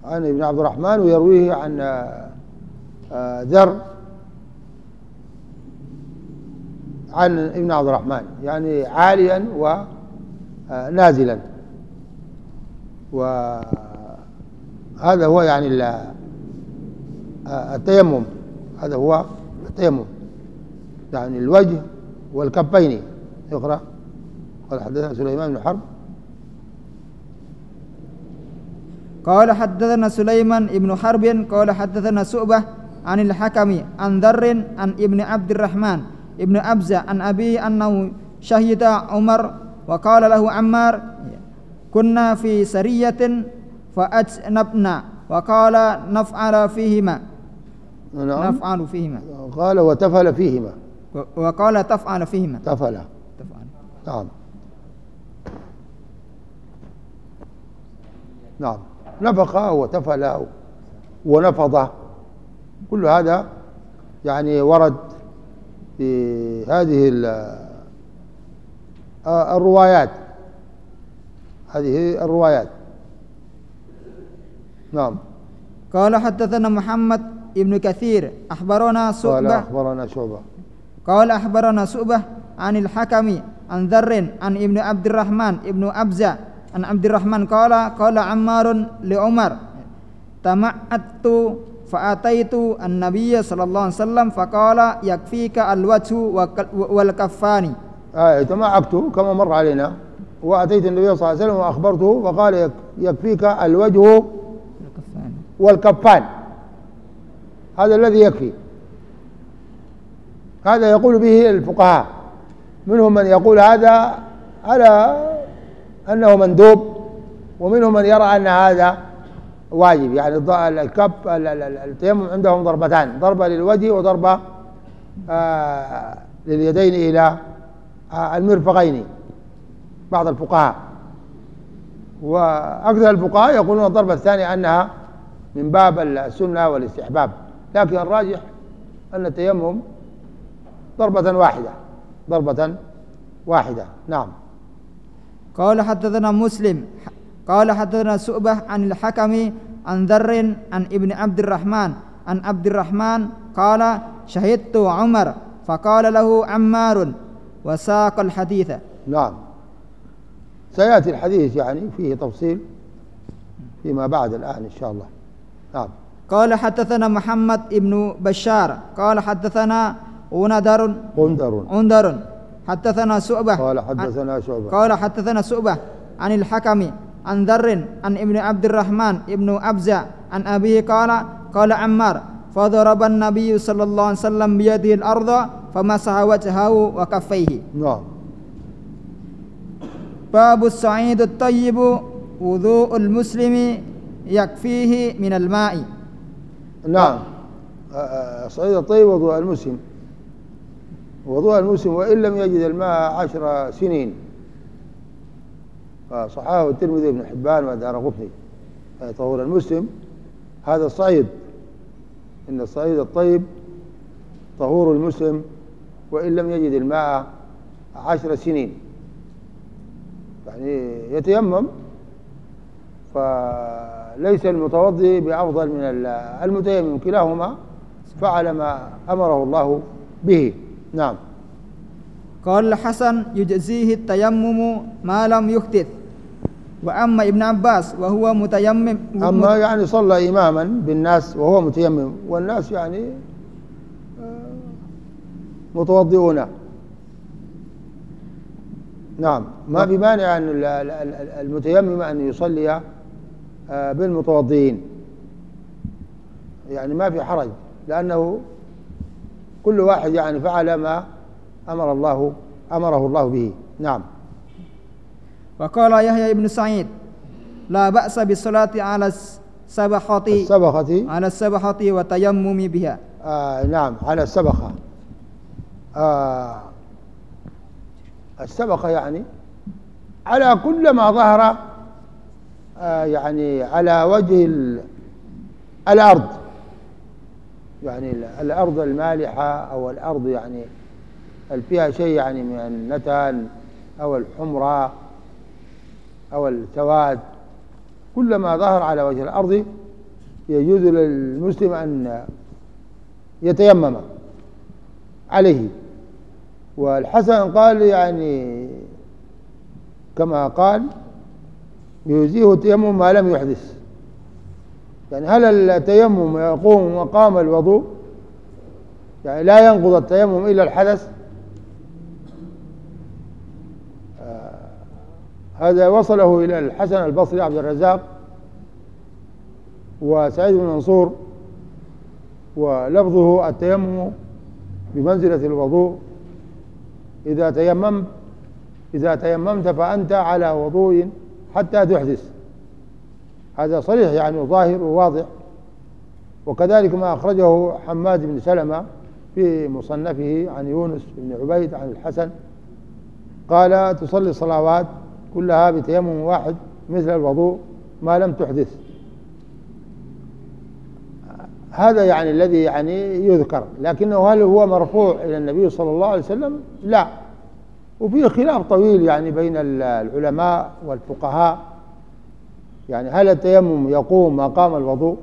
عن ابن عبد الرحمن ويرويه عن آه، ذر عن ابن عبد الرحمن. يعني عاليا ونازلا وهذا هو يعني التيمم. هذا هو التيمم. يعني الوجه والكفين يقرأ قال حدثنا سليمان بن حرب. قال حدثنا سليمان بن حرب. قال حدثنا سؤبة عن الحكم عن ذر عن ابن عبد الرحمن ابن أبزة عن أبيه أنه شهد عمر وقال له عمار كنا في سرية فأجنبنا وقال نفعل فيهما. نعم. نفعل فيهما. قال وتفل فيهما. وقال تفعل فيهما. تفل تفعل. نعم. نعم. نفخ وتفل ونفض. كل هذا يعني ورد في هذه الروايات. هذه الروايات. نعم. قال حدثنا محمد ابن كثير أخبرنا قال سؤبة أخبرنا شعبة قال أخبرنا سؤبة عن الحكم عن ذر عن ابن عبد الرحمن ابن أبزة عن عبد الرحمن قال قال عمار لعمر تمعت فأتيت النبي صلى الله عليه وسلم فقال يكفيك الوجه والكفان آه تمعكت كما مر علينا وأتيت النبي صلى الله عليه وسلم وأخبرته فقال يك- يكفيك الوجه الكفان والكفان هذا الذي يكفي. هذا يقول به الفقهاء. منهم من يقول هذا على أنه مندوب ومنهم من يرى أن هذا واجب. يعني الض- الكف ال- ال- ال- التيمم عندهم ضربتان ضربة للوجه وضربة آه، لليدين إلى آه، المرفقين. بعض الفقهاء. وأكثر الفقهاء يقولون الضربة الثانية أنها من باب السنة والاستحباب. لكن الراجح أن التيمم ضربة واحدة ضربة واحدة. نعم. قال حدثنا مسلم قال حدثنا سؤبة عن الحكم عن ذر عن ابن عبد الرحمن عن عبد الرحمن قال شهدت عمر فقال له عمار وساق الحديث. نعم. سيأتي الحديث يعني فيه تفصيل فيما بعد الآن إن شاء الله. نعم. قال حدثنا محمد ابن بشار قال حدثنا وندر. قندر أندر حدثنا سؤبة قال حدثنا شعبة. قال حدثنا سؤبة عن الحكم عن ذر عن ابن عبد الرحمن ابن أبزة عن أبيه قال قال عمار فضرب النبي صلى الله عليه وسلم بيده الأرض فمسح وجهه وكفيه. نعم. باب الصعيد الطيب وضوء المسلم يكفيه من الماء. نعم. صعيد الطيب وضوء المسلم. وضوء المسلم وإن لم يجد الماء عشر سنين. صححه الترمذي بن حبان ودار قطني. طهور المسلم. هذا الصعيد إن الصعيد الطيب طهور المسلم وإن لم يجد الماء عشر سنين. يعني يتيمم. فليس المتوضي بأفضل من المتيمم. كلاهما فعل ما أمره الله به. نعم. قال الحسن يجزيه التيمم ما لم يحدث وأما ابن عباس وهو متيمم أما يعني صلى إماما بالناس وهو متيمم والناس يعني آه، متوضئون. نعم. ما في مانع أن ال- ال- ال- المتيمم أن يصلي بالمتوضئين. يعني ما في حرج لأنه كل واحد يعني فعل ما أمر الله أمره الله به. نعم. وقال يحيى بن سعيد لا بأس بالصلاة على السبحة السبخة على السبحة وتيمم بها. آه نعم على السبخة آه السبخة يعني على كل ما ظهر آه يعني على وجه ال- الأرض. يعني ال- الأرض المالحة أو الأرض يعني فيها شيء يعني من النتن أو الحمرة أو السواد. كل ما ظهر على وجه الأرض يجوز للمسلم أن يتيمم عليه. والحسن قال يعني كما قال يجزيه التيمم ما لم يحدث. يعني هل التيمم يقوم مقام الوضوء؟ يعني لا ينقض التيمم إلا الحدث؟ آه، هذا وصله إلى الحسن البصري عبد الرزاق وسعيد بن منصور ولفظه التيمم بمنزلة الوضوء. إذا تيممت إذا تيممت فأنت على وضوء حتى تحدث. هذا صريح يعني ظاهر وواضح. وكذلك ما أخرجه حماد بن سلمة في مصنفه عن يونس بن عبيد عن الحسن. قال تصلي الصلوات كلها بتيمم واحد مثل الوضوء ما لم تحدث. هذا يعني الذي يعني يذكر. لكنه هل هو مرفوع إلى النبي صلى الله عليه وسلم؟ لا. وفيه خلاف طويل يعني بين العلماء والفقهاء. يعني هل التيمم يقوم مقام الوضوء؟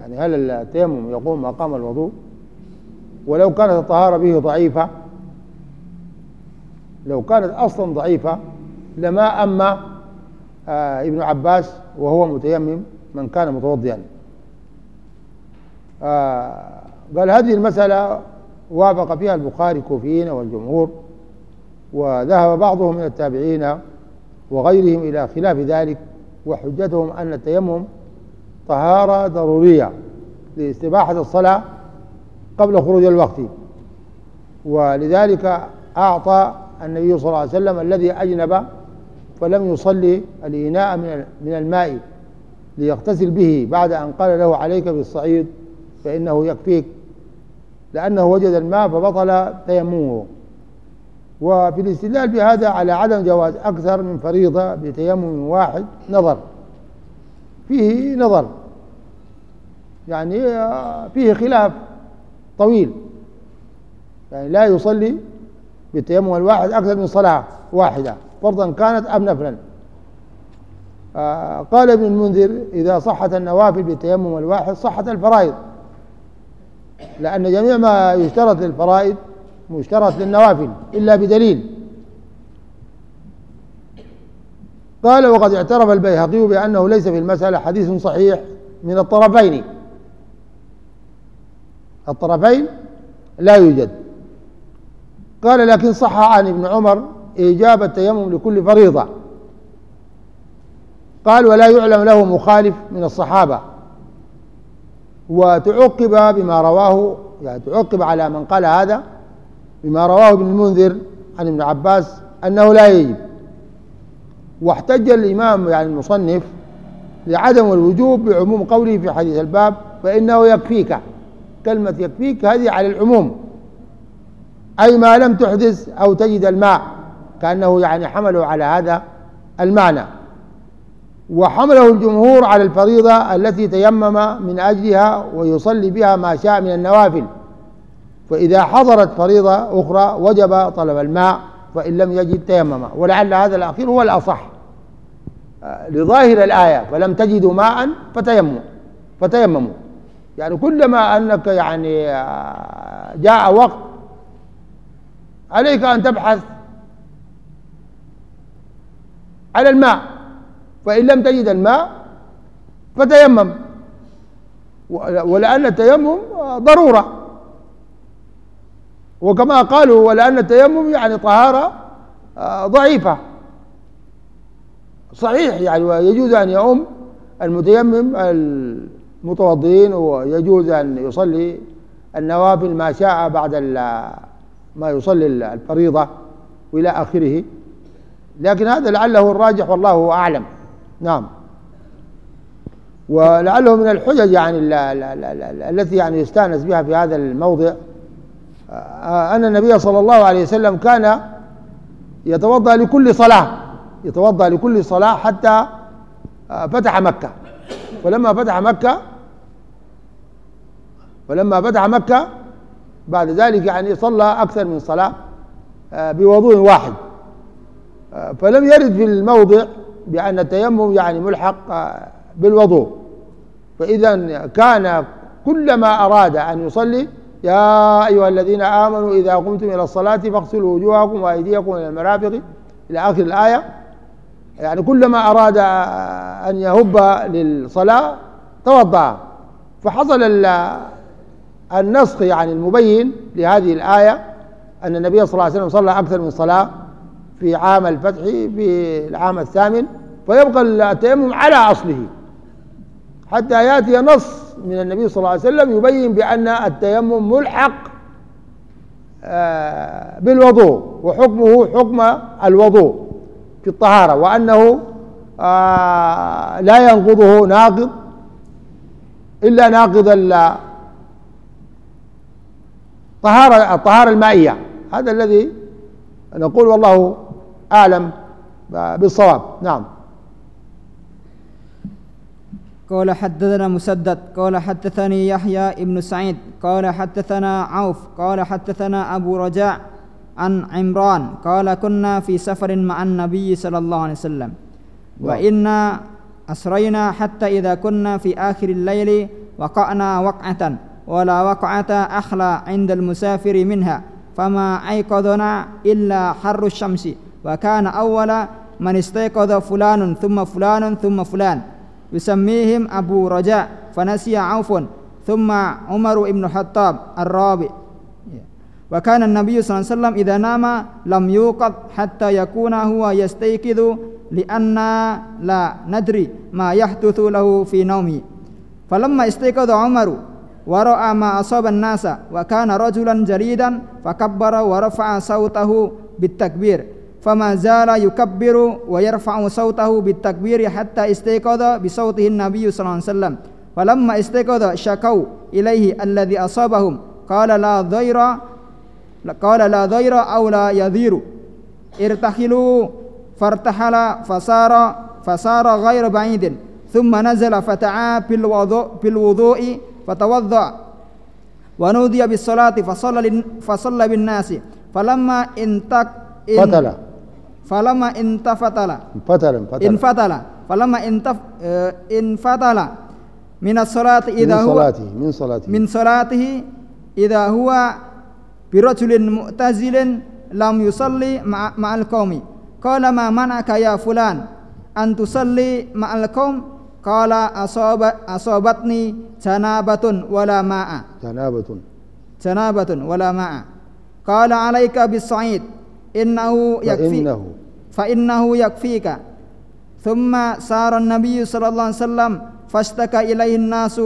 يعني هل التيمم يقوم مقام الوضوء؟ ولو كانت الطهارة به ضعيفة لو كانت أصلا ضعيفة لما أما آه ابن عباس وهو متيمم من كان متوضئا. آه قال هذه المسألة وافق فيها البخاري كوفيين والجمهور وذهب بعضهم من التابعين وغيرهم إلى خلاف ذلك وحجتهم أن التيمم طهارة ضرورية لاستباحة الصلاة قبل خروج الوقت. ولذلك أعطى النبي صلى الله عليه وسلم الذي أجنب فلم يصلي الإناء من الماء ليغتسل به بعد أن قال له عليك بالصعيد فإنه يكفيك. لأنه وجد الماء فبطل تيممه. وفي الاستدلال بهذا على عدم جواز أكثر من فريضة بتيمم واحد نظر. فيه نظر. يعني فيه خلاف طويل. يعني لا يصلي بالتيمم الواحد أكثر من صلاة واحدة. فرضا كانت أم نفلا. آه قال ابن المنذر إذا صحت النوافل بالتيمم الواحد صحت الفرائض. لأن جميع ما يشترط للفرائض مشترط للنوافل إلا بدليل. قال وقد اعترف البيهقي بأنه ليس في المسألة حديث صحيح من الطرفين. الطرفين لا يوجد. قال لكن صح عن ابن عمر إيجاب التيمم لكل فريضة. قال ولا يعلم له مخالف من الصحابة. وتعقب بما رواه يعني تعقب على من قال هذا بما رواه ابن المنذر عن ابن عباس أنه لا يجب. واحتج الإمام يعني المصنف لعدم الوجوب بعموم قوله في حديث الباب فإنه يكفيك. كلمة يكفيك هذه على العموم. أي ما لم تحدث أو تجد الماء كأنه يعني حمله على هذا المعنى. وحمله الجمهور على الفريضة التي تيمم من أجلها ويصلي بها ما شاء من النوافل. فإذا حضرت فريضة أخرى وجب طلب الماء فإن لم يجد تيمم. ولعل هذا الأخير هو الأصح. آه، لظاهر الآية فلم تجدوا ماء فتيمموا فتيمموا. يعني كلما أنك يعني آه، جاء وقت عليك أن تبحث على الماء. فإن لم تجد الماء فتيمم. ولأن التيمم ضرورة. وكما قالوا ولأن التيمم يعني طهارة آه، ضعيفة. صحيح يعني ويجوز أن يؤم المتيمم المتوضئين ويجوز أن يصلي النوافل ما شاء بعد ما يصلي الفريضة وإلى آخره. لكن هذا لعله الراجح والله أعلم. نعم. ولعله من الحجج يعني التي يعني يستأنس بها في هذا الموضع. آه، أن النبي صلى الله عليه وسلم كان يتوضأ لكل صلاة يتوضأ لكل صلاة حتى آه، فتح مكة. فلما فتح مكة فلما فتح مكة بعد ذلك يعني صلى أكثر من صلاة آه، بوضوء واحد. فلم يرد في الموضع بأن التيمم يعني ملحق بالوضوء. فإذا كان كلما أراد أن يصلي يا أيها الذين آمنوا إذا قمتم إلى الصلاة فاغسلوا وجوهكم وأيديكم إلى المرافق إلى آخر الآية. يعني كلما أراد أن يهب للصلاة توضأ. فحصل النسخ يعني المبين لهذه الآية أن النبي صلى الله عليه وسلم صلى أكثر من صلاة. في عام الفتح في العام الثامن فيبقى التيمم على أصله. حتى يأتي نص من النبي صلى الله عليه وسلم يبين بأن التيمم ملحق آه، بالوضوء وحكمه حكم الوضوء في الطهارة وأنه آه، لا ينقضه ناقض إلا ناقض الطهارة الطهارة المائية. هذا الذي نقول والله أعلم بالصواب. نعم. قال حدثنا مسدد. قال حدثني يحيى ابن سعيد. قال حدثنا عوف. قال حدثنا أبو رجاء عن عمران. قال كنا في سفر مع النبي صلى الله عليه وسلم. وإنا أسرينا حتى إذا كنا في آخر الليل وقعنا وقعة ولا وقعة أخلى عند المسافر منها فما أيقظنا إلا حر الشمس. وكان أول من استيقظ فلان ثم فلان ثم فلان. يسميهم أبو رجاء فنسي عوف ثم عمر بن الخطاب الرابع. وكان النبي صلى الله عليه وسلم إذا نام لم يوقظ حتى يكون هو يستيقظ لأن لا ندري ما يحدث له في نومه. فلما استيقظ عمر ورأى ما أصاب الناس وكان رجلا جريدا فكبر ورفع صوته بالتكبير. فما زال يكبر ويرفع صوته بالتكبير حتى استيقظ بصوته النبي صلى الله عليه وسلم. فلما استيقظ شكوا إليه الذي أصابهم. قال لا ضير قال لا ضير أو لا يضير. ارتحلوا فارتحل فصار فصار غير بعيد. ثم نزل فتعا بالوضوء, بالوضوء فتوضأ. ونودي بالصلاة فصلى فصلى بالناس. فلما انتك فتل فلما انتفتل انفتل انفتل. انفتل. فلما انتف انفتل. من الصلاة إذا من هو صلاته من صلاته. من صلاته إذا هو برجل معتزل لم يصلي مع, مع القوم. قال ما منعك يا فلان أن تصلي مع القوم؟ قال أصاب أصابتني جنابة ولا ماء. جنابة. جنابة ولا ماء. قال عليك بالصعيد. إنه يكفي فإنه. فإنه يكفيك. ثم سار النبي صلى الله عليه وسلم فاشتكى إليه الناس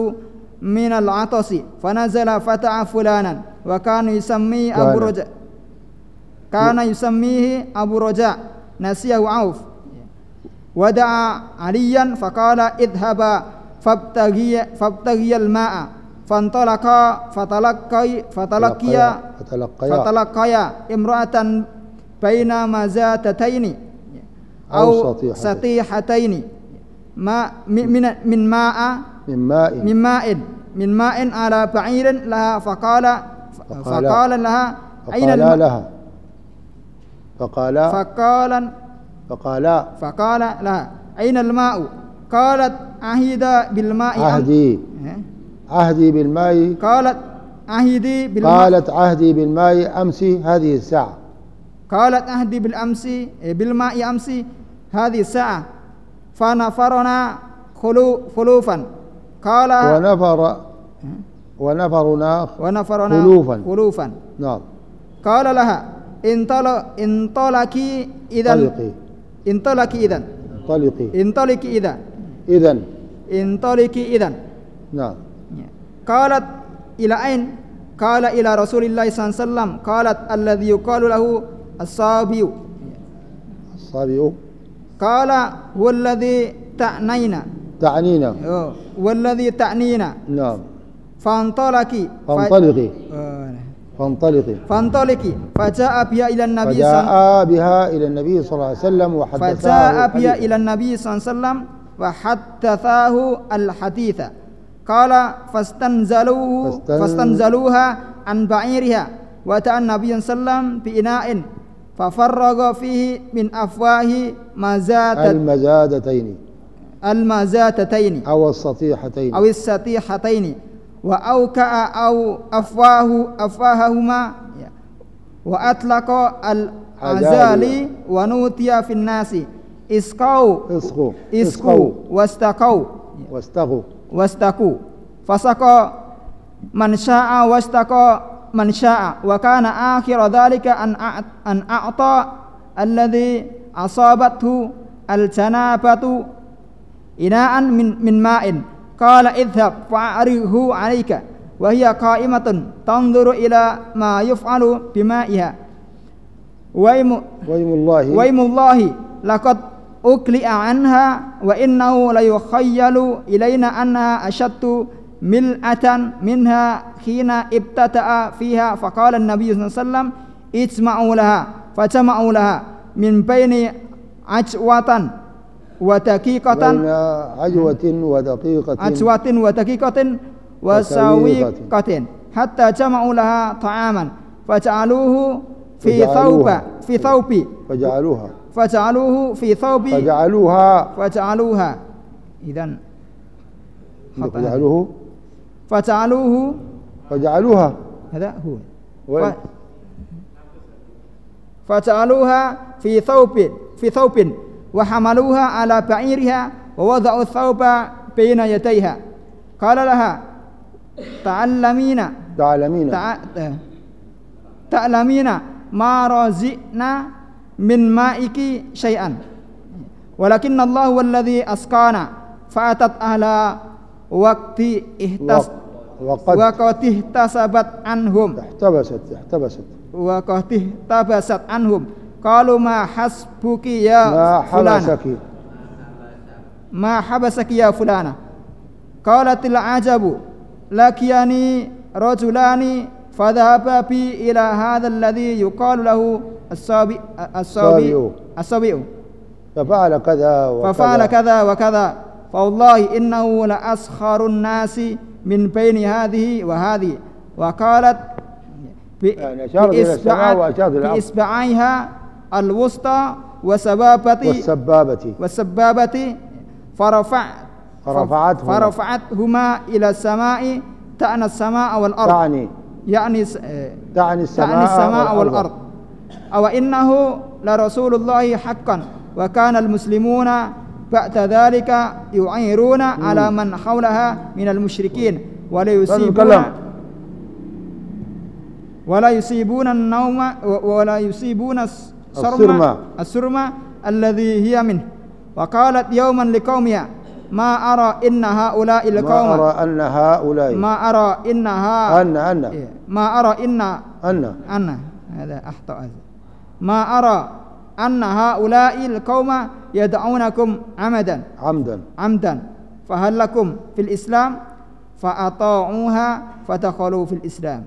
من العطس فنزل فتع فلانا وكان يسميه أبو كان. رجاء كان يسميه أبو رجاء نسيه عوف. ودعا عليا فقال اذهبا فابتغي, فابتغي الماء. فانطلقا فتلقي فتلقيا فتلقيا فتلقيا امرأة بين مزاتتين. أو أو سطيحتين. سطيحتين. ما من من ماء من ماء. من ماء. من ماء على بعير لها فقال فقال- فقال لها أين فقالا الماء؟ لها. فقالا فقال فقالا فقال لها أين الماء؟ قالت عهد بالماء عهدي عهدي بالماء. قالت عهدي بالماء. قالت عهدي بالماء أمس هذه الساعة. قالت عهدي بالأمس بالماء أمس هذه الساعة. فنفرنا خلو خلوفا. قال ونفر ونفرنا ونفرنا خلوفا. خلوفا. نعم. قال لها انطلق انطلقي إذا طلقي انطلقي إذا طلقي انطلقي إذا إذا انطلقي إذا نعم. قالت إلى أين؟ قال إلى رسول الله صلى الله عليه وسلم. قالت الذي يقال له الصابي. الصابئ قال هو الذي تعنينا. تعنينا والذي تعنينا. نعم. فانطلقي. فانطلقي. فانطلقي. فانطلقي. فجاء بها إلى النبي صلى فجاء بها إلى النبي صلى الله عليه وسلم فجاء وحدثاه بها. إلى النبي صلى الله عليه وسلم وحدثاه الحديث. قال فاستنزلوه فاستن- فاستنزلوها عن بعيرها. وأتى النبي صلى الله عليه وسلم بإناء. ففرغ فيه من أفواه مزات المزادتين. المزاتتين أو السطيحتين. أو السطيحتين. وأوكأ أو أفواه أفواههما. وأطلق العزالي ونوتي في الناس. اسقوا. اسقوا. اسقوا. واستقوا. واستغوا واستقوا. فسقى من شاء واستقى. من شاء وكان آخر ذلك أن أن أعطى الذي أصابته الجنابة إناء من من ماء. قال اذهب فأعرضه عليك وهي قائمة تنظر إلى ما يفعل بمائها. ويم ويم الله. ويم الله لقد أكلئ عنها وإنه ليخيل إلينا أنها أشد ملأة منها حين ابتدأ فيها فقال النبي صلى الله عليه وسلم اجمعوا لها. فجمعوا لها من بين عجوة ودقيقة بين عجوة ودقيقة. عجوة ودقيقة وسويقة. حتى جمعوا لها طعاما. فجعلوه في ثوب. في ثوب. فجعلوها. فجعلوه في ثوب. فجعلوها. فجعلوها. إذا فجعلوه. فجعلوه فجعلوها. هذا هو. وين؟ فجعلوها في ثوب في ثوب وحملوها على بعيرها ووضعوا الثوب بين يديها. قال لها تعلمين تعلمين. تع... تعلمين ما رزقنا من مائك شيئا ولكن الله هو الذي أسقانا فأتت أهل وقت اهتس... وقد وقد احتسبت عنهم احتبست احتبست. وقد احتبست عنهم قالوا ما حسبك يا ما حبسك؟ ما حبسك يا فلانة؟ قالت العجب لكياني رجلان فذهب بي إلى هذا الذي يقال له الصابئ الصابئ. الصابئ. ففعل كذا وكذا. ففعل كذا وكذا. فوالله إنه لأسخر الناس من بين هذه وهذه. وقالت يعني الأرض. بإصبعيها الوسطى وسبابة والسبابة والسبابة فرفع فرفعتهما. فرفعتهما إلى السماء. تعني السماء والأرض. تعني. يعني آه، تعني السماء, تعني السماء والأرض. والأرض. أو إنه لرسول الله حقا. وكان المسلمون بعد ذلك يعيرون على من حولها من المشركين ولا يصيبون. ولا يصيبون النوم ولا يصيبون الس- السرمة. السرمة الذي هي منه. وقالت يوما لقومها ما أرى إن هؤلاء ما القوم أرى أن هؤلاء. ما أرى إنها أن أن. إيه، ما أرى إن أن. أن. هذا أخطأ. ما أرى أن هؤلاء القوم يدعونكم عمدا. عمدا. عمدا. فهل لكم في الإسلام؟ فأطاعوها فدخلوا في الإسلام.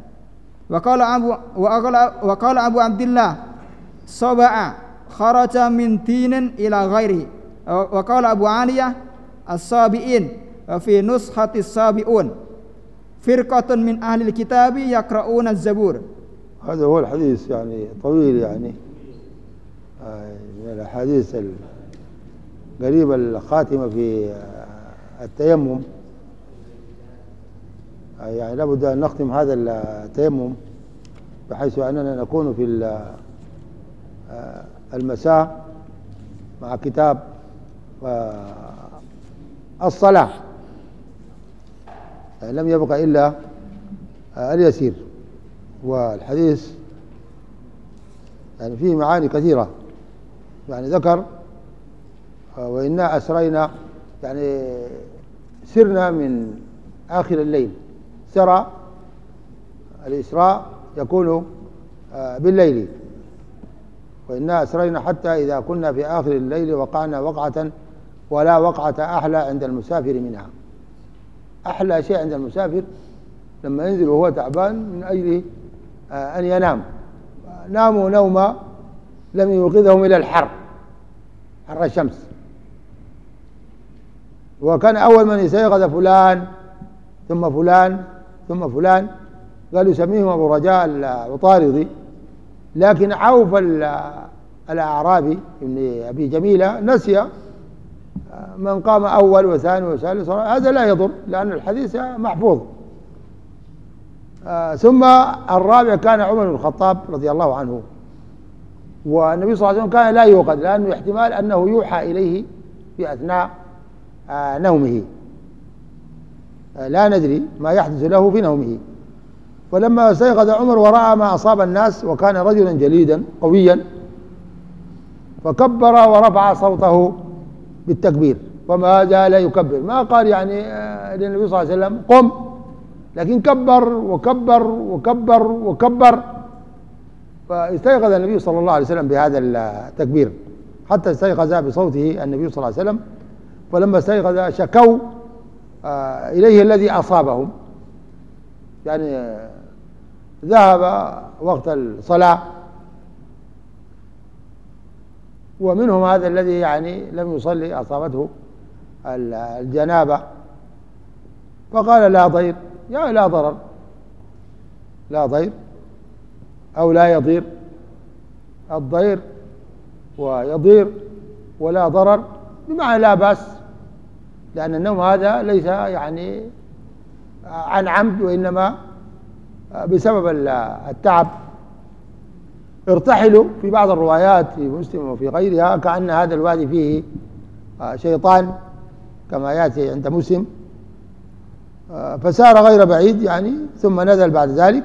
وقال أبو وقال, وقال أبو عبد الله صبع خرج من دين إلى غيره. وقال أبو عالية الصابئين وفي نسخة الصابئون. فرقة من أهل الكتاب يقرؤون الزبور. هذا هو الحديث يعني طويل يعني. آه، من الأحاديث القريبة الخاتمة في التيمم. يعني لابد أن نختم هذا التيمم بحيث أننا نكون في ال- المساء مع كتاب الصلاة. لم يبق إلا اليسير والحديث. يعني فيه معاني كثيرة. يعني ذكر وإنا أسرينا يعني سرنا من آخر الليل. سرى الإسراء يكون آه، بالليل. وإنا أسرينا حتى إذا كنا في آخر الليل وقعنا وقعة ولا وقعة أحلى عند المسافر منها. أحلى شيء عند المسافر لما ينزل وهو تعبان من أجل آه، أن ينام. ناموا نوما لم يوقظهم إلى الحر حر الشمس. وكان أول من يستيقظ فلان ثم فلان ثم فلان. قالوا يسميهم أبو رجاء العطاردي لكن عوف ال- الأعرابي ابن أبي جميلة نسي من قام أول وثاني وثالث. هذا لا يضر لأن الحديث محفوظ. آه، ثم الرابع كان عمر بن الخطاب رضي الله عنه. والنبي صلى الله عليه وسلم كان لا يوقظ لأنه احتمال أنه يوحى إليه في أثناء نومه. آه، لا ندري ما يحدث له في نومه. فلما استيقظ عمر ورأى ما أصاب الناس وكان رجلا جليدا قويا فكبر ورفع صوته بالتكبير. وما زال يكبر. ما قال يعني آه، للنبي صلى الله عليه وسلم قم. لكن كبر وكبر وكبر وكبر. فاستيقظ النبي صلى الله عليه وسلم بهذا التكبير. حتى استيقظ بصوته النبي صلى الله عليه وسلم. فلما استيقظ شكوا آه، إليه الذي أصابهم. يعني آه، ذهب وقت الصلاة. ومنهم هذا الذي يعني لم يصلي أصابته ال- الجنابة. فقال لا ضير. يا لا ضرر. لا ضير أو لا يضير. الضير ويضير ولا ضرر. بمعنى لا بأس. لأن النوم هذا ليس يعني عن عمد وإنما بسبب التعب. ارتحلوا في بعض الروايات في مسلم وفي غيرها كأن هذا الوادي فيه شيطان كما يأتي عند مسلم. فسار غير بعيد يعني ثم نزل بعد ذلك.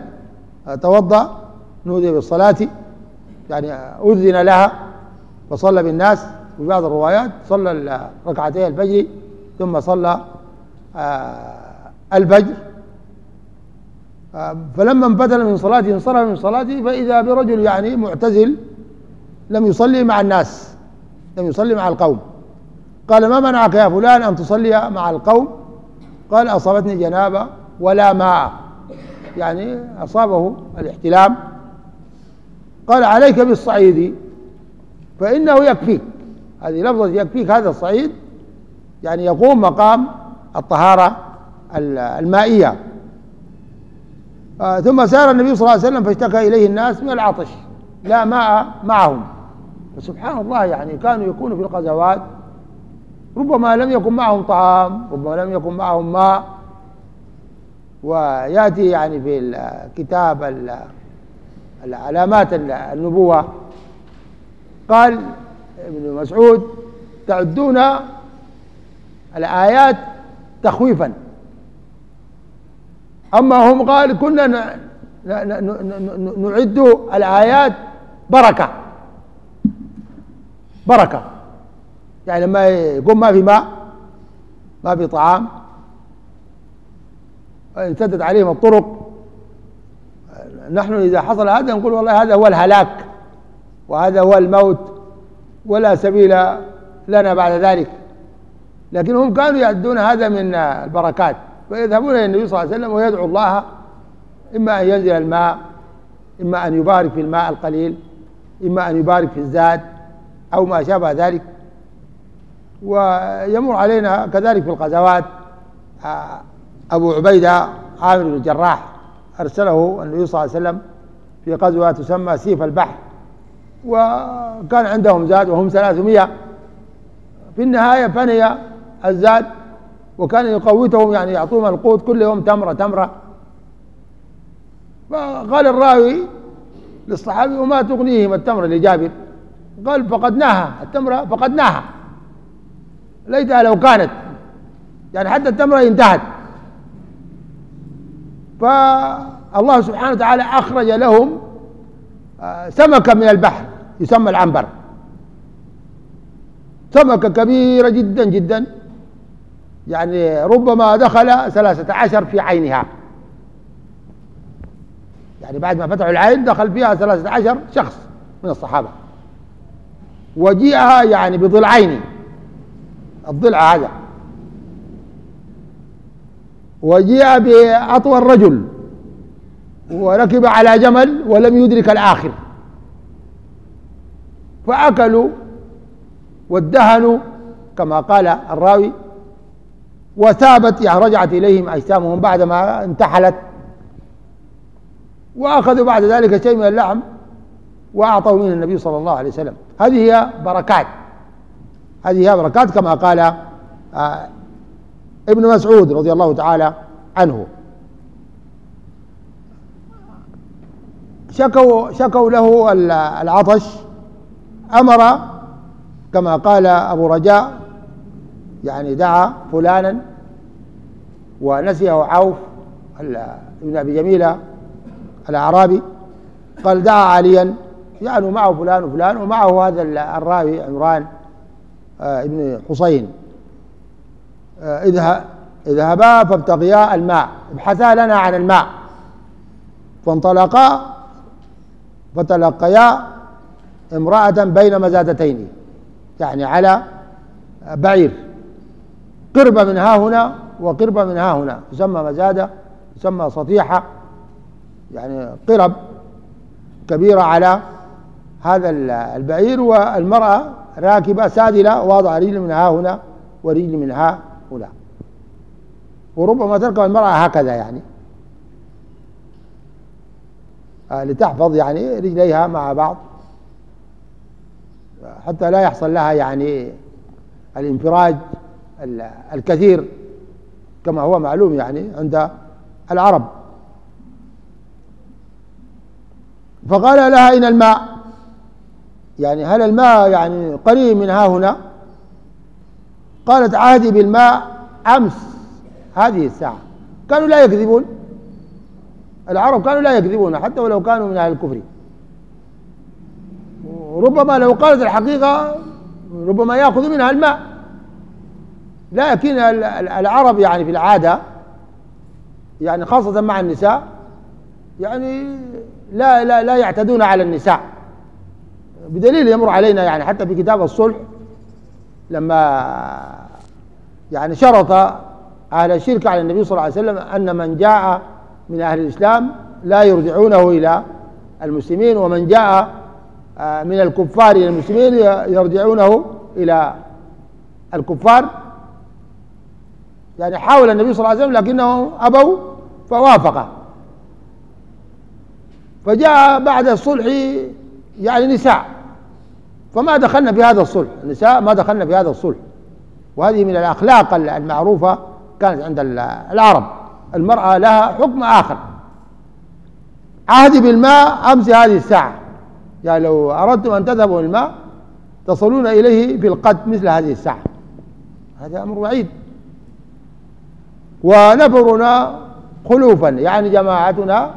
توضأ نودي بالصلاة يعني أذن لها وصلى بالناس. في بعض الروايات صلى ركعتي الفجر ثم صلى الفجر. فلما انبدل من صلاته انصرف من صلاته فإذا برجل يعني معتزل لم يصلي مع الناس لم يصلي مع القوم. قال ما منعك يا فلان أن تصلي مع القوم؟ قال أصابتني جنابة ولا ماء. يعني أصابه الاحتلام. قال عليك بالصعيد فإنه يكفيك. هذه لفظة يكفيك هذا الصعيد. يعني يقوم مقام الطهارة المائية. آه ثم سار النبي صلى الله عليه وسلم فاشتكى إليه الناس من العطش لا ماء معهم. فسبحان الله يعني كانوا يكونوا في الغزوات ربما لم يكن معهم طعام ربما لم يكن معهم ماء. ويأتي يعني في الكتاب العلامات النبوة قال ابن مسعود تعدون الآيات تخويفا. أما هم قال كنا نعد الآيات بركة. بركة. يعني لما يكون ما في ماء ما في طعام انسدت عليهم الطرق. نحن إذا حصل هذا نقول والله هذا هو الهلاك وهذا هو الموت ولا سبيل لنا بعد ذلك. لكن هم كانوا يعدون هذا من البركات فيذهبون إلى النبي صلى الله عليه وسلم ويدعو الله إما أن ينزل الماء إما أن يبارك في الماء القليل إما أن يبارك في الزاد أو ما شابه ذلك. ويمر علينا كذلك في الغزوات. أبو عبيدة عامر بن الجراح أرسله النبي صلى الله عليه وسلم في غزوة تسمى سيف البحر. وكان عندهم زاد وهم ثلاثمائة. في النهاية فني الزاد وكان يقوتهم يعني يعطوهم القوت كل يوم تمرة تمرة. فقال الراوي للصحابي وما تغنيهم التمرة لجابر؟ قال فقدناها التمرة فقدناها. ليتها لو كانت. يعني حتى التمرة انتهت. فالله سبحانه وتعالى أخرج لهم آه، سمكة من البحر يسمى العنبر. سمكة كبيرة جدا جدا. يعني ربما دخل ثلاثة عشر في عينها. يعني بعد ما فتحوا العين دخل فيها ثلاثة عشر شخص من الصحابة. وجيئها يعني بضلعين الضلع هذا. وجيء بأطول رجل. وركب على جمل ولم يدرك الآخر. فأكلوا وادهنوا كما قال الراوي وثابت يعني رجعت إليهم أجسامهم بعدما انتحلت. وأخذوا بعد ذلك شيء من اللحم وأعطوا منه النبي صلى الله عليه وسلم. هذه هي بركات. هذه هي بركات كما قال آه ابن مسعود رضي الله تعالى عنه. شكوا شكوا له العطش. أمر كما قال أبو رجاء يعني دعا فلانا ونسيه عوف ابن أبي جميلة الأعرابي قال دعا عليا يعني معه فلان وفلان ومعه هذا الراوي عمران آه، ابن حسين. آه، اذهبا فابتغيا الماء ابحثا لنا عن الماء. فانطلقا فتلقيا امرأة بين مزادتين يعني على بعير. قربة من ها هنا وقربة من ها هنا. تسمى مزادة تسمى سطيحة يعني قرب كبيرة على هذا البعير والمرأة راكبة سادلة واضعة رجل من ها هنا ورجل من ها هنا. وربما تركب المرأة هكذا يعني. آه، لتحفظ يعني رجليها مع بعض. حتى لا يحصل لها يعني الانفراج. الكثير كما هو معلوم يعني عند العرب. فقال لها أين الماء؟ يعني هل الماء يعني قريب من ها هنا؟ قالت عهدي بالماء أمس هذه الساعة. كانوا لا يكذبون. العرب كانوا لا يكذبون حتى ولو كانوا من أهل الكفر. ربما لو قالت الحقيقة ربما يأخذ منها الماء. لكن العرب يعني في العادة يعني خاصة مع النساء يعني لا لا لا يعتدون على النساء. بدليل يمر علينا يعني حتى في كتاب الصلح لما يعني شرط أهل الشرك على النبي صلى الله عليه وسلم أن من جاء من أهل الإسلام لا يرجعونه إلى المسلمين ومن جاء آه، من الكفار إلى المسلمين يرجعونه إلى الكفار. يعني حاول النبي صلى الله عليه وسلم لكنه أبوا فوافق. فجاء بعد الصلح يعني نساء. فما دخلنا في هذا الصلح. النساء ما دخلنا في هذا الصلح. وهذه من الأخلاق المعروفة كانت عند العرب. المرأة لها حكم آخر. عهدي بالماء أمس هذه الساعة. يعني لو أردتم أن تذهبوا الماء تصلون إليه في القد مثل هذه الساعة. هذا أمر بعيد ونفرنا خلوفا. يعني جماعتنا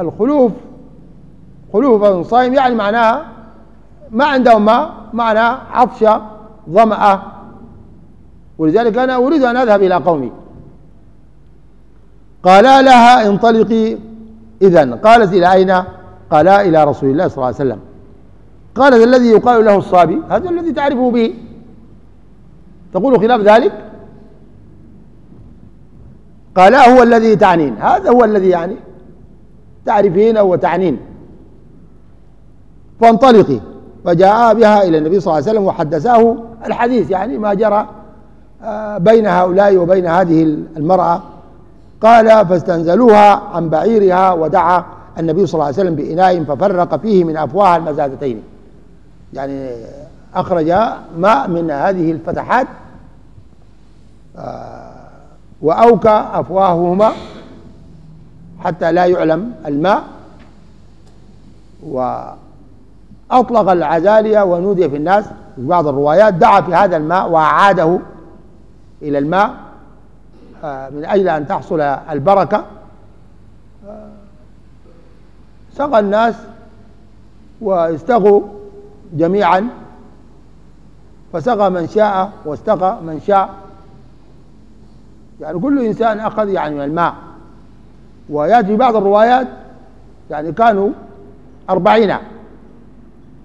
الخلوف خلوف صائم يعني معناها ما عندهم ماء معناه عطشة ظمأة ولذلك أنا أريد أن أذهب إلى قومي. قالا لها انطلقي إذا. قالت إلى أين؟ قالا إلى رسول الله صلى الله عليه وسلم. قالت الذي يقال له الصابي هذا الذي تعرفه به. تقول خلاف ذلك؟ قال هو الذي تعنين. هذا هو الذي يعني تعرفين وتعنين فانطلقي. فجاء بها إلى النبي صلى الله عليه وسلم وحدثاه الحديث يعني ما جرى آه، بين هؤلاء وبين هذه المرأة. قال فاستنزلوها عن بعيرها ودعا النبي صلى الله عليه وسلم بإناء ففرق فيه من أفواه المزادتين يعني أخرج ماء من هذه الفتحات آه، وأوكى أفواههما حتى لا يعلم الماء. وأطلق العزالية ونودي في الناس في بعض الروايات دعا في هذا الماء وأعاده إلى الماء آه، من أجل أن تحصل البركة. آه، سقى الناس واستغوا جميعا فسقى من شاء واستقى من شاء. يعني كل إنسان أخذ يعني من الماء. ويأتي بعض الروايات يعني كانوا أربعين.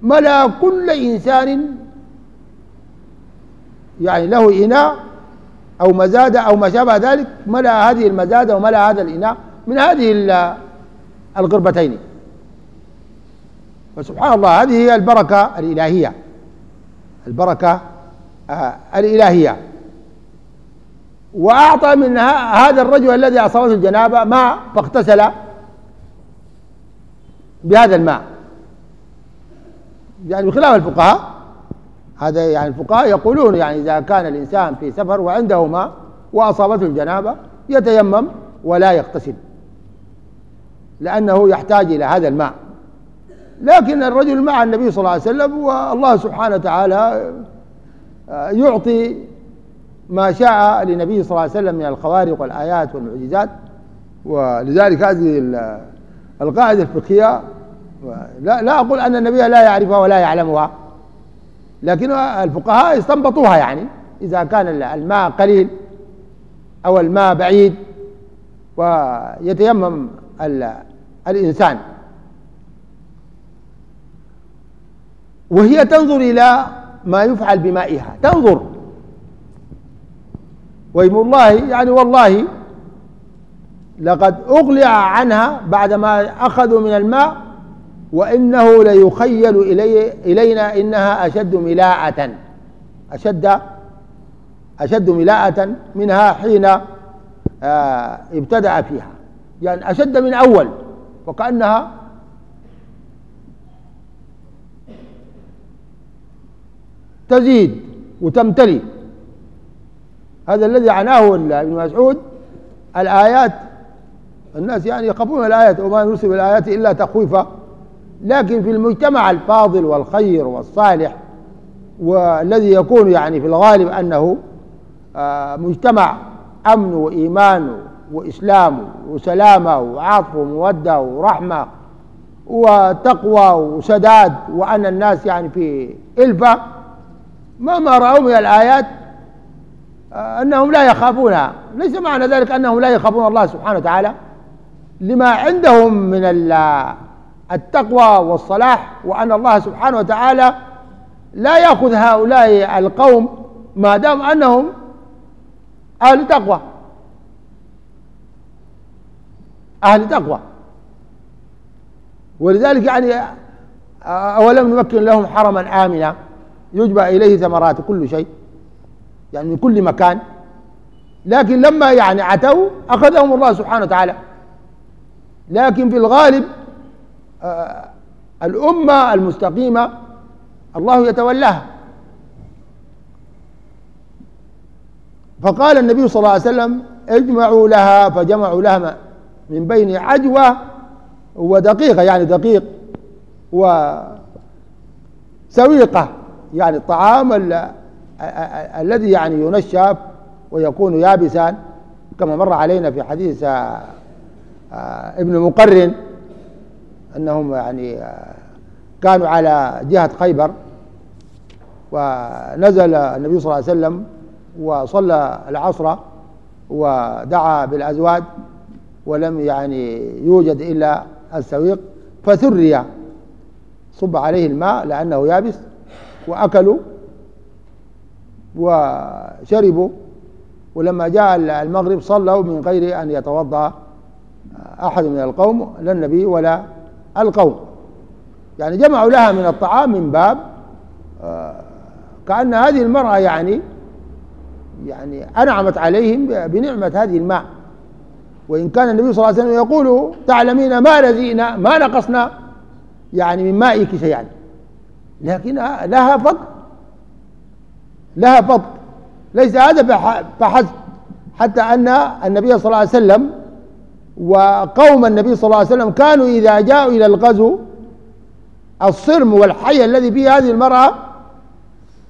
ملا كل إنسان يعني له إناء أو مزادة أو ما شابه ذلك ملا هذه المزادة وملا هذا الإناء من هذه الغربتين. فسبحان الله هذه هي البركة الإلهية. البركة آه، الإلهية. وأعطى من هذا الرجل الذي أصابته الجنابة ماء فاغتسل بهذا الماء. يعني بخلاف الفقهاء هذا يعني الفقهاء يقولون يعني إذا كان الإنسان في سفر وعنده ماء وأصابته الجنابة يتيمم ولا يغتسل لأنه يحتاج إلى هذا الماء. لكن الرجل مع النبي صلى الله عليه وسلم والله سبحانه وتعالى يعطي ما شاء للنبي صلى الله عليه وسلم من الخوارق والآيات والمعجزات. ولذلك هذه القاعدة الفقهية لا, لا أقول أن النبي لا يعرفها ولا يعلمها لكن الفقهاء استنبطوها يعني. إذا كان الماء قليل أو الماء بعيد ويتيمم الإنسان. وهي تنظر إلى ما يفعل بمائها. تنظر ويم الله يعني والله لقد أغلع عنها بعدما أخذوا من الماء وإنه ليخيل إلي إلينا إنها أشد ملاءة أشد أشد ملاءة منها حين آه ابتدأ فيها. يعني أشد من أول وكأنها تزيد وتمتلي هذا الذي عناه ابن مسعود الآيات. الناس يعني يخافون الآيات وما نرسل الآيات إلا تخويفا. لكن في المجتمع الفاضل والخير والصالح والذي يكون يعني في الغالب أنه آه، مجتمع أمن وإيمان وإسلام وسلامة وعطف ومودة ورحمة وتقوى وسداد وأن الناس يعني في إلفة. مهما رأوا من الآيات أنهم لا يخافونها ليس معنى ذلك أنهم لا يخافون الله سبحانه وتعالى. لما عندهم من التقوى والصلاح وأن الله سبحانه وتعالى لا يأخذ هؤلاء القوم ما دام أنهم أهل تقوى. أهل تقوى. ولذلك يعني أولم نمكن لهم حرما آمنا. يجبى إليه ثمرات كل شيء. يعني من كل مكان. لكن لما يعني عتوا أخذهم الله سبحانه وتعالى. لكن في الغالب آه، الأمة المستقيمة الله يتولاها. فقال النبي صلى الله عليه وسلم اجمعوا لها فجمعوا لها من بين عجوة ودقيقة يعني دقيق وسويقة يعني الطعام الذي يعني ينشف ويكون يابسا كما مر علينا في حديث آه، ابن مقرن أنهم يعني آه، كانوا على جهة خيبر ونزل النبي صلى الله عليه وسلم وصلى العصر ودعا بالأزواج ولم يعني يوجد إلا السويق فثري صب عليه الماء لأنه يابس وأكلوا وشربوا ولما جاء المغرب صلوا من غير أن يتوضأ أحد من القوم لا النبي ولا القوم. يعني جمعوا لها من الطعام من باب آه، كأن هذه المرأة يعني يعني أنعمت عليهم بنعمة هذه الماء. وإن كان النبي صلى الله عليه وسلم يقول تعلمين ما رزينا ما نقصنا؟ يعني من مائك شيئا. لكن لها فضل. لها فضل. ليس هذا فحسب حتى أن النبي صلى الله عليه وسلم وقوم النبي صلى الله عليه وسلم كانوا إذا جاءوا إلى الغزو الصرم والحي الذي فيه هذه المرأة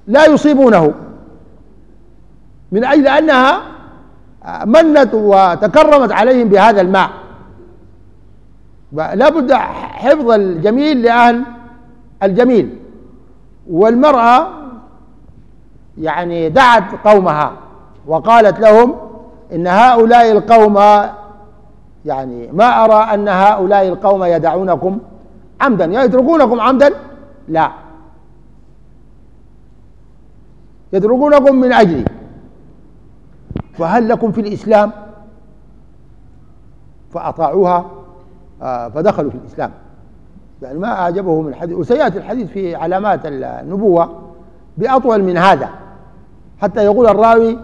لا يصيبونه. من أجل أنها منت وتكرمت عليهم بهذا الماء. لا بد حفظ الجميل لأهل الجميل. والمرأة يعني دعت قومها وقالت لهم إن هؤلاء القوم يعني ما أرى أن هؤلاء القوم يدعونكم عمدا يتركونكم عمدا؟ لا. يتركونكم من أجلي. فهل لكم في الإسلام؟ فأطاعوها آه، فدخلوا في الإسلام. يعني ما أعجبهم الحديث. وسيأتي الحديث في علامات النبوة بأطول من هذا. حتى يقول الراوي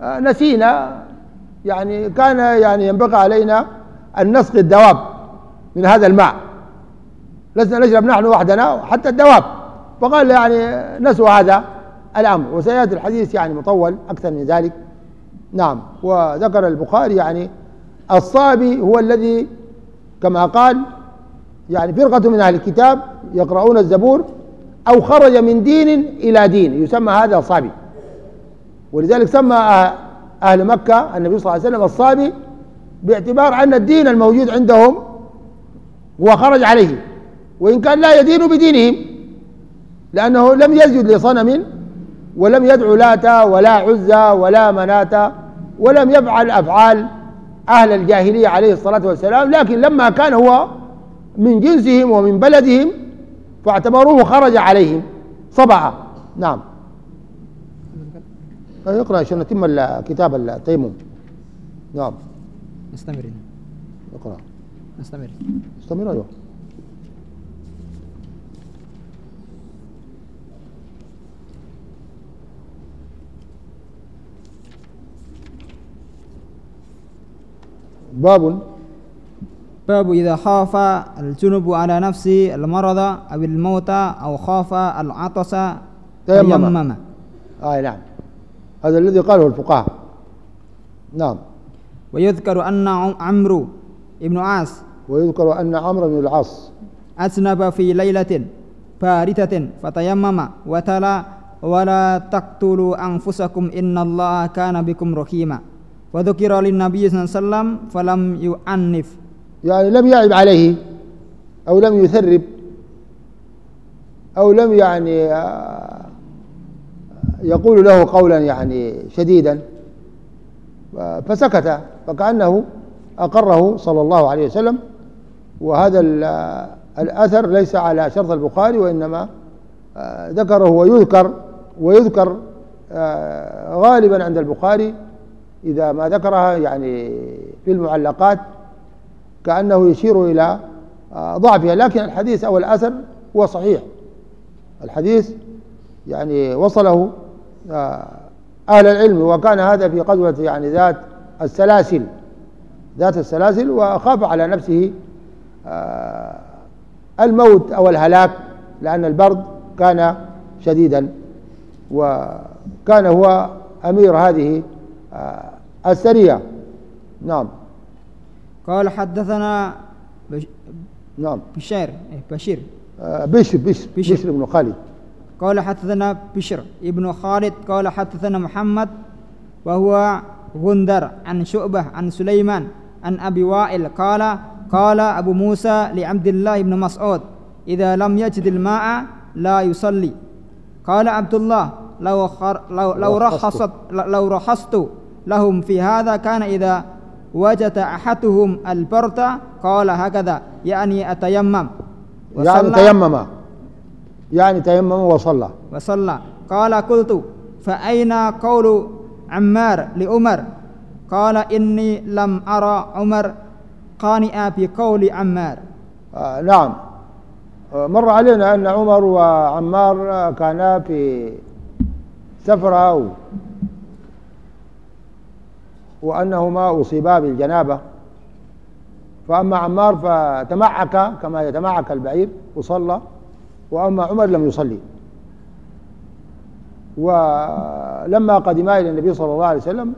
آه، نسينا. يعني كان يعني ينبغي علينا أن نسقي الدواب من هذا الماء. لسنا نشرب نحن وحدنا حتى الدواب. فقال يعني نسوا هذا الأمر. وسيأتي الحديث يعني مطول أكثر من ذلك. نعم. وذكر البخاري يعني الصابي هو الذي كما قال يعني فرقة من أهل الكتاب يقرؤون الزبور أو خرج من دين إلى دين. يسمى هذا صابي. ولذلك سمى أهل مكة النبي صلى الله عليه وسلم الصابي باعتبار أن الدين الموجود عندهم هو خرج عليه وإن كان لا يدين بدينهم لأنه لم يسجد لصنم ولم يدعو لاتا ولا عزى ولا مناتا ولم يفعل أفعال أهل الجاهلية عليه الصلاة والسلام لكن لما كان هو من جنسهم ومن بلدهم فاعتبروه خرج عليهم صبعة نعم. اقرأ عشان نتم كتاب التيمم. نعم. نستمر. اقرأ. نستمر. نستمر أيوه. باب. باب إذا خاف الجنب على نفسه المرض أو الموت أو خاف العطس تيمم. آه نعم. هذا الذي قاله الفقهاء. نعم. ويذكر أن عمرو ابن عاص ويذكر أن عمرو بن العاص أذنب في ليلة باردة فتيمم وتلا ولا تقتلوا أنفسكم إن الله كان بكم رحيما وذكر للنبي صلى الله عليه وسلم فلم يعنف يعني لم يعب عليه أو لم يثرب أو لم يعني آه، يقول له قولا يعني شديدا فسكت فكأنه أقره صلى الله عليه وسلم. وهذا الأثر ليس على شرط البخاري وإنما آه، ذكره ويذكر ويذكر آه، غالبا عند البخاري إذا ما ذكرها يعني في المعلقات كأنه يشير إلى آه، ضعفها. لكن الحديث أو الأثر هو صحيح. الحديث يعني وصله أهل العلم وكان هذا في قدوة يعني ذات السلاسل ذات السلاسل وخاف على نفسه آه، الموت أو الهلاك لأن البرد كان شديدا وكان هو أمير هذه آه، السرية. نعم. قال حدثنا بش... نعم. بشير إيه، بشير. آه، بشر بشر بشر, بشر بن خالد. قال حدثنا بشر ابن خالد قال حدثنا محمد وهو غندر عن شعبة عن سليمان عن أبي وائل قال قال أبو موسى لعبد الله بن مسعود إذا لم يجد الماء لا يصلي. قال عبد الله لو خر لو لو رخصت. لو رخصت لهم في هذا كان إذا وجد أحدهم البرد قال هكذا يعني أتيمم. يعني تيمم. يعني تيمم وصلى. وصلى. قال قلت فأين قول عمار لعمر؟ قال إني لم أرى عمر قانئا بقول عمار. آه نعم. آه، مر علينا أن عمر وعمار كانا في سفرة وأنهما أصيبا بالجنابة. فأما عمار فتمعك كما يتمعك البعير وصلى. وأما عمر لم يصلي. ولما قدما إلى النبي صلى الله عليه وسلم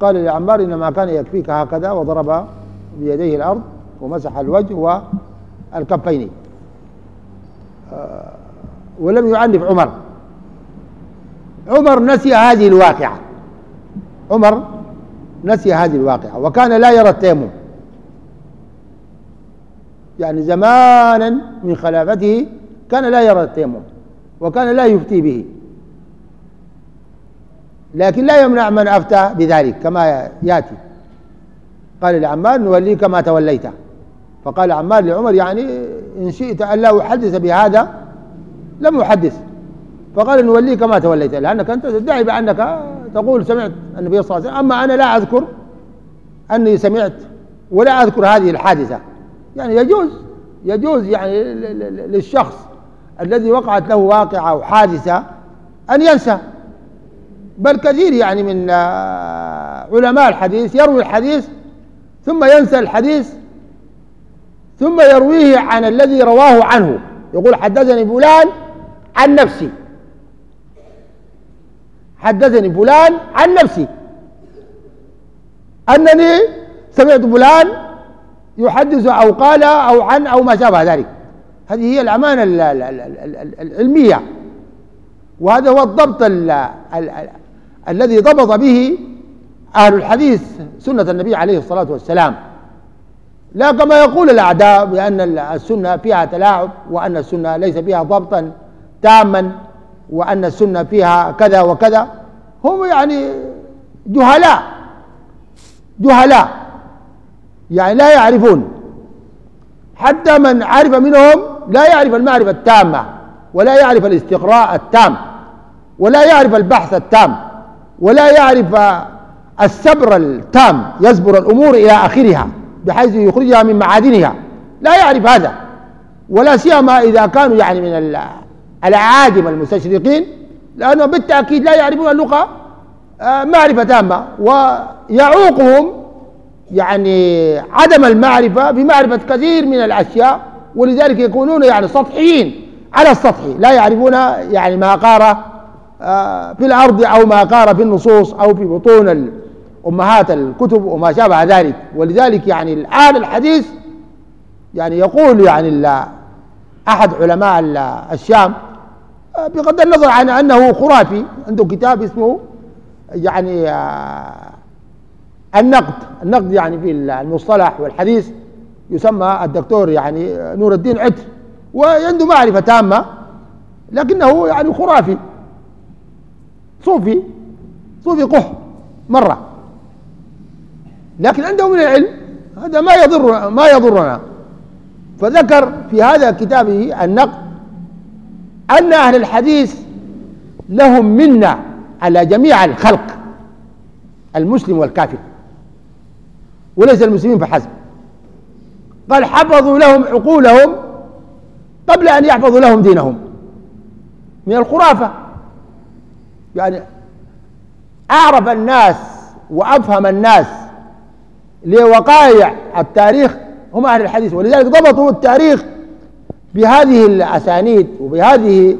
قال لعمار إنما كان يكفيك هكذا وضرب بيديه الأرض ومسح الوجه والكفين. آه، ولم يعنف عمر. عمر نسي هذه الواقعة. عمر نسي هذه الواقعة وكان لا يرى التيمم. يعني زمانا من خلافته كان لا يرى التيمم وكان لا يفتي به. لكن لا يمنع من أفتى بذلك كما يأتي. قال لعمار نوليك ما توليت. فقال عمار لعمر يعني إن شئت أن لا أحدث بهذا لم أحدث. فقال نوليك ما توليت لأنك أنت تدعي بأنك تقول سمعت النبي صلى الله عليه وسلم. أما أنا لا أذكر أني سمعت ولا أذكر هذه الحادثة. يعني يجوز يجوز يعني للشخص الذي وقعت له واقعة أو حادثة أن ينسى. بل كثير يعني من آه، علماء الحديث يروي الحديث ثم ينسى الحديث ثم يرويه عن الذي رواه عنه. يقول حدثني فلان عن نفسي. حدثني فلان عن نفسي. أنني سمعت فلان يحدث أو قال أو عن أو ما شابه ذلك. هذه هي الأمانة العلمية. وهذا هو الضبط الذي ضبط به أهل الحديث سنة النبي عليه الصلاة والسلام. لا كما يقول الأعداء بأن السنة فيها تلاعب وأن السنة ليس فيها ضبطا تاما وأن السنة فيها كذا وكذا. هم يعني جهلاء جهلاء يعني لا يعرفون. حتى من عرف منهم لا يعرف المعرفة التامة ولا يعرف الاستقراء التام ولا يعرف البحث التام ولا يعرف السبر التام يزبر الأمور إلى آخرها بحيث يخرجها من معادنها. لا يعرف هذا ولا سيما إذا كانوا يعني من الأعاجم المستشرقين لأنهم بالتأكيد لا يعرفون اللغة آه، معرفة تامة ويعوقهم يعني عدم المعرفة بمعرفة كثير من الأشياء ولذلك يكونون يعني سطحيين على السطح لا يعرفون يعني ما قار آه، في الأرض أو ما قار في النصوص أو في بطون أمهات الكتب وما شابه ذلك. ولذلك يعني الآن الحديث يعني يقول يعني أحد علماء الشام بغض النظر عن أنه خرافي عنده كتاب اسمه يعني آه، النقد. النقد يعني في المصطلح والحديث. يسمى الدكتور يعني نور الدين عتر وعنده معرفة تامة لكنه يعني خرافي صوفي صوفي قح مرة. لكن عنده من العلم هذا ما يضر ما يضرنا. فذكر في هذا كتابه النقد أن أهل الحديث لهم منا على جميع الخلق المسلم والكافر وليس المسلمين فحسب. قال حفظوا لهم عقولهم قبل أن يحفظوا لهم دينهم. من الخرافة. يعني أعرف الناس وأفهم الناس لوقائع التاريخ هم أهل الحديث ولذلك ضبطوا التاريخ بهذه الأسانيد وبهذه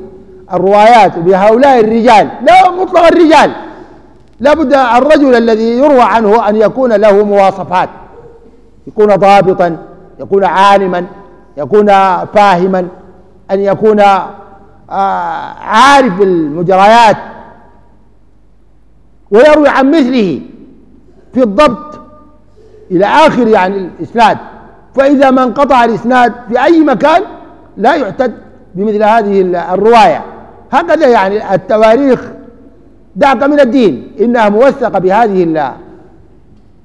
الروايات وبهؤلاء الرجال. لا مطلق الرجال. لابد الرجل الذي يروى عنه أن يكون له مواصفات يكون ضابطا. يكون عالما يكون فاهما أن يكون آه، عارف المجريات. ويروي عن مثله في الضبط إلى آخر يعني الإسناد. فإذا ما انقطع الإسناد في أي مكان لا يعتد بمثل هذه الرواية. هكذا يعني التواريخ دعك من الدين إنها موثقة بهذه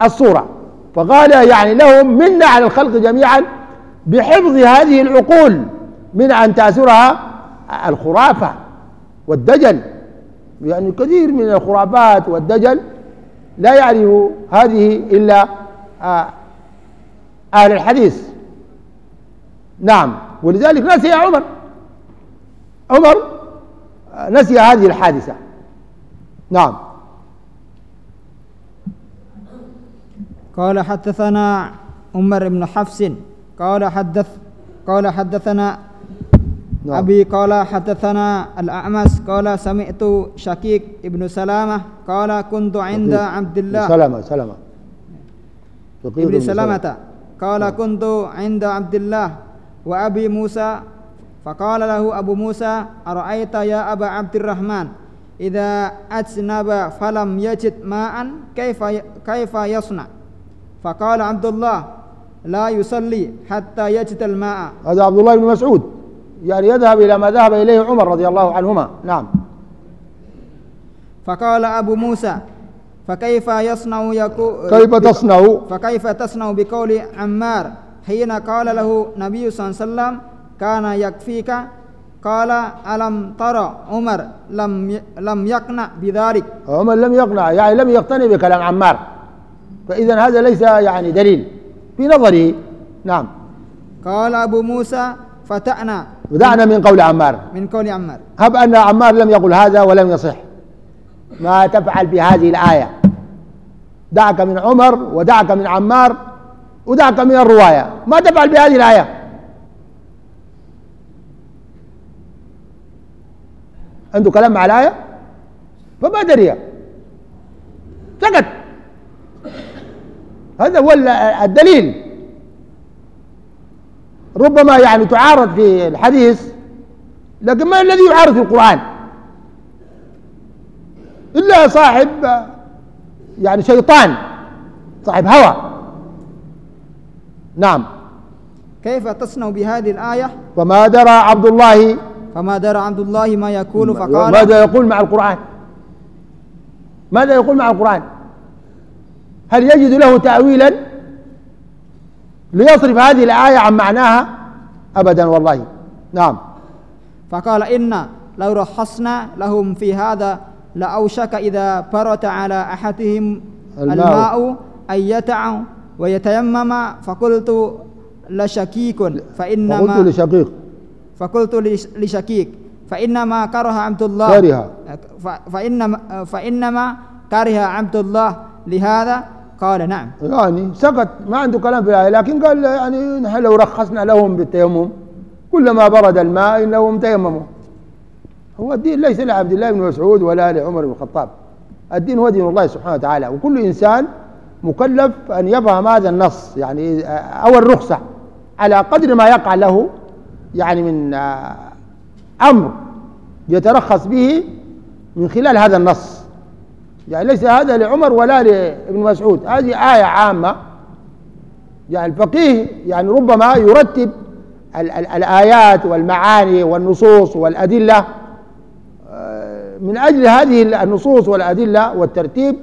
الصورة. فقال يعني لهم منا على الخلق جميعا بحفظ هذه العقول من أن تأسرها الخرافة والدجل. يعني كثير من الخرافات والدجل لا يعرف هذه إلا آه، أهل الحديث. نعم. ولذلك نسي عمر. عمر نسي هذه الحادثة. نعم. قال حدثنا عمر بن حفص قال حدث قال حدثنا نعم. أبي قال حدثنا الأعمس قال سمعت شكيك ابن سلامة قال كنت عند عبد الله سلامة سلامة ابن سلامة قال نعم. كنت عند عبد الله وأبي موسى فقال له أبو موسى أرأيت يا أبا عبد الرحمن إذا أجنب فلم يجد ماء كيف كيف يصنع فقال عبد الله لا يصلي حتى يجد الماء. هذا عبد الله بن مسعود. يعني يذهب إلى ما ذهب إليه عمر رضي الله عنهما. نعم. فقال أبو موسى فكيف يصنع يكو كيف تصنع؟ فكيف تصنع بقول عمار؟ حين قال له النبي صلى الله عليه وسلم كان يكفيك؟ قال ألم ترى عمر لم لم يقنع بذلك؟ عمر لم يقنع يعني لم يقتنع بكلام عمار. فإذا هذا ليس يعني دليل. في نظره نعم. قال أبو موسى فتأنا. ودعنا من قول عمار. من قول عمار. هب أن عمار لم يقل هذا ولم يصح. ما تفعل بهذه الآية. دعك من عمر ودعك من عمار ودعك من الرواية. ما تفعل بهذه الآية. عنده كلام مع الآية؟ فما دري. سكت. هذا هو الدليل. ربما يعني تعارض في الحديث لكن ما الذي يعارض في القرآن؟ إلا صاحب يعني شيطان صاحب هوى. نعم. كيف تصنع بهذه الآية؟ فما درى عبد الله فما درى عبد الله ما يقول فقال ماذا يقول مع القرآن؟ ماذا يقول مع القرآن؟ هل يجد له تأويلا ليصرف هذه الآية عن معناها؟ أبدا والله. نعم. فقال إن لو رخصنا لهم في هذا لأوشك إذا برت على أحدهم الماء, الماء أن يتع ويتيمم فقلت لشكيك فإنما فقلت لشقيق. فقلت لشكيك. فإنما كره عبد الله. كره. فإنما فإنما كره عبد الله. لهذا قال نعم. يعني سكت ما عنده كلام في الآية لكن قال يعني نحن لو رخصنا لهم بالتيمم كلما برد الماء إنهم تيمموا. هو الدين ليس لعبد الله بن مسعود ولا لعمر بن الخطاب. الدين هو دين الله سبحانه وتعالى وكل إنسان مكلف أن يفهم هذا النص يعني أو الرخصة على قدر ما يقع له يعني من آه، أمر يترخص به من خلال هذا النص. يعني ليس هذا لعمر ولا لابن مسعود. هذه آية عامة. يعني الفقيه يعني ربما يرتب ال ال الآيات والمعاني والنصوص والأدلة آه، من أجل هذه النصوص والأدلة والترتيب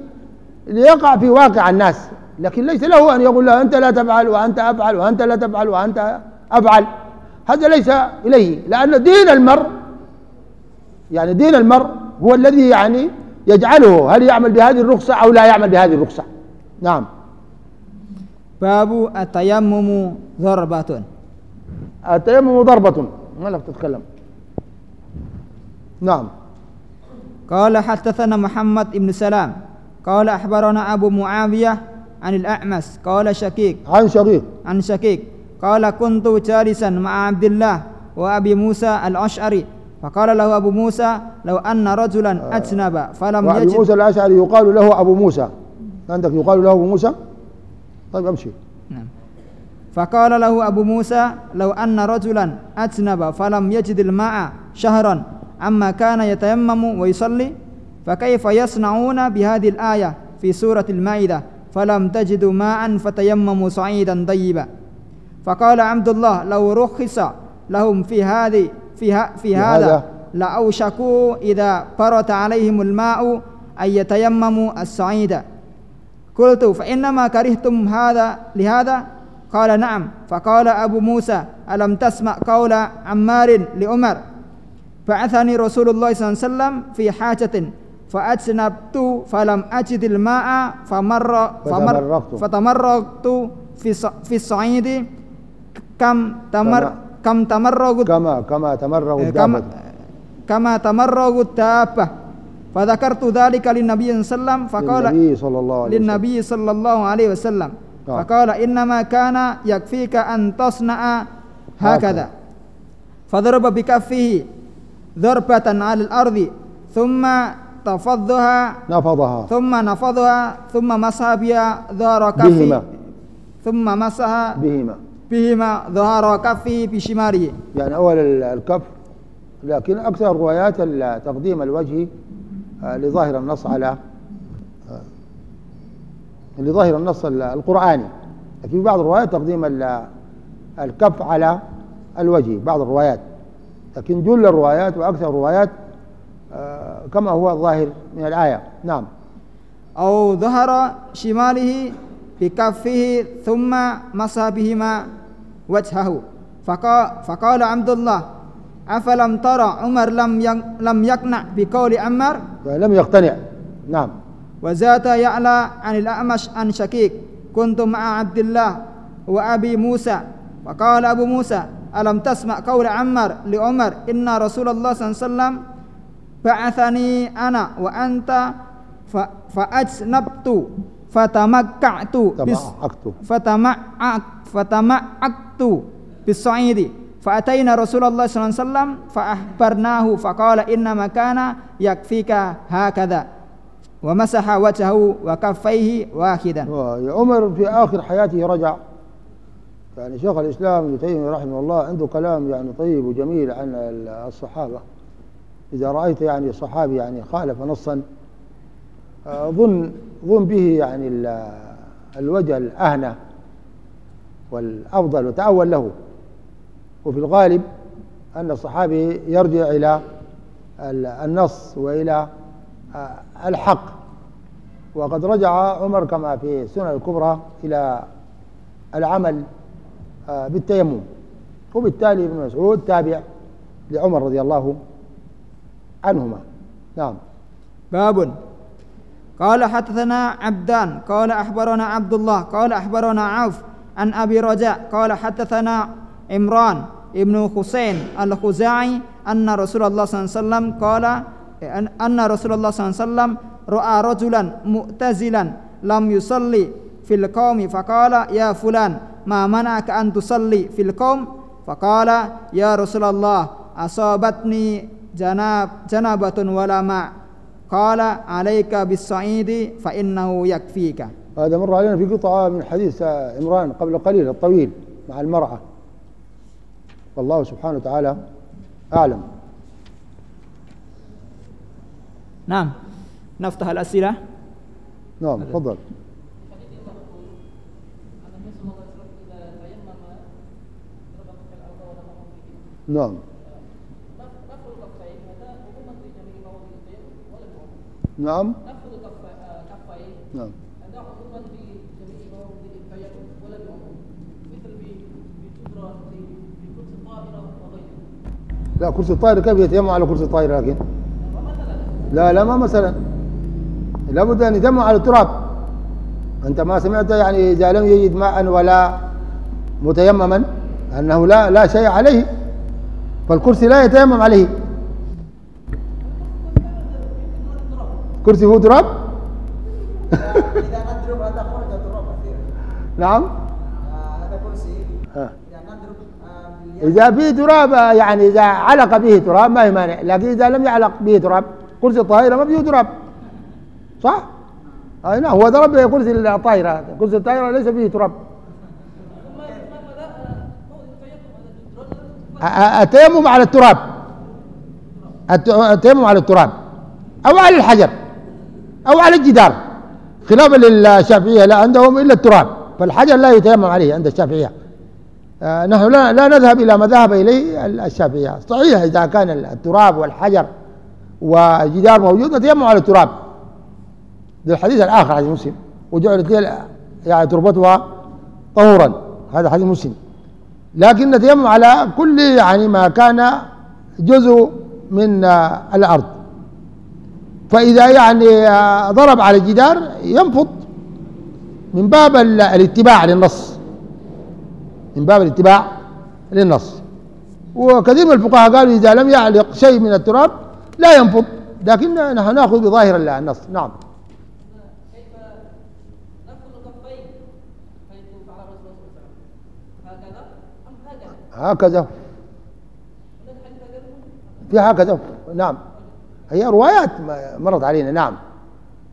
ليقع في واقع الناس. لكن ليس له أن يقول له أنت لا تفعل وأنت أفعل وأنت لا تفعل وأنت أفعل. هذا ليس إليه. لأن دين المرء يعني دين المرء هو الذي يعني يجعله هل يعمل بهذه الرخصة أو لا يعمل بهذه الرخصة؟ نعم. باب التيمم ضربة. التيمم ضربة. ما لك تتكلم. نعم. قال حدثنا محمد بن سلام. قال أخبرنا أبو معاوية عن الأعمس قال شكيك. عن شقيق عن شكيك. قال كنت جالسا مع عبد الله وأبي موسى الأشعري. فقال له أبو موسى لو أن رجلا أجنب فلم يجد. موسى الأشعري يقال له أبو موسى. عندك يقال له أبو موسى؟ طيب أمشي. نعم. فقال له أبو موسى لو أن رجلا أجنب فلم يجد الماء شهرا عما كان يتيمم ويصلي فكيف يصنعون بهذه الآية في سورة المائدة؟ فلم تجدوا ماء فتيمموا صعيدا طيبا. فقال عبد الله لو رخص لهم في هذه في, ها في هذا هذا. لأوشكوا إذا فرط عليهم الماء أن يتيمموا الصعيد. قلت فإنما كرهتم هذا لهذا؟ قال نعم. فقال أبو موسى ألم تسمع قول عمار لعمر؟ بعثني رسول الله صلى الله عليه وسلم في حاجة فأجنبت فلم أجد الماء فمر فمر فتمرغت. فتمرغت في الص- في الصعيد. كم تمر كما- كم تمرغت كما كما تمرغ إيه، كما الدابة كما تمرغ الدابة فذكرت ذلك للنبي صلى الله عليه وسلم فقال للنبي صلى الله عليه وسلم للنبي صلى الله عليه وسلم آه. فقال إنما كان يكفيك أن تصنع هكذا هكذا. فضرب بكفه ضربة على الأرض ثم تفضها نفضها ثم نفضها ثم مسح بها ظهر كفه بهما. ثم مسح بهما بهما ظهر كفه بشماله يعني أول ال- الكف لكن أكثر الروايات ال- تقديم الوجه آه، لظاهر النص على آه، لظاهر النص ال- القرآني. لكن في بعض الروايات تقديم ال- الكف على الوجه بعض الروايات. لكن جل الروايات وأكثر الروايات آه، كما هو الظاهر من الآية. نعم. أو ظهر شماله بكفه ثم مسح بهما وجهه. فقال, فقال عبد الله أفلم ترى عمر لم لم يقنع بقول عمر؟ لم يقتنع. نعم. وزاد يعلى عن الأعمش عن شكيك كنت مع عبد الله وأبي موسى. فقال أبو موسى ألم تسمع قول عمر لعمر إن رسول الله صلى الله عليه وسلم بعثني أنا وأنت فأجنبت فتمكعت فتمعك فتمعكت بالصعيد فأتينا رسول الله صلى الله عليه وسلم فأخبرناه فقال إنما كان يكفيك هكذا ومسح وجهه وكفيه واحدا عمر في آخر حياته رجع يعني شيخ الإسلام ابن تيمية رحمه الله عنده كلام يعني طيب وجميل عن الصحابة. إذا رأيت يعني صحابي يعني خالف نصا ظن ظن به يعني ال- الوجه الأهنى والأفضل وتأول له. وفي الغالب أن الصحابي يرجع إلى ال- النص وإلى آه، الحق. وقد رجع عمر كما في السنن الكبرى إلى العمل آه، بالتيمم. وبالتالي ابن مسعود تابع لعمر رضي الله عنهما. نعم. باب قال حدثنا عبدان قال أخبرنا عبد الله قال أخبرنا عوف عن أبي رجاء قال حدثنا عمران ابن حسين الخزاعي أن رسول الله صلى الله عليه وسلم قال أن- رسول الله صلى الله عليه وسلم رأى رجلا مؤتزلا لم يصلي في القوم فقال يا فلان ما منعك أن تصلي في القوم؟ فقال يا رسول الله أصابتني جناب جنابة ولا ماء. قال عليك بالصعيد فإنه يكفيك. هذا مر علينا في قطعة من حديث عمران قبل قليل الطويل مع المرأة. والله سبحانه وتعالى أعلم. نعم نفتح الأسئلة. نعم تفضل. نعم. نعم. نعم. لا كرسي الطائرة كيف يتيمم على كرسي الطائرة لكن؟ لا لا ما مثلا. لابد أن يتيمم على التراب. أنت ما سمعت يعني إذا لم يجد ماء ولا متيمما أنه لا لا شيء عليه. فالكرسي لا يتيمم عليه. كرسي هو تراب؟ إذا نضرب هذا خرج تراب كثير نعم. آه، هذا كرسي. إذا نضرب آه، باليد إذا في تراب يعني إذا علق به تراب ما هي مانع. لكن إذا لم يعلق به تراب كرسي الطائرة ما فيه تراب. صح؟ أي نعم. هو ضرب كرسي الطائرة كرسي الطائرة ليس فيه تراب. التيمم على التراب الت- التيمم على التراب أو على الحجر أو على الجدار. خلافا للشافعية لا عندهم إلا التراب. فالحجر لا يتيمم عليه عند الشافعية. آه، نحن لا, لا نذهب إلى ما ذهب إليه الشافعية. صحيح إذا كان التراب والحجر والجدار موجود نتيمم على التراب. ده الحديث الآخر حديث مسلم. وجعلت لي يعني تربتها طهورا. هذا حديث مسلم. لكن نتيمم على كل يعني ما كان جزء من آه، الأرض. فإذا يعني آه، ضرب على الجدار ينفض من باب ال- الاتباع للنص. من باب الاتباع للنص. وكثير من الفقهاء قالوا إذا لم يعلق شيء من التراب لا ينفض لكن نحن نأخذ بظاهر النص. نعم. هكذا؟ في هكذا. نعم. هي روايات مرت علينا نعم.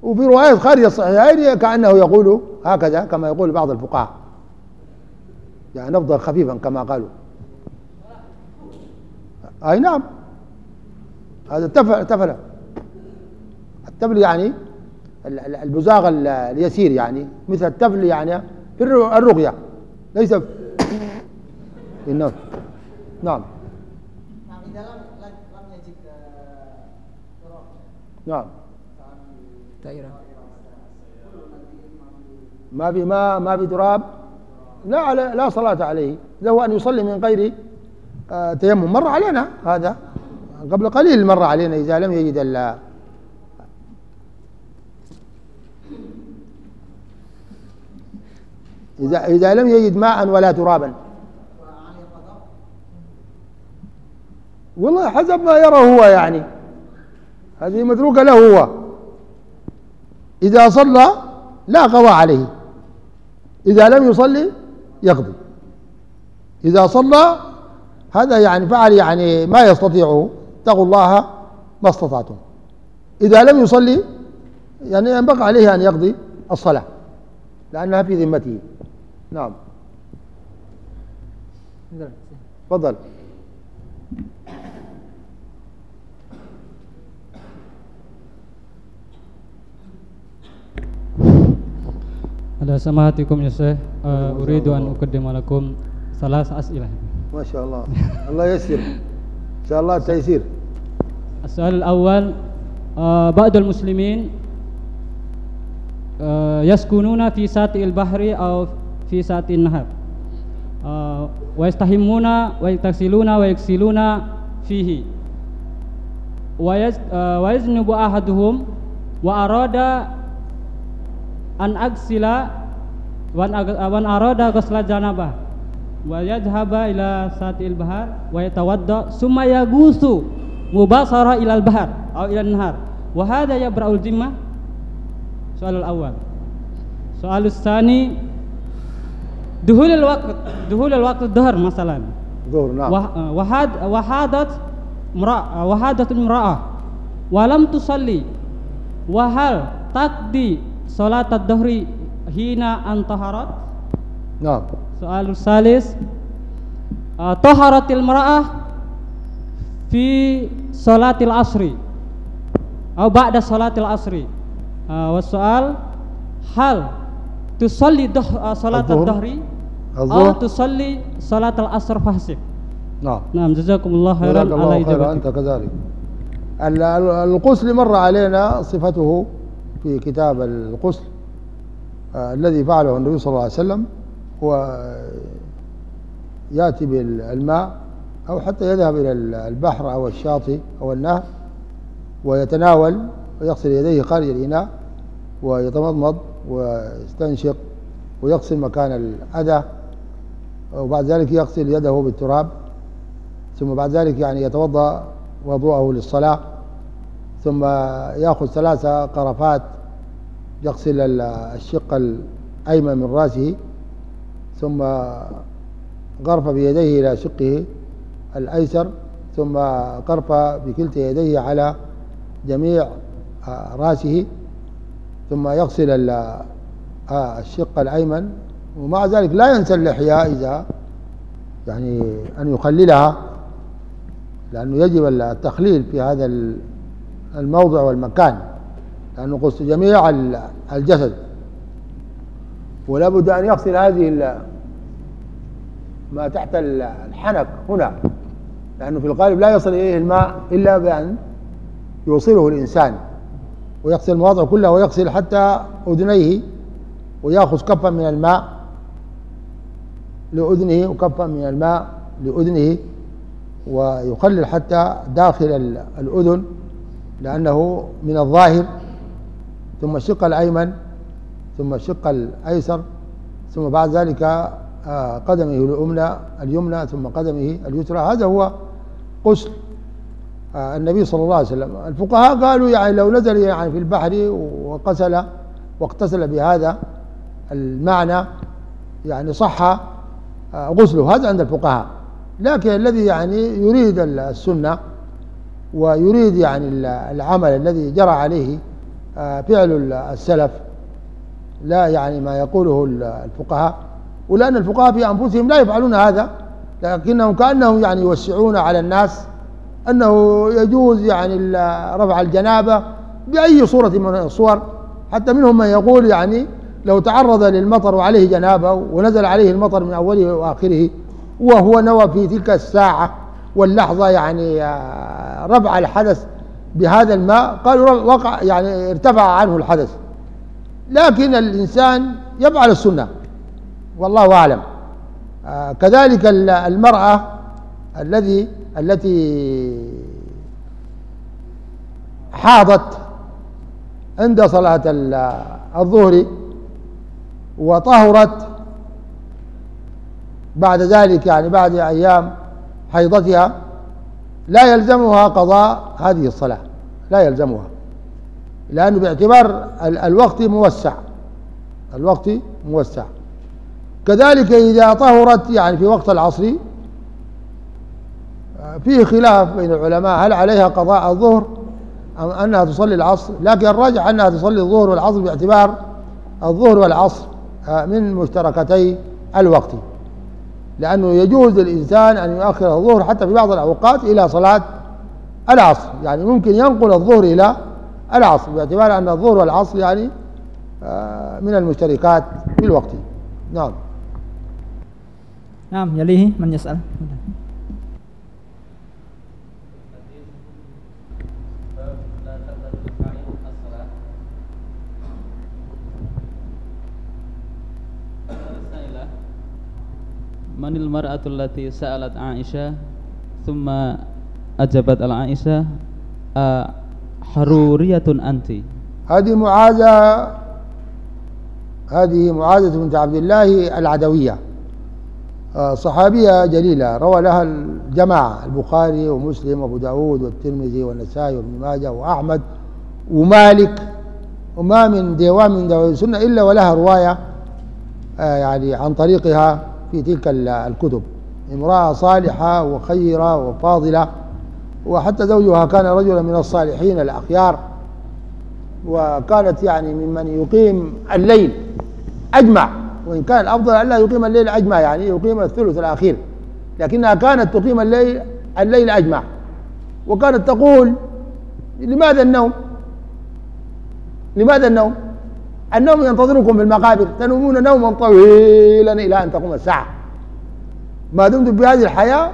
وفي روايات خارج الصحيحين كأنه يقول هكذا كما يقول بعض الفقهاء. يعني نفضل خفيفا كما قالوا. أي نعم. هذا التفل تفل التفل يعني ال- ال- البزاغ ال- اليسير يعني مثل التفل يعني في الر- الرقية. ليس في نعم نعم إذا لم لم لم يجد آه، تراب نعم. دائرة ما في ما ما في تراب لا على لا صلاة عليه. له أن يصلي من غير آه، تيمم. مر علينا هذا. قبل قليل مر علينا إذا لم يجد ال إذا إذا لم يجد ماء ولا ترابا. والله حسب ما يرى هو يعني. هذه متروكة له هو. إذا صلى لا قضاء عليه. إذا لم يصلي يقضي. إذا صلى هذا يعني فعل يعني ما يستطيعه اتقوا الله ما استطعتم. إذا لم يصلي يعني ينبغي عليه أن يقضي الصلاة لأنها في ذمته. نعم. تفضل. على سماحتكم يا شيخ آه، أريد أن أقدم لكم ثلاث أسئلة ما شاء الله الله يسر إن شاء الله تيسير السؤال الأول آه، بعض المسلمين آه، يسكنون في ساطئ البحر أو في ساطئ النهر آه، ويستحمون ويغتسلون ويغسلون فيه ويز- آه، ويذنب أحدهم وأراد أن أغسل وأن أغ- وأن أراد غسل جنابه ويذهب إلى ساطئ البحر ويتوضأ ثم يغوص مباشرة إلى البحر أو إلى النهر وهذا يبرأ الذمة السؤال الأول السؤال الثاني دخول الوقت دخول الوقت الظهر مثلا ظهر نعم وح- وحاد وحادت امرأة وحادت امرأة ولم تصلي وهل تقضي صلاة الظهر حين أن طهرت نعم السؤال الثالث آه، طهرت المرأة في صلاة العصر أو بعد صلاة العصر آه، والسؤال هل تصلي ضح- آه، صلاة الظهر؟ الظهر أو الظهر تصلي صلاة العصر فحسب نعم نعم جزاكم الله خيرا جزاك على الله خيرا إجابتكم أنت كذلك ال- ال- الغسل مر علينا صفته في كتاب الغسل آه، الذي فعله النبي صلى الله عليه وسلم هو يأتي بالماء أو حتى يذهب إلى ال- البحر أو الشاطئ أو النهر ويتناول ويغسل يديه خارج الإناء ويتمضمض ويستنشق ويغسل مكان الأذى وبعد ذلك يغسل يده بالتراب ثم بعد ذلك يعني يتوضأ وضوءه للصلاة. ثم يأخذ ثلاث قرفات يغسل ال- الشق الأيمن من رأسه ثم غرف بيديه إلى شقه الأيسر ثم قرف بكلتا يديه على جميع آه، رأسه ثم يغسل آه، الشق الأيمن ومع ذلك لا ينسى اللحية إذا يعني أن يخللها لأنه يجب التخليل في هذا الموضع والمكان لأنه قص جميع الجسد. ولا بد أن يغسل هذه ما تحت الحنك هنا لأنه في الغالب لا يصل إليه الماء إلا بأن يوصله الإنسان ويغسل المواضع كلها ويغسل حتى أذنيه ويأخذ كفا من الماء لأذنه وكفا من الماء لأذنه ويخلل حتى داخل ال- الأذن. لأنه من الظاهر ثم الشق الأيمن ثم الشق الأيسر ثم بعد ذلك آه، قدمه اليمنى اليمنى ثم قدمه اليسرى. هذا هو غسل آه، النبي صلى الله عليه وسلم. الفقهاء قالوا يعني لو نزل يعني في البحر وغسل واغتسل بهذا المعنى يعني صح آه، غسله. هذا عند الفقهاء. لكن الذي يعني يريد السنة ويريد يعني العمل الذي جرى عليه آه، فعل السلف لا يعني ما يقوله الفقهاء. ولأن الفقهاء في أنفسهم لا يفعلون هذا لكنهم كأنهم يعني يوسعون على الناس أنه يجوز يعني رفع الجنابة بأي صورة من الصور. حتى منهم من يقول يعني لو تعرض للمطر وعليه جنابة ونزل عليه المطر من أوله وآخره وهو نوى في تلك الساعة واللحظة يعني آه، رفع الحدث بهذا الماء. قالوا وقع يعني ارتفع عنه الحدث. لكن الإنسان يفعل السنة. والله أعلم. آه، كذلك ال- المرأة الذي التي حاضت عند صلاة ال- الظهر وطهرت بعد ذلك يعني بعد أيام حيضتها لا يلزمها قضاء هذه الصلاة لا يلزمها لأنه باعتبار ال- الوقت موسع الوقت موسع. كذلك إذا طهرت يعني في وقت العصر آه، فيه خلاف بين العلماء هل عليها قضاء الظهر أم أنها تصلي العصر؟ لكن الراجح أنها تصلي الظهر والعصر باعتبار الظهر والعصر آه، من مشتركتي الوقت. لأنه يجوز للإنسان أن يؤخر الظهر حتى في بعض الأوقات إلى صلاة العصر. يعني ممكن ينقل الظهر إلى العصر باعتبار أن الظهر والعصر يعني آه، من المشتركات في الوقت. نعم. نعم يليه من يسأل. من المرأة التي سألت عائشة ثم أجابت عائشة "أ- حرورية أنت. هذه معاذة هذه معاذة بنت عبد الله العدوية. آه، صحابية جليلة روى لها الجماعة البخاري ومسلم وأبو داود والترمذي والنسائي وابن ماجه وأحمد ومالك. وما من ديوان من دواوين السنة إلا ولها رواية آه، يعني عن طريقها. في تلك ال- الكتب. امرأة صالحة وخيرة وفاضلة وحتى زوجها كان رجلا من الصالحين الأخيار وكانت يعني ممن يقيم الليل أجمع وإن كان الأفضل ألا يقيم الليل أجمع يعني يقيم الثلث الأخير لكنها كانت تقيم الليل الليل أجمع. وكانت تقول لماذا النوم؟ لماذا النوم؟ النوم ينتظركم في المقابر. تنومون نوما طويلا إلى أن تقوم الساعة. ما دمتم بهذه الحياة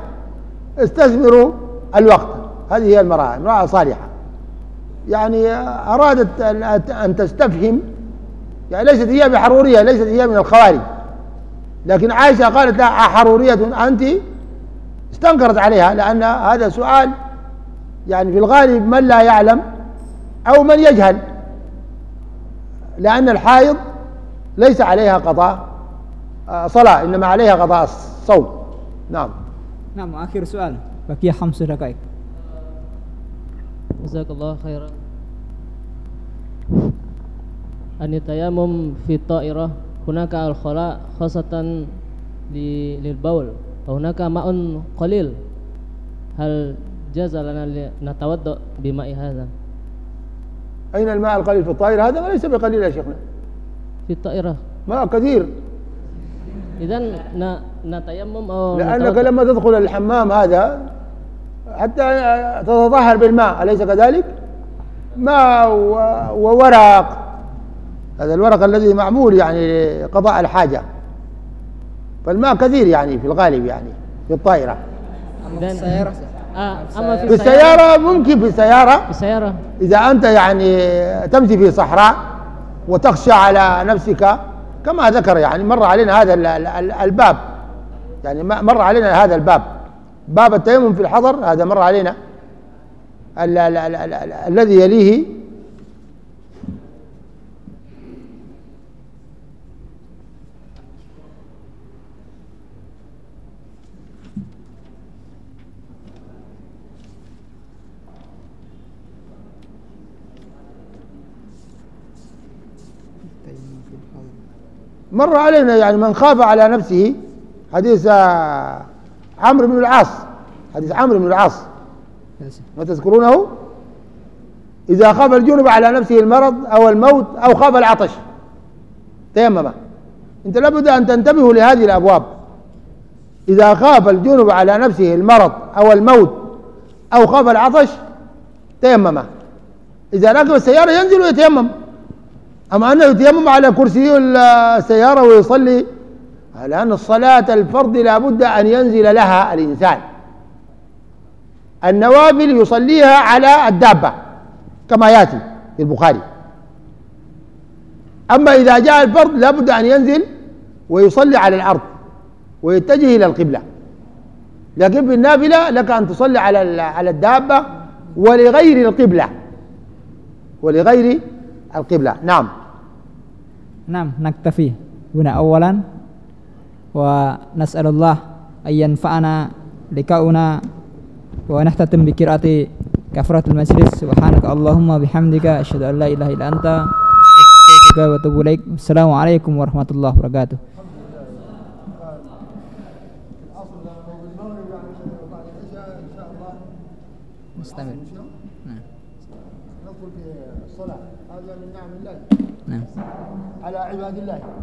استثمروا الوقت. هذه هي المرأة امرأة صالحة. يعني أرادت أن تستفهم. يعني ليست هي بحرورية ليست هي من الخوارج. لكن عائشة قالت لها أحرورية أنت؟ استنكرت عليها لأن هذا سؤال يعني في الغالب من لا يعلم أو من يجهل. لأن الحائض ليس عليها قضاء آه، صلاة إنما عليها قضاء الصوم. نعم. نعم آخر سؤال. بقي خمس دقائق. جزاك الله خيرا. أن التيمم في الطائرة هناك الخلاء خاصة للبول وهناك ماء قليل. هل جاز لنا نتوضأ بماء هذا؟ أين الماء القليل في الطائرة؟ هذا ليس بقليل يا شيخنا. في الطائرة. ماء كثير. إذا نتيمم أو لأنك. لما تدخل الحمام هذا حتى تتطهر بالماء أليس كذلك؟ ماء و- وورق. هذا الورق الذي معمول يعني لقضاء الحاجة. فالماء كثير يعني في الغالب يعني في الطائرة. آه أما في في السيارة ممكن في السيارة. في إذا أنت يعني تمشي في صحراء وتخشى على نفسك كما ذكر يعني مر علينا هذا ال- ال- ال- الباب. يعني مر علينا هذا الباب. باب التيمم في الحضر هذا مر علينا. ال- ال- ال- ال- ال- الذي يليه مر علينا يعني من خاف على نفسه حديث آه، عمرو بن العاص حديث عمرو بن العاص. ما تذكرونه؟ إذا خاف الجنب على نفسه المرض أو الموت أو خاف العطش. تيمم. أنت لابد أن تنتبهوا لهذه الأبواب. إذا خاف الجنب على نفسه المرض أو الموت أو خاف العطش تيمم. إذا ركب السيارة ينزل ويتيمم. أما أنه يتيمم على كرسي السيارة ويصلي؟ لأن الصلاة الفرض لابد أن ينزل لها الإنسان. النوافل يصليها على الدابة كما يأتي في البخاري. أما إذا جاء الفرض لابد أن ينزل ويصلي على الأرض ويتجه إلى القبلة. لكن في النافلة لك أن تصلي على على الدابة ولغير القبلة. ولغير القبلة. نعم. نعم نكتفي هنا أولا ونسأل الله أن ينفعنا لقاؤنا ونختتم بقراءة كفرة المجلس سبحانك اللهم بحمدك أشهد أن لا إله إلا أنت أستغفرك وأتوب إليك السلام عليكم ورحمة الله وبركاته مستمر نعم ندخل في الصلاة هذا من نعم الله نعم على عباد الله.